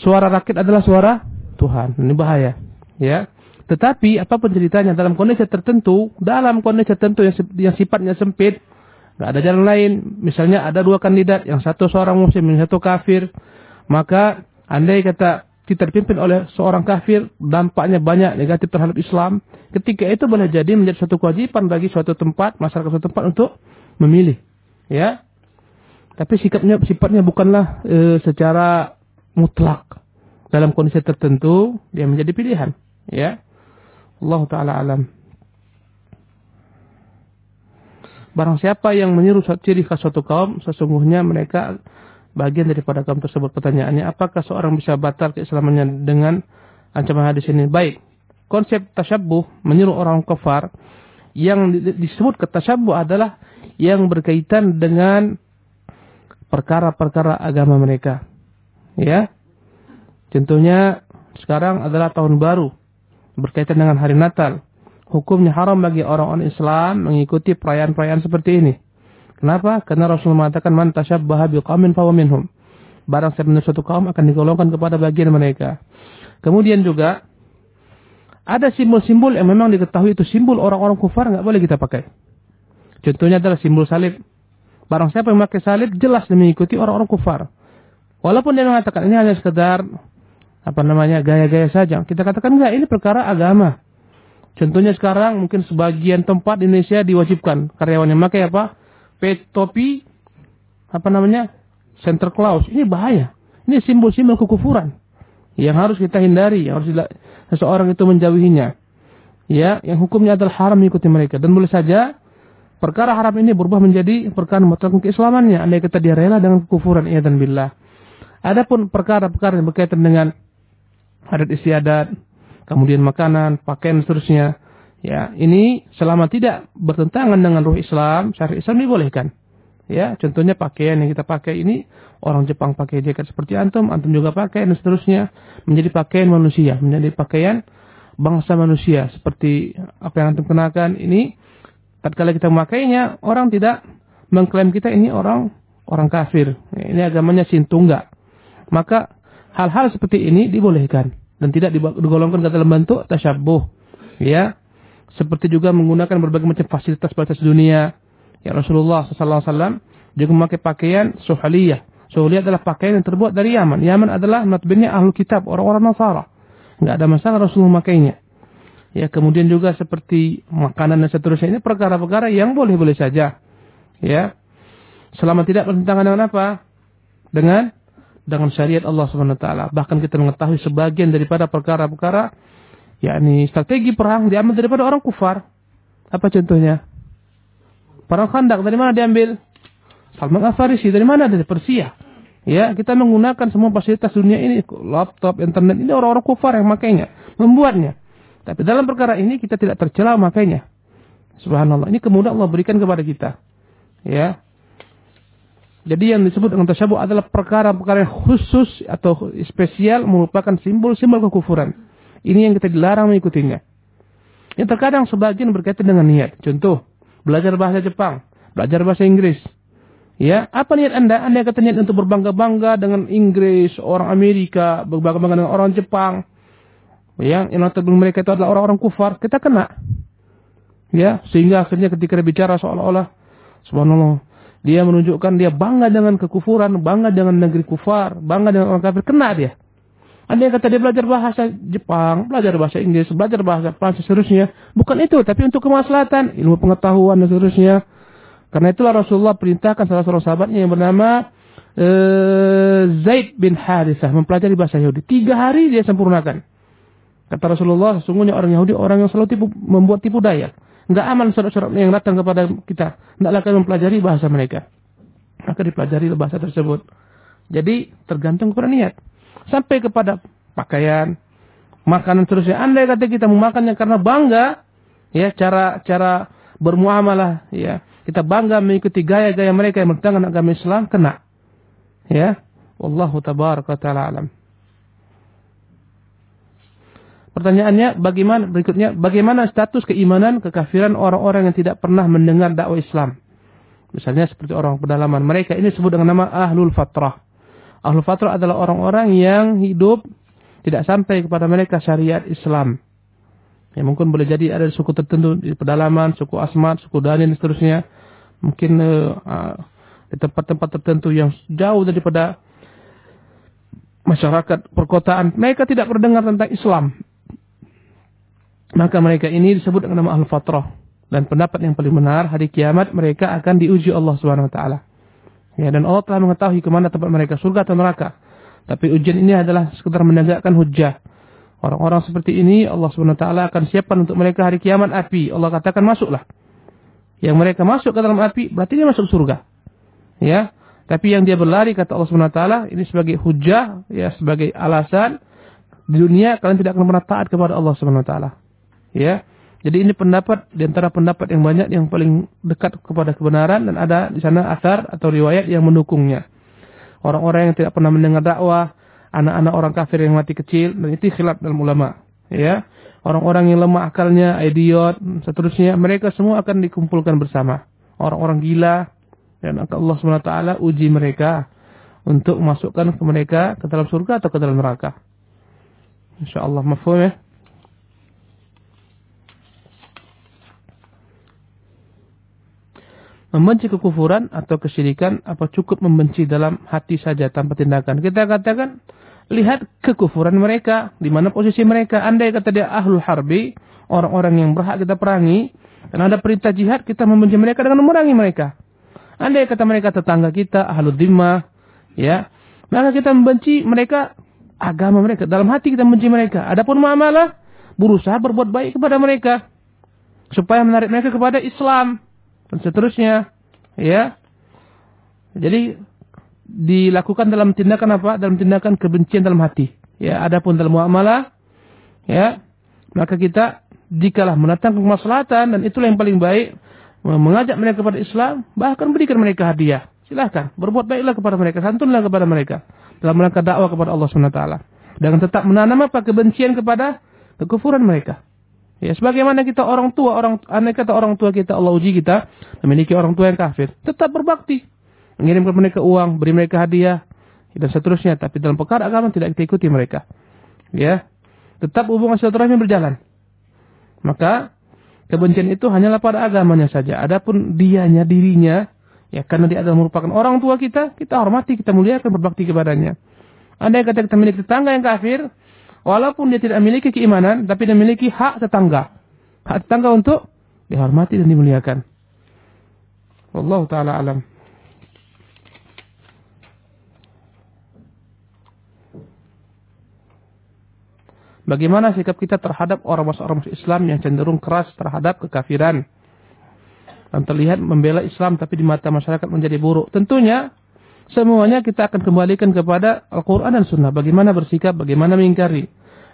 Suara rakyat adalah suara Tuhan. Ini bahaya, ya. Tetapi apa pun ceritanya dalam kondisi tertentu, dalam kondisi tertentu yang, yang sifatnya sempit, nggak ada jalan lain. Misalnya ada dua kandidat, yang satu seorang muslim, yang satu kafir, maka andai kata kita dipimpin oleh seorang kafir, dampaknya banyak negatif terhadap Islam. Ketika itu boleh jadi menjadi suatu kewajiban bagi suatu tempat, masyarakat suatu tempat untuk memilih. Ya. Tapi sikapnya sifatnya bukanlah e, secara mutlak. Dalam kondisi tertentu dia menjadi pilihan, ya. Allah taala alam. Barang siapa yang meniru ciri khas suatu kaum, sesungguhnya mereka bagian daripada kaum tersebut. Pertanyaannya, apakah seorang bisa batal keislamannya dengan ancaman hadis ini? Baik, konsep tasyabuh meniru orang kafir yang disebut ketasyabuh adalah yang berkaitan dengan perkara-perkara agama mereka. Ya. Contohnya sekarang adalah tahun baru berkaitan dengan hari Natal. Hukumnya haram bagi orang-orang Islam mengikuti perayaan-perayaan seperti ini. Kenapa? Karena Rasul mengatakan man tasyabbaha biqaumin fahuwa minhum. Barang siapa meniru suatu kaum akan digolongkan kepada bagian mereka. Kemudian juga ada simbol-simbol yang memang diketahui itu simbol orang-orang kufar nggak boleh kita pakai. Contohnya adalah simbol salib. Barang siapa yang memakai salib jelas mengikuti orang-orang kufar. Walaupun dia mengatakan ini hanya sekedar apa namanya gaya-gaya saja. Kita katakan enggak, ini perkara agama. Contohnya sekarang mungkin sebagian tempat di Indonesia diwajibkan. Karyawannya memakai apa? topi apa namanya? Center Claus. Ini bahaya. Ini simbol-simbol kekufuran. Yang harus kita hindari yang harus seseorang itu menjauhinya. Ya yang hukumnya adalah haram mengikuti mereka. Dan boleh saja perkara haram ini berubah menjadi perkara membatalkan keislamannya. Andai kita dia rela dengan kekufuran iya dan billah. Adapun perkara-perkara yang berkaitan dengan adat istiadat kemudian makanan pakaian seterusnya Ya, ini selama tidak bertentangan dengan ruh Islam, syariat Islam dibolehkan. Ya, contohnya pakaian yang kita pakai ini orang Jepang pakai jaket seperti antum, antum juga pakai dan seterusnya menjadi pakaian manusia, menjadi pakaian bangsa manusia seperti apa yang antum kenakan ini tatkala kita memakainya orang tidak mengklaim kita ini orang orang kafir. Ini agamanya Sintunga. Maka hal-hal seperti ini dibolehkan dan tidak digolongkan dalam bentuk tasyabuh. Ya, seperti juga menggunakan berbagai macam fasilitas batas dunia. Ya Rasulullah SAW juga memakai pakaian suhaliyah. Suhaliyah adalah pakaian yang terbuat dari Yaman. Yaman adalah notabene ahlu kitab, orang-orang Nasara. Enggak ada masalah Rasulullah memakainya. Ya, kemudian juga seperti makanan dan seterusnya ini perkara-perkara yang boleh-boleh saja. Ya. Selama tidak bertentangan dengan apa? Dengan dengan syariat Allah Subhanahu wa taala. Bahkan kita mengetahui sebagian daripada perkara-perkara yakni strategi perang diambil daripada orang kufar. Apa contohnya? Perang Khandak dari mana diambil? Salman Al-Farisi dari mana? Dari Persia. Ya, kita menggunakan semua fasilitas dunia ini, laptop, internet ini orang-orang kufar yang makainya, membuatnya. Tapi dalam perkara ini kita tidak tercela makainya. Subhanallah. Ini kemudahan Allah berikan kepada kita. Ya. Jadi yang disebut dengan tasyabuh adalah perkara-perkara khusus atau spesial merupakan simbol-simbol kekufuran. Ini yang kita dilarang mengikutinya. Yang terkadang sebagian berkaitan dengan niat. Contoh, belajar bahasa Jepang, belajar bahasa Inggris. Ya, apa niat Anda? Anda kata niat untuk berbangga-bangga dengan Inggris, orang Amerika, berbangga-bangga dengan orang Jepang. Ya, yang notabene mereka itu adalah orang-orang kufar, kita kena. Ya, sehingga akhirnya ketika bicara seolah-olah subhanallah, dia menunjukkan dia bangga dengan kekufuran, bangga dengan negeri kufar, bangga dengan orang kafir, kena dia. Ada yang kata dia belajar bahasa Jepang, belajar bahasa Inggris, belajar bahasa Prancis seterusnya. Bukan itu, tapi untuk kemaslahatan, ilmu pengetahuan dan seterusnya. Karena itulah Rasulullah perintahkan salah seorang sahabatnya yang bernama uh, Zaid bin Harithah mempelajari bahasa Yahudi. Tiga hari dia sempurnakan. Kata Rasulullah, sesungguhnya orang Yahudi orang yang selalu tipu, membuat tipu daya. Nggak aman surat-surat yang datang kepada kita. Tidaklah kami mempelajari bahasa mereka. Maka dipelajari bahasa tersebut. Jadi tergantung kepada niat. Sampai kepada pakaian, makanan terusnya. Andai kata kita memakannya karena bangga, ya cara cara bermuamalah, ya kita bangga mengikuti gaya-gaya mereka yang bertentangan agama Islam, kena. Ya, Wallahu tabaraka ta'ala alam. Pertanyaannya bagaimana berikutnya bagaimana status keimanan kekafiran orang-orang yang tidak pernah mendengar dakwah Islam? Misalnya seperti orang pedalaman. Mereka ini disebut dengan nama ahlul fatrah. Ahlul fatrah adalah orang-orang yang hidup tidak sampai kepada mereka syariat Islam. Ya mungkin boleh jadi ada suku tertentu di pedalaman, suku Asmat, suku Dani dan seterusnya. Mungkin uh, di tempat-tempat tertentu yang jauh daripada masyarakat perkotaan, mereka tidak berdengar tentang Islam. Maka mereka ini disebut dengan nama Al-Fatrah. Dan pendapat yang paling benar, hari kiamat mereka akan diuji Allah Subhanahu wa taala. Ya, dan Allah telah mengetahui ke mana tempat mereka, surga atau neraka. Tapi ujian ini adalah sekedar menegakkan hujah. Orang-orang seperti ini Allah Subhanahu wa taala akan siapkan untuk mereka hari kiamat api. Allah katakan masuklah. Yang mereka masuk ke dalam api berarti dia masuk surga. Ya. Tapi yang dia berlari kata Allah Subhanahu wa taala ini sebagai hujah ya sebagai alasan di dunia kalian tidak akan pernah taat kepada Allah Subhanahu wa taala. Ya. Jadi ini pendapat di antara pendapat yang banyak yang paling dekat kepada kebenaran dan ada di sana asar atau riwayat yang mendukungnya. Orang-orang yang tidak pernah mendengar dakwah, anak-anak orang kafir yang mati kecil dan itu khilaf dalam ulama. Ya. Orang-orang yang lemah akalnya, idiot, seterusnya, mereka semua akan dikumpulkan bersama. Orang-orang gila, dan Allah SWT uji mereka untuk masukkan ke mereka ke dalam surga atau ke dalam neraka. InsyaAllah mafhum ya. Membenci kekufuran atau kesyirikan apa cukup membenci dalam hati saja tanpa tindakan. Kita katakan lihat kekufuran mereka, di mana posisi mereka. Andai kata dia ahlul harbi, orang-orang yang berhak kita perangi, dan ada perintah jihad, kita membenci mereka dengan memerangi mereka. Andai kata mereka tetangga kita, ahlul dimah, ya, maka kita membenci mereka, agama mereka. Dalam hati kita membenci mereka. Adapun muamalah, berusaha berbuat baik kepada mereka. Supaya menarik mereka kepada Islam. Dan seterusnya. Ya. Jadi, dilakukan dalam tindakan apa? Dalam tindakan kebencian dalam hati. Ya, adapun dalam muamalah, ya, maka kita jikalah mendatangkan kemaslahatan dan itulah yang paling baik mengajak mereka kepada Islam, bahkan berikan mereka hadiah. Silahkan, berbuat baiklah kepada mereka, santunlah kepada mereka. Dalam rangka dakwah kepada Allah SWT. Dengan tetap menanam apa? Kebencian kepada kekufuran mereka. Ya, sebagaimana kita orang tua, orang aneh kata orang tua kita, Allah uji kita, memiliki orang tua yang kafir. Tetap berbakti. Mengirimkan mereka uang, beri mereka hadiah, dan seterusnya. Tapi dalam perkara agama tidak kita ikuti mereka. Ya, tetap hubungan silaturahmi berjalan. Maka Kebencian itu hanyalah pada agamanya saja. Adapun dianya, dirinya, ya karena dia adalah merupakan orang tua kita, kita hormati, kita muliakan, berbakti kepadanya. Ada yang kata kita memiliki tetangga yang kafir, walaupun dia tidak memiliki keimanan, tapi dia memiliki hak tetangga. Hak tetangga untuk dihormati dan dimuliakan. Wallahu ta'ala alam. Bagaimana sikap kita terhadap orang-orang Islam yang cenderung keras terhadap kekafiran? Dan terlihat membela Islam tapi di mata masyarakat menjadi buruk. Tentunya semuanya kita akan kembalikan kepada Al-Quran dan Sunnah. Bagaimana bersikap, bagaimana mengingkari.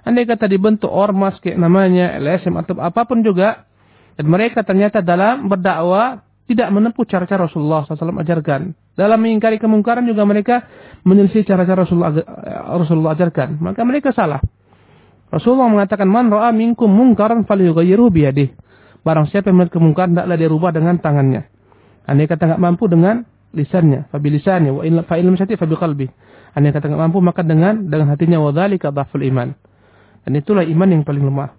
Andai kata dibentuk ormas kayak namanya, LSM atau apa pun juga. Dan mereka ternyata dalam berdakwah tidak menempuh cara-cara Rasulullah SAW ajarkan. Dalam mengingkari kemungkaran juga mereka menyelisih cara-cara Rasulullah, Rasulullah ajarkan. Maka mereka salah. Rasulullah mengatakan man ra'a minkum mungkaran falyughayyiru biyadihi. Barang siapa yang melihat kemungkaran hendaklah dia rubah dengan tangannya. Andai kata enggak mampu dengan lisannya, fa bilisannya wa in fa illam yastati fa biqalbi. Andai kata enggak mampu maka dengan dengan hatinya wa dzalika dhaful iman. Dan itulah iman yang paling lemah.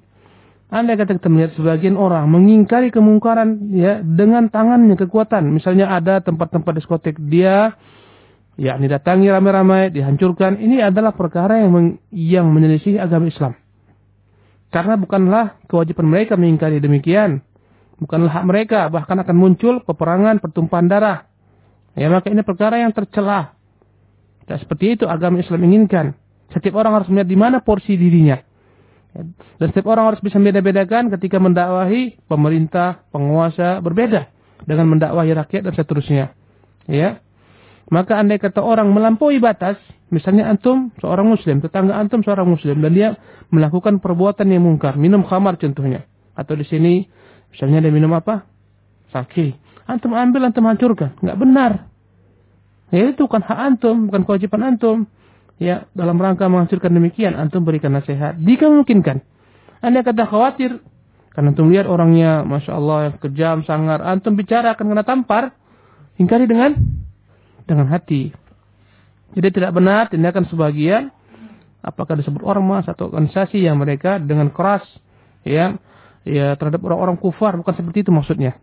Andai kata kita melihat sebagian orang mengingkari kemungkaran ya dengan tangannya kekuatan. Misalnya ada tempat-tempat diskotek dia yakni datangi ramai-ramai, dihancurkan. Ini adalah perkara yang men yang menyelisih agama Islam. Karena bukanlah kewajiban mereka mengingkari demikian. Bukanlah hak mereka, bahkan akan muncul peperangan, pertumpahan darah. Ya, maka ini perkara yang tercelah. Dan seperti itu agama Islam inginkan. Setiap orang harus melihat di mana porsi dirinya. Dan setiap orang harus bisa membeda-bedakan ketika mendakwahi pemerintah, penguasa berbeda dengan mendakwahi rakyat dan seterusnya. Ya. Maka andai kata orang melampaui batas, misalnya antum seorang muslim, tetangga antum seorang muslim dan dia melakukan perbuatan yang mungkar, minum khamar contohnya. Atau di sini misalnya dia minum apa? Sake. Antum ambil, antum hancurkan. Enggak benar. Ya itu kan hak antum, bukan kewajiban antum. Ya, dalam rangka menghancurkan demikian, antum berikan nasihat. Jika memungkinkan. Anda kata khawatir, karena antum lihat orangnya, Masya Allah, yang kejam, sangar. Antum bicara akan kena tampar. Ingkari dengan dengan hati. Jadi tidak benar tindakan sebagian apakah disebut ormas atau organisasi yang mereka dengan keras ya ya terhadap orang-orang kufar bukan seperti itu maksudnya.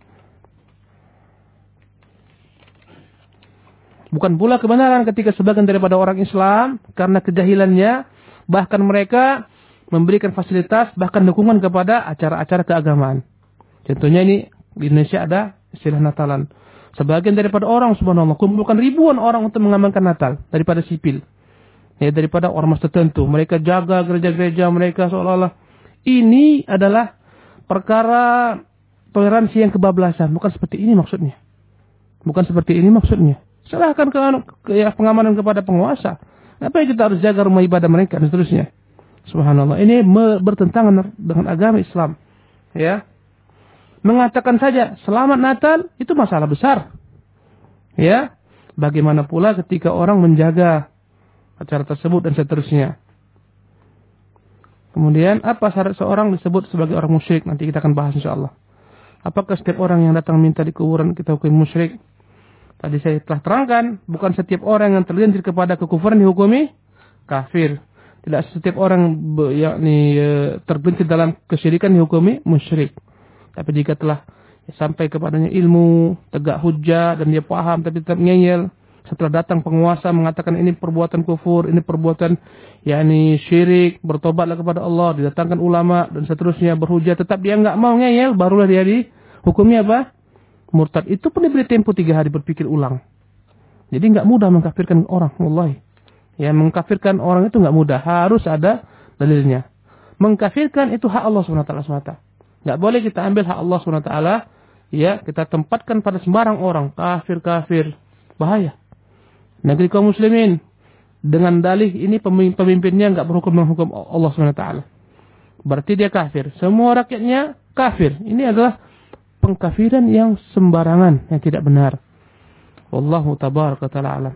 Bukan pula kebenaran ketika sebagian daripada orang Islam karena kejahilannya bahkan mereka memberikan fasilitas bahkan dukungan kepada acara-acara keagamaan. Contohnya ini di Indonesia ada istilah Natalan. Sebagian daripada orang subhanallah kumpulkan ribuan orang untuk mengamankan Natal daripada sipil. Ya, daripada ormas tertentu. Mereka jaga gereja-gereja mereka seolah-olah ini adalah perkara toleransi yang kebablasan. Bukan seperti ini maksudnya. Bukan seperti ini maksudnya. Serahkan ke, ke ya, pengamanan kepada penguasa. Apa yang kita harus jaga rumah ibadah mereka dan seterusnya. Subhanallah. Ini bertentangan dengan agama Islam. Ya mengatakan saja selamat Natal itu masalah besar. Ya. Bagaimana pula ketika orang menjaga acara tersebut dan seterusnya. Kemudian apa syarat seorang disebut sebagai orang musyrik? Nanti kita akan bahas insya Allah. Apakah setiap orang yang datang minta di kuburan kita hukum musyrik? Tadi saya telah terangkan, bukan setiap orang yang tergelincir kepada kekufuran dihukumi kafir. Tidak setiap orang yakni e, tergelincir dalam kesyirikan dihukumi musyrik. Tapi jika telah sampai kepadanya ilmu, tegak hujah dan dia paham tapi tetap ngeyel, setelah datang penguasa mengatakan ini perbuatan kufur, ini perbuatan yakni syirik, bertobatlah kepada Allah, didatangkan ulama dan seterusnya berhujah, tetap dia nggak mau ngeyel, barulah dia di hukumnya apa? Murtad. Itu pun diberi tempo tiga hari berpikir ulang. Jadi nggak mudah mengkafirkan orang, wallahi. Ya, mengkafirkan orang itu nggak mudah, harus ada dalilnya. Mengkafirkan itu hak Allah SWT. Nggak boleh kita ambil hak Allah SWT, ya, kita tempatkan pada sembarang orang, kafir-kafir. Bahaya. Negeri kaum muslimin, dengan dalih ini pemimpinnya nggak berhukum dengan hukum Allah SWT. Berarti dia kafir. Semua rakyatnya kafir. Ini adalah pengkafiran yang sembarangan, yang tidak benar. Wallahu tabaraka ta'ala alam.